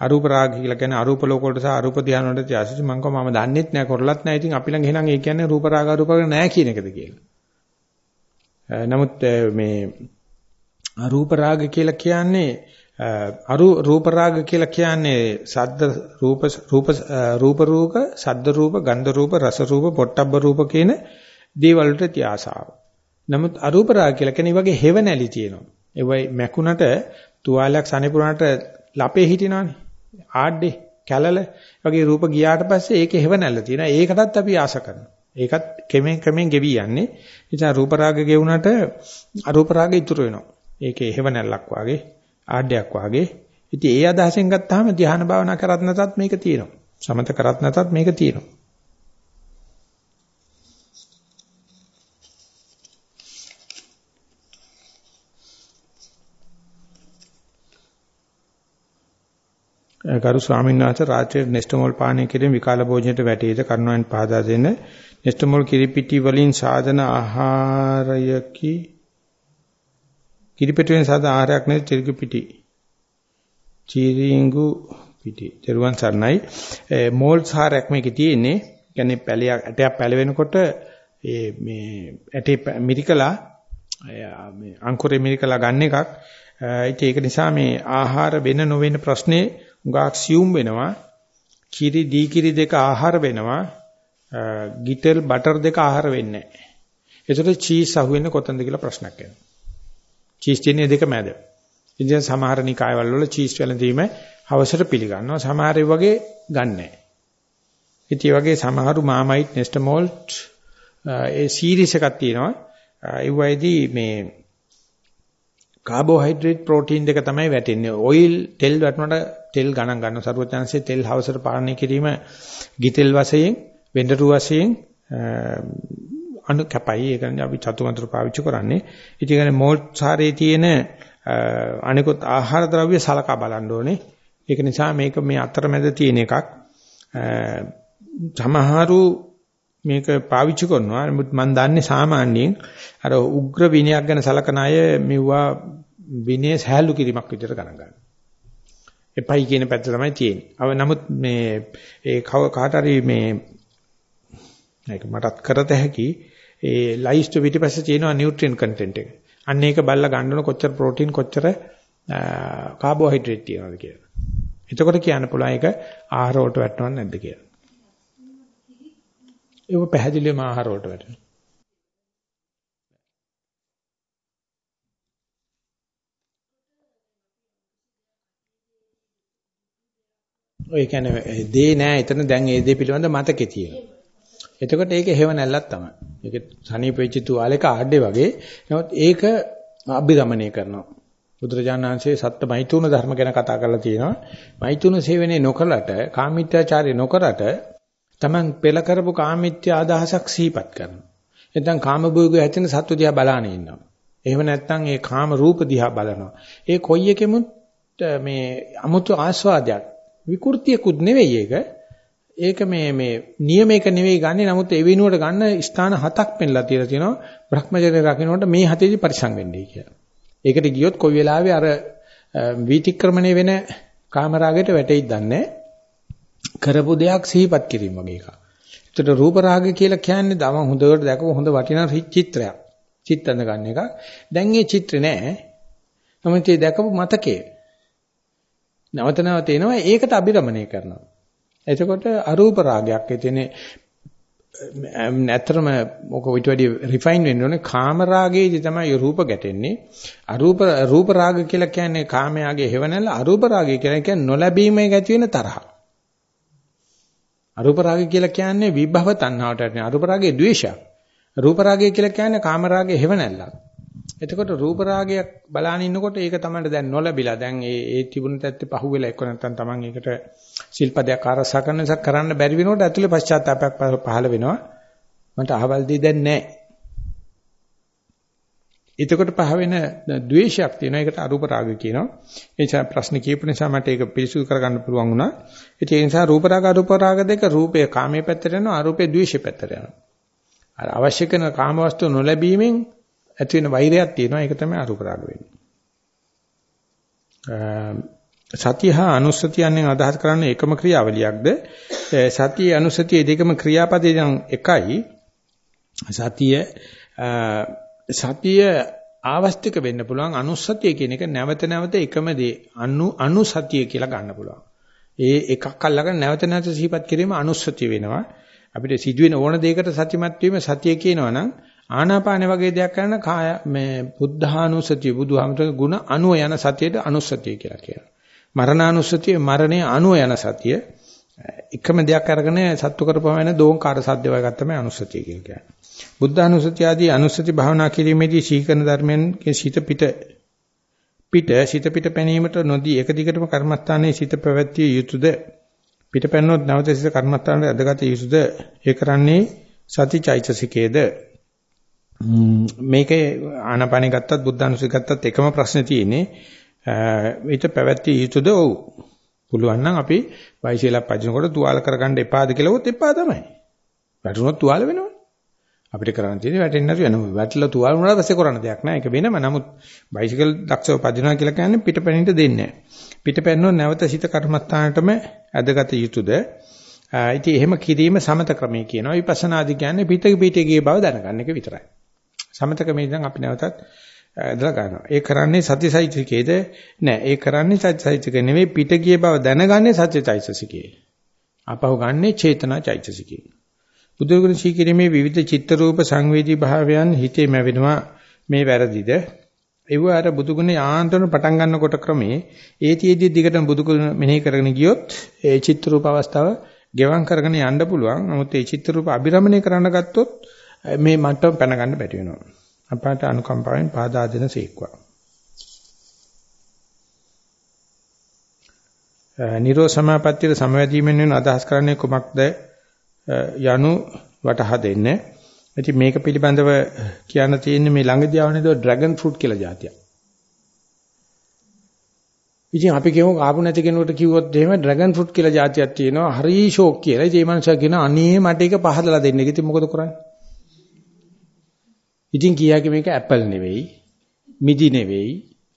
අරූප රාග කියලා කියන්නේ අරූප ලෝක වලට සහ අරූප ධානය වලට ආශාව. මම කිව්වා මම දන්නෙත් නෑ කරලත් නෑ. ඉතින් අපි ළඟ එහෙනම් ඒ කියන්නේ රූප රාග අරූප රාග නෑ කියන එකද කියලා. නමුත් මේ අරූප රාග කියලා කියන්නේ අරු රූප රාග කියලා කියන්නේ සද්ද රූප රූප රූප රූප සද්ද රූප ගන්ධ රූප රස රූප පොට්ටබ්බ රූප කියන දේවල් වලට තියාසාව. නමුත් අරූප රාග කියලා කියන්නේ වගේ හේවණලි තියෙනවා. ඒ වයි මැකුණට තුවාලයක් සනිපුරණට ලපේ හිටිනවනේ. ආඩේ කැලල වගේ රූප ගියාට පස්සේ ඒකේ හේවණල්ල තියෙනවා. ඒකටත් අපි ආස කරනවා. ඒකත් කෙමෙන් කෙමෙන් ගෙවි යන්නේ. ඉතින් රූප රාග ගෙවුනට අරූප රාග ඉතුරු වෙනවා. ඒකේ හේවණල්ලක් වාගේ ආඩයක් වාගේ. ඉතින් ඒ අදහසෙන් ගත්තාම ධ්‍යාන භාවනා කරත් නැතත් මේක තියෙනවා. සමත කරත් නැතත් මේක තියෙනවා. ගරු ස්වාමීන් වහන්සේ රාත්‍රියේ නෙස්ටමෝල් පානය කිරීම විකාල භෝජනයට වැටීද කරුණාවෙන් පහදා දෙන්න. නෙස්ටමෝල් කිරිපිටි වලින් සාධන ආහාරයකි කිරිපිටුවෙන් සාද ආහාරයක් නෙවෙයි චිරිඟු පිටි. චිරිඟු පිටි. දරුවන් සර්ණයි. මෝල් සාරයක් මේකේ තියෙන්නේ. කියන්නේ පැලයක් ඇටයක් පැලවෙනකොට ඒ මේ ඇටේ මිරිකලා මේ අංකුරේ මිරිකලා ගන්න එකක්. ඒක නිසා මේ ආහාර වෙන නොවෙන ප්‍රශ්නේ උගාක් සියුම් වෙනවා. කිරි දී කිරි දෙක ආහාර වෙනවා. ගිටල් බටර් දෙක ආහාර වෙන්නේ නැහැ. ඒකට චීස් අහුවෙන්නේ කොතනද කියලා ප්‍රශ්නයක් එනවා. චීස් තියෙන දෙක මැද. ඉතින් සමහර නිකායවල වල චීස් වැළඳීම හවසට පිළිගන්නවා. සමහර ඒ වගේ ගන්නෑ. ඉතින් ඒ වගේ සමහරු මාමයිට් නෙස්ටමෝල්ට් ඒ සීරීස් එකක් තියෙනවා. ඒ වයිදී මේ කාබෝහයිඩ්‍රේට් ප්‍රෝටීන් දෙක තමයි වැටෙන්නේ. ඔයිල් තෙල් වැටුණාට තෙල් ගණන් ගන්න සරුවචාන්සේ තෙල් හවසට පාලනය කිරීම ගිතෙල් වශයෙන් වෙඬරු වශයෙන් අනු කැපයි. ඒ කියන්නේ අපි චතුමන්ත්‍ර පාවිච්චි කරන්නේ. ඉතින් කියන්නේ මෝල්ට් සාරේ තියෙන අනිකුත් ආහාර ද්‍රව්‍ය සලකා බලන්න ඕනේ. ඒක නිසා මේක මේ අතරමැද තියෙන එකක්. සමහරු මේක පාවිච්චි කරනවා. මම දන්නේ සාමාන්‍යයෙන් අර උග්‍ර විනයක් ගැන සලකන අය මෙවුවා විනය සහැල්ලු කිරීමක් විදිහට ගණන් ගන්නවා. එපයි කියන පැත්ත තමයි තියෙන්නේ. අව නමුත් මේ ඒ කාට හරි මේ ඒක මටත් කරත හැකි ඒ ලයිස්ට් පිටිපස්සේ තියෙනවා නියුට්‍රියන් කන්ටෙන්ට් එක. අන්න ඒක බල්ලා ගන්නවන කොච්චර ප්‍රෝටීන් කොච්චර කාබෝහයිඩ්‍රේට් තියෙනවද කියලා. එතකොට කියන්න පුළුවන් ඒක ආහාර වලට වැටෙනවද නැද්ද කියලා. ඒක පැහැදිලිවම ආහාර වලට වැටෙනවා. ඔය කියන්නේ දේ නෑ එතන දැන් ඒ දේ පිළිබඳ මතකේ තියෙනවා. එතකොට ඒක හේව නැල්ලක් තමයි. ඒක සනීප වෙච්ච තුවාලයක ආඩේ වගේ. නමුත් ඒක අභිරමණය කරනවා. බුදුරජාණන් වහන්සේ සත්‍ය මෛතුන ධර්ම ගැන කතා කරලා තියෙනවා. මෛතුන සේවනයේ නොකලට කාමීත්‍යාචාරය නොකරට Taman පෙළ කරපු කාමීත්‍ය අදහසක් සිහිපත් කරනවා. නැත්නම් කාම භෝගය ඇතින සත්ව දිහා බලාන ඉන්නවා. එහෙම නැත්නම් ඒ කාම රූප දිහා බලනවා. ඒ කොයි එකෙමුත් මේ 아무තු ආස්වාදයක් විකෘතියකුත් නෙවෙයි ඒක. ඒක මේ මේ නියමයක නෙවෙයි ගන්නෙ නමුත් ඒ වෙනුවට ගන්න ස්ථාන හතක් පෙන්ලා තියලා තියෙනවා. Brahmacharya රකින්නට මේ හතේදී පරිසං වෙන්නයි කියලා. ඒකට ගියොත් කොයි වෙලාවෙ අර වීතික්‍රමණය වෙන කාමරාගයට වැටෙයිද දන්නේ කරපු දෙයක් සිහිපත් කිරීම වගේ එකක්. ඒතර රූප රාගය කියලා කියන්නේ දම හොඳට දැකපු හොඳ වටිනා චිත්‍රයක්. චිත්තඳ ගන්න එක. දැන් ඒ චිත්‍රේ නෑ. නමුත් ඒ දැකපු මතකයේ නැවත නැවත එනවා ඒකට අභිරමණය කරනවා. එතකොට අරූප රාගයක් ඒ කියන්නේ ඇත්තටම මොක විට වැඩි රිෆයින් වෙන්න ඕනේ කාම රාගයේදී තමයි රූප ගැටෙන්නේ. අරූප රූප රාග කියලා කියන්නේ කාමයාගේ හේවණල අරූප රාගය කියලා. කියන්නේ නොලැබීමේ ඇති වෙන තරහ. අරූප රාගය කියලා කියන්නේ විභව තණ්හාවට යන අරූප රාගයේ ද්වේෂය රූප රාගය කියලා කියන්නේ කාම රාගයේ හේවණල්ලක්. එතකොට රූප රාගයක් බලාන ඉන්නකොට ඒක තමයි දැන් නොලැබිලා. දැන් ඒ ඒ තිබුණ තත්ත්වෙ පහුවෙලා එක්ක නැත්තම් Taman ඒකට ශිල්පදයක් ආරසා කරන නිසා කරන්න බැරි වෙනකොට ඇතුලේ පශ්චාත්තාවයක් පහළ වෙනවා. මට අහවල් දෙයක් දැන් නැහැ එතකොට පහ වෙන ද්වේෂයක් තියෙනවා. ඒකට අරූප රාගය කියනවා. ඒ නිසා ප්‍රශ්න කියපු නිසා මට ඒක පිළිසුදු කරගන්න පුළුවන් වුණා. ඒ නිසා රූප රාග අරූප රාග දෙක රූපේ කාමයේ පැත්තට යනවා අරූපේ ද්වේෂයේ පැත්තට යනවා. අර අවශ්‍ය කරන කාම වස්තු නොලැබීමෙන් ඇති වෙන වෛරයක් තියෙනවා ඒක තමයි අරූප රාග වෙන්නේ. සතිය හා අනුස්සතියන්ෙන් අදහස් කරන්නේ එකම ක්‍රියාවලියක්ද සතිය අනුස්සතිය දෙකම ක්‍රියාපදේ නම් එකයි සතිය සතිය ආවස්තික වෙන්න පුළුවන් අනුස්සතිය කියන එක නැවත නැවත එකම දේ අනු අනුසතිය කියලා ගන්න පුළුවන්. ඒ එකක් අල්ලගෙන නැවත නැවත සිහිපත් කිරීම අනුස්සතිය වෙනවා. අපිට සිදුවෙන ඕන දෙයකට සතිමත් වීම සතිය කියනවා නම් ආනාපාන වගේ දෙයක් කරන කාය මේ බුද්ධානුස්සතිය බුදුහාමතුගේ ಗುಣ අනුව යන සතියට අනුස්සතිය කියලා කියනවා. මරණානුස්සතිය මරණයේ අනුව යන සතිය එකම දෙයක් අරගෙන සත්තු කරපම වෙන දෝංකාර සද්ද වගේ තමයි අනුස්සතිය කියලා කියන්නේ. බුද්ධානුස්සතිය ආදී අනුස්සති භාවනා කිරීමේදී සීකරණ ධර්මයන්ගේ සිත පිට පිට සිත පිට පැනීමට නොදී එක දිගටම කර්මස්ථානයේ සිත පැවැත්විය යුතුයද පිට පැනනොත් නැවත සිත කර්මස්ථානයේ අදගත යුතුයද ඒ කරන්නේ සතිචෛතසිකේද මේකේ ආනාපානෙ ගත්තත් බුද්ධානුස්සතිය ගත්තත් එකම ප්‍රශ්නේ තියෙන්නේ ඊට පැවැත්විය යුතුද ඔව්. පුළුවන් නම් අපි වයිසෙලා පදිනකොට තුවාල කරගන්න එපාද කියලා උත් එපා තමයි. වැටුනොත් තුවාල වෙනවනේ. අපිට කරන්න තියෙන්නේ වැටෙන්න නැතු වෙනවා වැටලා තුවාල වුණාට පස්සේ කරන්න දෙයක් නැහැ. ඒක වෙනම. නමුත් බයිසිකල් දක්ෂව පදිනවා කියලා කියන්නේ පිටපැනින්ට දෙන්නේ නැහැ. පිටපැන්නොත් නැවත සිත කර්මස්ථානටම ඇදගත යුතුද? ඉතින් එහෙම කිරීම සමත ක්‍රමයේ කියනවා. විපස්සනාදි කියන්නේ පිට පිටේ ගිය බව දැනගන්න එක විතරයි. සමතකමේ ඉඳන් අපි නැවතත් ඇදලා ගන්නවා. ඒ කරන්නේ සත්‍යසයිතිකේද? නෑ. ඒ කරන්නේ සත්‍යසයිතික නෙවෙයි පිට ගිය බව දැනගන්නේ සත්‍යචෛතසිකේ. අපහු ගන්නේ චේතනා චෛතසිකේ. බුදුගුණ සීකිරීමේ විවිධ චිත්ත රූප සංවේදී භාවයන් හිතේ මැවෙනවා මේ වැරදිද? ඒව අර බුදුගුණ යාන්ත්‍රණ පටන් ගන්නකොට ක්‍රමේ ඒතියෙදි දිගටම බුදුගුණ මෙනෙහි කරගෙන ගියොත් ඒ චිත්ත රූප අවස්ථාව ගෙවම් කරගෙන යන්න පුළුවන්. නමුත් ඒ චිත්ත රූප අභිරමණය කරන්න ගත්තොත් මේ මට්ටම පැන ගන්න බැරි වෙනවා. අපට අනුකම්පාවෙන් පාදා දෙන සීක්වා. නිරෝ සමාපත්තියට සමවැදීමෙන් වෙන අදහස් කරන්නේ කුමක්ද යනු වටහා දෙන්න. ඉතින් මේක පිළිබඳව කියන්න තියෙන්නේ මේ ළඟදී ආවනේද ඩ්‍රැගන් ෆෘට් කියලා જાතියක්. ඉතින් අපි කියමු ආපු නැති කෙනෙකුට කිව්වොත් එහෙම ඩ්‍රැගන් ෆෘට් කියලා જાතියක් තියෙනවා හරි ෂෝක් කියලා. ඉතින් මේ මනුස්සයා කියනවා අනේ මට ඒක පහදලා දෙන්න. ඉතින් මොකද කරන්නේ? ඉතින් කියාගේ මේක ඇපල් නෙවෙයි, මිදි නෙවෙයි,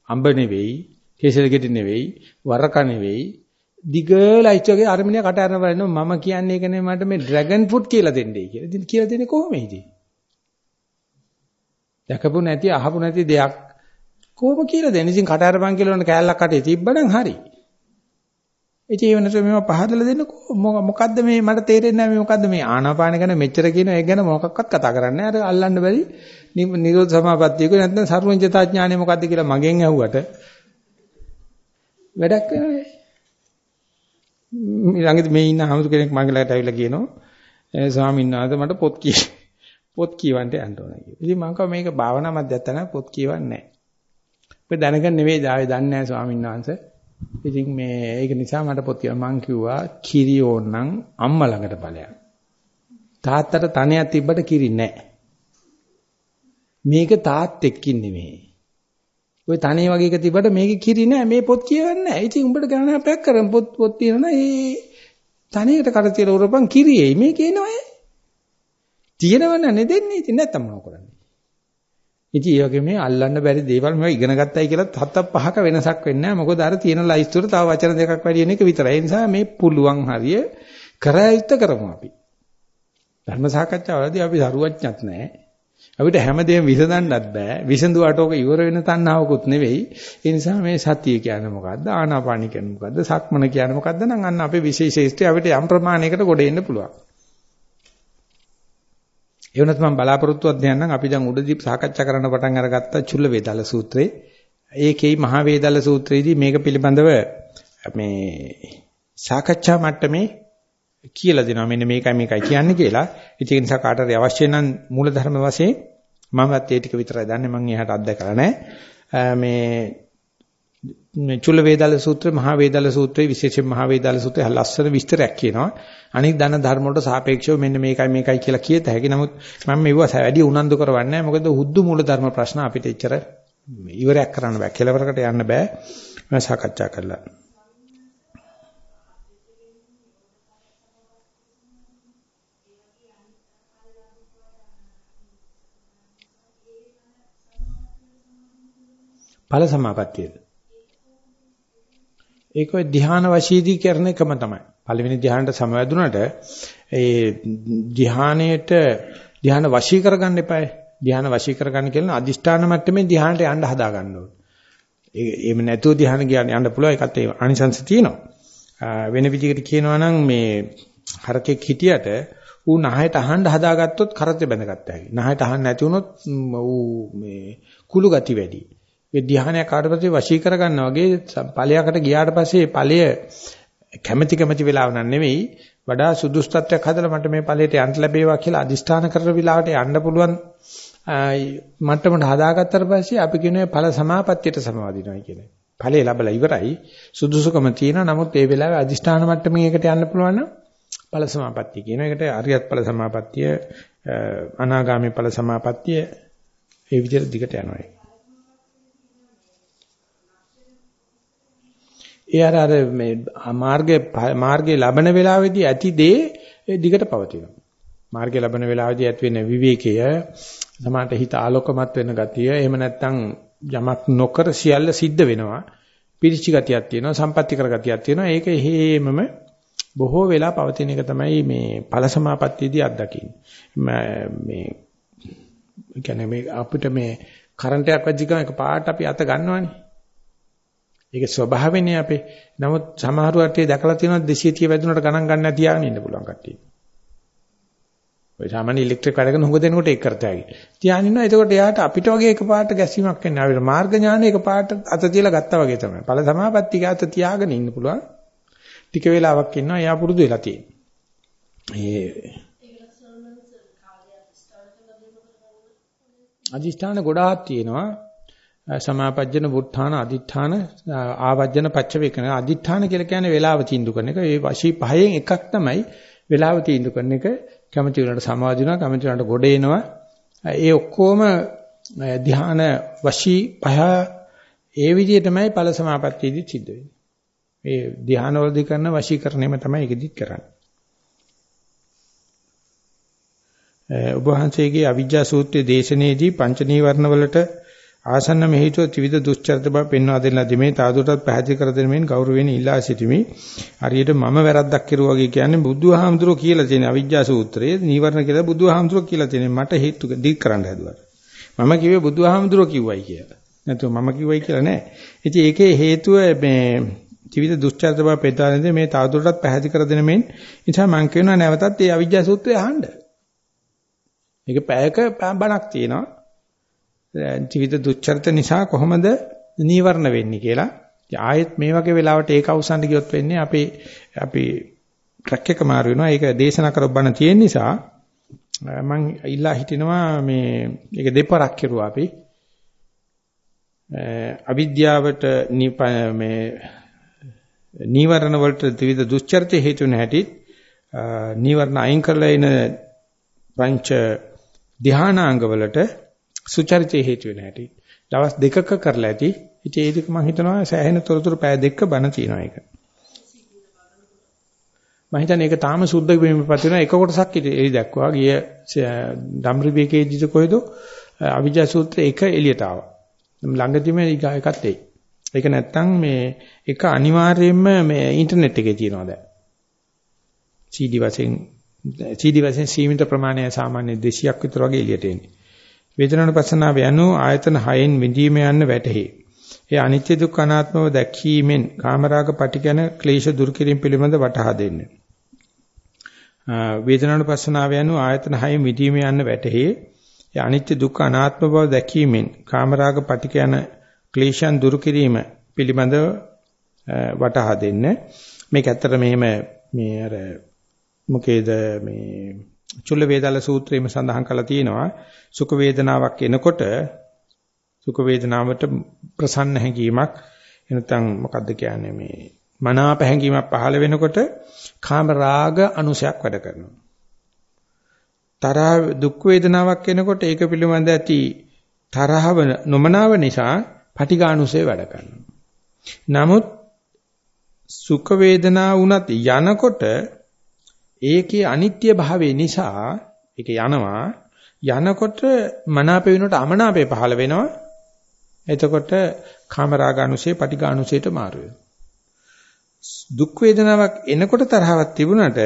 අඹ නෙවෙයි, කේසල් ගෙඩි නෙවෙයි, වරක නෙවෙයි. දිගලයිච්චගේ අරමිනිය කට අරන බලනවා මම කියන්නේ ඒක නෙවෙයි මට මේ ඩ්‍රැගන් ෆෘට් කියලා දෙන්නයි කියලා. ඉතින් කියලා දෙන්නේ කොහොමද? දැකපු නැති අහපු නැති දෙයක් කොහොම කියලා දෙන්නේ? ඉතින් කට අරපන් කියලා උන කෑල්ලක් කටේ තිබ්බනම් හරි. ඉතින් ඒ වෙනස මේව පහදලා දෙන්න මොකද්ද මේ මට තේරෙන්නේ නැහැ මේ මොකද්ද මේ ආනාපාන ගැන මෙච්චර කියන එක ගැන මොකක්වත් කතා කරන්නේ නැහැ. අර අල්ලන්න බැරි නිරෝධ සමාපත්තියක නැත්නම් සර්වඥතා ඥානෙ මොකද්ද කියලා මගෙන් ඇහුවට වැඩක් නැහැ. ළඟදී මේ ඉන්න ආමුදු කෙනෙක් මගේ ළඟට ඇවිල්ලා කියනවා ස්වාමීන් වහන්සේ මට පොත් කිය පොත් කියවන්න යන්න ඕන කියලා. ඉතින් මම කිව්වා මේක භාවනා මධ්‍යස්ථාන පොත් කියවන්නේ නැහැ. ඔබ දැනගන්න නෙවෙයි ආවේ දන්නේ නැහැ ස්වාමීන් වහන්සේ. ඉතින් මේ ඒක නිසා මට පොත් කියව මං කිව්වා කිරි ඕනනම් අම්මා ළඟට ඵලයක්. තාත්තට තනියක් තිබ්බට කිරි නැහැ. මේක තාත්තෙක් ඉන්නේ මේ. ওই තනේ වගේ එක තිබ්බට මේකේ කිරි නෑ මේ පොත් කියවන්නේ නෑ. ඉතින් උඹට ගණන් අපයක් කරන් පොත් පොත් තියෙනවා ඒ තනේකට කර තියලා උරපන් කිරියේ මේකේ නෑ. තියෙනවනේ නේ දෙන්නේ. ඉතින් නැත්තම් මොනව කරන්නේ? ඉතින් ඒ වගේ මේ අල්ලන්න බැරි දේවල් මේවා ඉගෙන ගත්තයි කියලා හතක් පහක වෙනසක් වෙන්නේ නැහැ. මොකද අර තියෙන ලයිස්තුවට තව වචන දෙකක් වැඩි වෙන එක විතරයි. ඒ නිසා මේ පුළුවන් හරිය කරයිත්ත කරමු අපි. ධර්ම සාකච්ඡාවලදී අපි සරුවඥත් නැහැ. අපිට හැමදේම විසඳන්නත් බෑ. විසඳුවාට ඕක ඉවර වෙන තණ්හාවකුත් නෙවෙයි. ඒ නිසා මේ සතිය කියන්නේ මොකද්ද? ආනාපානි කියන්නේ මොකද්ද? සක්මන කියන්නේ මොකද්ද? නම් අන්න අපේ විශේෂීස්ත්‍ය අපිට යම් ප්‍රමාණයකට ගොඩ එන්න පුළුවන්. ඒ වුණත් මම බලාපොරොත්තුවක් දෙන්නම් අපි දැන් උඩදී සාකච්ඡා කරන්න පටන් අරගත්ත චුල්ල වේදාල සූත්‍රේ. ඒකෙයි මහා වේදාල සූත්‍රයේදී මේක පිළිබඳව මේ සාකච්ඡා මට්ටමේ කියලා දෙනවා මෙන්න මේකයි මේකයි කියන්නේ කියලා. ඒක නිසා කාටද අවශ්‍ය නම් මූලධර්ම වශයෙන් මමත් ඒ ටික විතරයි දන්නේ මම එහාට අත්දකලා නැහැ. මේ මේ චුල්ල වේදාල සූත්‍රය මහා වේදාල සූත්‍රයේ විශේෂයෙන් මහා වේදාල සූත්‍රයේ ලස්සන විස්තරයක් කියනවා. අනික් දන ධර්ම වලට සාපේක්ෂව මෙන්න මේකයි මේකයි කියලා කියත හැකි. නමුත් මම මෙවුව වැඩි උනන්දු කරවන්නේ නැහැ. මොකද හුද්දු මූල ධර්ම ප්‍රශ්න අපිට එච්චර ඉවරයක් කරන්න බෑ. කෙලවරකට යන්න බෑ. මම සාකච්ඡා කරලා. ඵල සමාපත්තියද ඒක ඔය ධ්‍යාන වශීදී කරන එකම තමයි. පළවෙනි ධ්‍යානට සමවැදුනට ඒ ධ්‍යානයේට ධ්‍යාන වශී කරගන්න එපායි. ධ්‍යාන වශී කරගන්න කියලා අදිෂ්ඨාන මට්ටමේ ධ්‍යානට යන්න හදා ගන්න ඕනේ. ඒ එහෙම නැතුව ධ්‍යාන කියන්නේ යන්න පුළුවන්. ඒකත් ඒ අනිසංශ තියෙනවා. වෙන විදිහකට කියනවා නම් මේ හරකෙක් හිටියට ඌ නහයට අහන්න හදාගත්තොත් කරත්තේ බැඳගත්තා හැකි. නහයට අහන්න නැති වුණොත් ඌ මේ කුළු ගති වැඩි. ඒ ධ්‍යානයක් ආවට පස්සේ වශී කරගන්නා වගේ ඵලයකට ගියාට පස්සේ ඵලය කැමැති කැමැති වෙලාව නන් නෙවෙයි වඩා සුදුසු තත්ත්වයක් හදලා මට මේ ඵලයට යන්න ලැබේවා කියලා අදිෂ්ඨාන කරන වෙලාවට යන්න පුළුවන් මට්ටමට හදාගත්තට පස්සේ අපි කියන්නේ ඵල සමාපත්තියට සමවදිනවා කියන්නේ. ඵලය ලැබලා ඉවරයි සුදුසුකම තියෙනවා නමුත් ඒ වෙලාවේ අදිෂ්ඨාන මට්ටමකට යන්න පුළුවන් නම් ඵල සමාපත්තිය කියන එකට අරියත් ඵල සමාපත්තිය අනාගාමී ඵල සමාපත්තිය ඒ විදිහට දිගට යනවා. ඒ අර අර මේ මාර්ගයේ මාර්ගයේ ලබන වෙලාවේදී ඇති දේ දිගට පවතිනවා. මාර්ගය ලබන වෙලාවේදී ඇති වෙන විවේකය, සමාන්ට හිත ආලෝකමත් වෙන ගතිය, එහෙම නැත්නම් යමක් නොකර සියල්ල සිද්ධ වෙනවා. පිරිචි ගතියක් තියෙනවා, සම්පත්‍ති කර ගතියක් තියෙනවා. ඒක හේමම බොහෝ වෙලා පවතින එක තමයි මේ ඵල සමාපත්තියේදී අත්දකින්නේ. මේ කියන්නේ මේ අපිට මේ කරන්ට් එකක් වැදිච්ච ගමන් එක පාට අපි අත ගන්නවනේ. ඒක ස්වභාවයනේ අපේ. නමුත් සමහර කට්ටිය දැකලා තියෙනවා 230 වැදුනට ගණන් ගන්න තියාගෙන ඉන්න පුළුවන් කට්ටිය. ඔය සාමාන්‍ය ඉලෙක්ට්‍රික් වැඩ කරන හුඟ දෙනකොට ඒක කරතයි. තියාගෙන ඉන්නවා. එතකොට එයාට අපිට වගේ එකපාරට ගැසීමක් වෙන්නේ නැහැ. මාර්ග ඥානෙ එකපාරට අත තියලා ගත්තා වගේ තමයි. ඵල සමාපatti ගාත තියාගෙන ඉන්න පුළුවන්. ටික වෙලාවක් ඉන්නවා. එයා පුරුදු වෙලා තියෙන්නේ. ඒ අදිෂ්ඨාන ගොඩාක් තියෙනවා. සමාපජ්ජන වුත්ථාන අදිඨාන ආවජ්ජන පච්චවේකන අදිඨාන කියලා කියන්නේ වේලාව තීන්දුව කරන එක. ඒ වශී පහෙන් එකක් තමයි වේලාව තීන්දුව කරන එක. කැමති වෙනට සමාධිනවා කැමති වෙනට ගොඩ එනවා. ඒ ඔක්කොම ධ්‍යාන වශී පහ ඒ විදිහ තමයි ඵල සමාපත්තියේදී සිද්ධ වෙන්නේ. ඒ ධ්‍යානවලදී කරන වශීකරණයම තමයි ඒකෙදිත් කරන්නේ. ඔබ වහන්සේගේ අවිජ්ජා සූත්‍රයේ දේශනාවේදී පංච නීවරණ වලට ආසන්න මෙහිතුව ත්‍රිවිධ දුස්චරිත බව පෙන්වා දෙන්න ලැබීමේ තාදුටත් පැහැදිලි කර දෙමින් ගෞරවයෙන් ඉල්ලා සිටිමි. හරියට මම වැරද්දක් කෙරුවා වගේ කියන්නේ බුදුහාමුදුරුවෝ කියලා තියෙන අවිජ්ජා සූත්‍රයේ නීවරණ කියලා බුදුහාමුදුරුවෝ කියලා තියෙන මට හේතු දික් කරන්න හැදුවා. මම කිව්වේ බුදුහාමුදුරුවෝ කිව්වයි කියලා. නැතුව මම කිව්වයි කියලා නෑ. ඉතින් ඒකේ හේතුව මේ ත්‍රිවිධ දුස්චරිත බව පෙන්වා දෙන්නේ මේ තාදුටත් පැහැදිලි කර දෙන මෙන් නිසා මම කියනවා නැවතත් මේ අවිජ්ජා සූත්‍රය අහන්න. මේක පැයක බණක් තියෙනවා. ත්‍රිවිධ දුච්චරිත නිසා කොහොමද නීවරණ වෙන්නේ කියලා ආයෙත් මේ වගේ වෙලාවට ඒක අවසන් ගියොත් වෙන්නේ අපේ අපි ට්‍රැක් එක මාරු වෙනවා. ඒක දේශනා කරව බණ තියෙන නිසා මම ඉල්ලා හිටිනවා මේ ඒක දෙපරක් කෙරුවා අපි. අවිද්‍යාවට මේ නීවරණ වලට ත්‍රිවිධ දුස්චරිත හේතු නැහැටිත් නීවරණ අයින් කරලා එන පංච ධානාංග වලට සුචරිතය හේතු වෙන හැටි. දවස් දෙකක කරලා ඇති. ඉතින් ඒ දෙක මම හිතනවා සෑහෙන තොරතුරු පැය දෙකක බණ තියෙනවා ඒක. මම හිතන්නේ ඒක තාම සුද්ධ වීමේ පතින එක කොටසක් එලි දැක්වා ගිය ධම්රිවේකේජිත කොහෙද අවිජ්ජා සූත්‍රය එක එළියට ආවා. ළඟදිම එකත් එයි. ඒක නැත්තම් මේ එක අනිවාර්යයෙන්ම මේ ඉන්ටර්නෙට් එකේ තියෙනවා දැන්. CD වශයෙන් CD වශයෙන් සීමිත ප්‍රමාණය සාමාන්‍ය 200ක් විතර වගේ එළියට එන්නේ. වේදනානුපස්සනාව යනු ආයතන 6න් විඳීම යන්න වැටහි. ඒ අනිත්‍ය දුක්ඛ අනාත්මව දැකීමෙන් කාමරාග පටිඝන ක්ලේශ දුරු කිරීම පිළිබඳ වටහා දෙන්න. වේදනානුපස්සනාව යනු ආයතන 6න් විඳීම යන්න වැටහි. ඒ අනිත්‍ය දුක්ඛ අනාත්ම බව දැකීමෙන් කාමරාග පටිඝන ක්ලේශයන් දුරු කිරීම පිළිබඳ වටහා දෙන්න. මේක ඇත්තට මෙහෙම මේ අර මොකේද මේ චුල්ල වේදාල සූත්‍රයේම සඳහන් කරලා තියෙනවා. සුඛ වේදනාවක් එනකොට සුඛ වේදනාවට ප්‍රසන්න හැඟීමක් එනතන් මොකද්ද කියන්නේ මේ මනාප හැඟීමක් පහළ වෙනකොට කාම රාග අනුසයක් වැඩ කරනවා. තරහ දුක් වේදනාවක් එනකොට ඒක පිළිබඳ ඇති තරහව නොමනාව නිසා පටිඝානුසය වැඩ කරනවා. නමුත් සුඛ වේදනා වුණත් යනකොට ඒකේ අනිත්‍ය භාවය නිසා ඒක යනවා. යනකොට මනාප වෙනකොට අමනාපේ පහළ වෙනවා. එතකොට කාමරාගානුසය පටිඝානුසයට මාරු දුක් වේදනාවක් එනකොට තරහවක් තිබුණට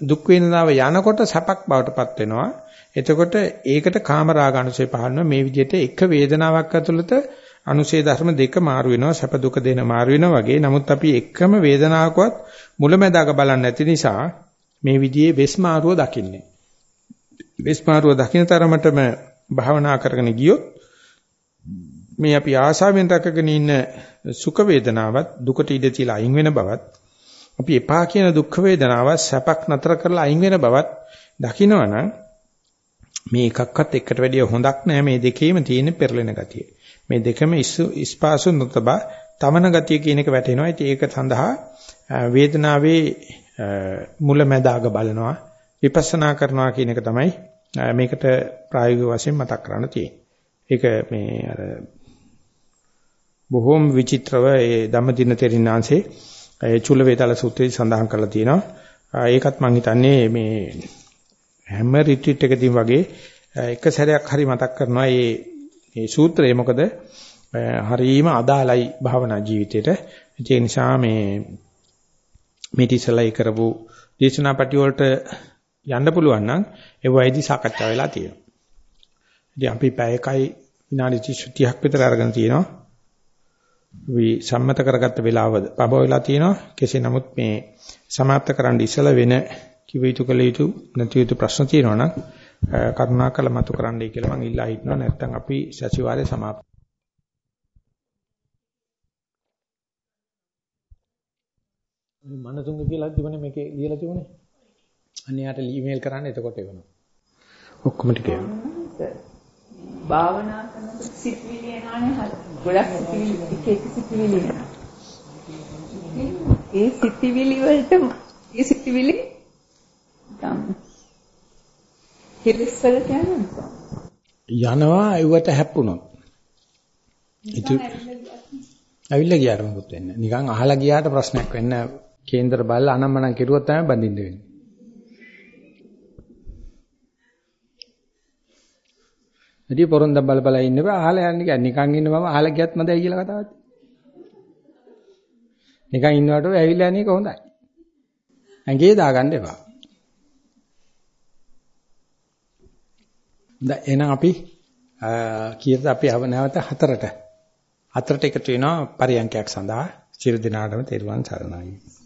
දුක් වේදනාව යනකොට සැපක් බවටපත් වෙනවා. එතකොට ඒකට කාමරාගානුසය පහළන මේ විදිහට එක වේදනාවක් ඇතුළත අනුසේ ධර්ම දෙක මාරු වෙනවා. සැප දුක දෙන මාරු වෙනවා වගේ. නමුත් අපි එකම වේදනාවකවත් මුලැමැදාක බලන්නේ නැති නිසා මේ විදිහේ වෙස්මාරුව දකින්නේ. වෙස්මාරුව දකින්න තරමටම භාවනා කරගෙන ගියොත් මේ අපි ආශාවෙන් රැකගෙන ඉන්න සුඛ වේදනාවත් දුකට ඉඩ තියලා අයින් වෙන බවත් අපි එපා කියන දුක් වේදනාවත් සැපක් නතර කරලා අයින් වෙන බවත් දකිනවනම් මේ එකක්වත් එකට වැඩිය හොඳක් නෑ මේ දෙකේම තියෙන පෙරලෙන ගතිය. මේ දෙකම ඉස්පාසු නොතබා තමන ගතිය කියන එක වැටෙනවා. ඉතින් ඒක සඳහා වේදනාවේ මුලැමැදාග බලනවා විපස්සනා කරනවා කියන එක තමයි මේකට ප්‍රායෝගික වශයෙන් මතක් කරන්න තියෙන්නේ. ඒක මේ අර බොහෝම විචිත්‍රව ඒ ධම්මදින තෙරින්නාංශේ ඒ චුල්ල වේදාල සූත්‍රයේ සඳහන් කරලා තියෙනවා. ඒකත් මම හිතන්නේ මේ හැම රිට්‍රීට් එකකින් වගේ එක සැරයක් හරි මතක් කරනවා මේ මේ සූත්‍රය මොකද හරීම අදාළයි භාවනා ජීවිතේට. ඒ නිසා මේ මේටි ඉස්සලයි කරපු දේශනා පැටි වලට යන්න පුළුවන් නම් ඒ වයිදි සාකච්ඡා වෙලා තියෙනවා. ඉතින් අපි පැය එකයි විනාඩි 30ක් විතර අරගෙන තියෙනවා. අපි සම්මත කරගත්ත වෙලාව පබව වෙලා තියෙනවා. කෙසේ නමුත් මේ සමාප්ත කරන්න ඉස්සලා වෙන කිව යුතු කළ යුතු නැති යුතු ප්‍රශ්න තියෙනවා නම් කරුණාකර මතු කරන්නයි කියලා මම ඉල්ලා හිටනවා. නැත්නම් අපි සතිವಾರයේ සමාප්ත මනසුංග කියලා තිබුණේ මේකේ ලියලා තිබුණේ. අනියාට ඊමේල් කරන්න එතකොට එවනවා. ඔක්කොම ටික එවනවා. භාවනා කරනකොට සිත්විලි එනවනේ ගොඩක් සිත්විලි එක එක සිත්විලි එනවා. ඒ සිත්විලි වලට ඒ සිත්විලි තම හිරිස් වලට යනවා. යනවා ඒවට හැප්පුණොත්. ඉතින් ඇවිල්ලා ගියාට මොකුත් වෙන්නේ නැහැ. නිකන් අහලා ගියාට ප්‍රශ්නයක් වෙන්නේ නැහැ. කේන්දර බලලා අනම්මනම් කෙරුවොත් තමයි බඳින්න වෙන්නේ. ඉතින් පොරොන්දම් බල බල ඉන්න බෑ අහලා යන්නේ කියන්නේ නිකන් ඉන්න මම අහලා ගියත් මදයි කියලා කතාවක්. නිකන් ඉන්නවට ඇවිල්ලා යන්නේ කොහොඳයි. ඇඟේ දාගන්න එපා. දැන් එහෙනම් අපි කීයද අපි නැවත හතරට හතරට එකතු වෙනවා පරියන්කයක් සඳහා චිර දිනාටම තෙරුවන් සරණයි.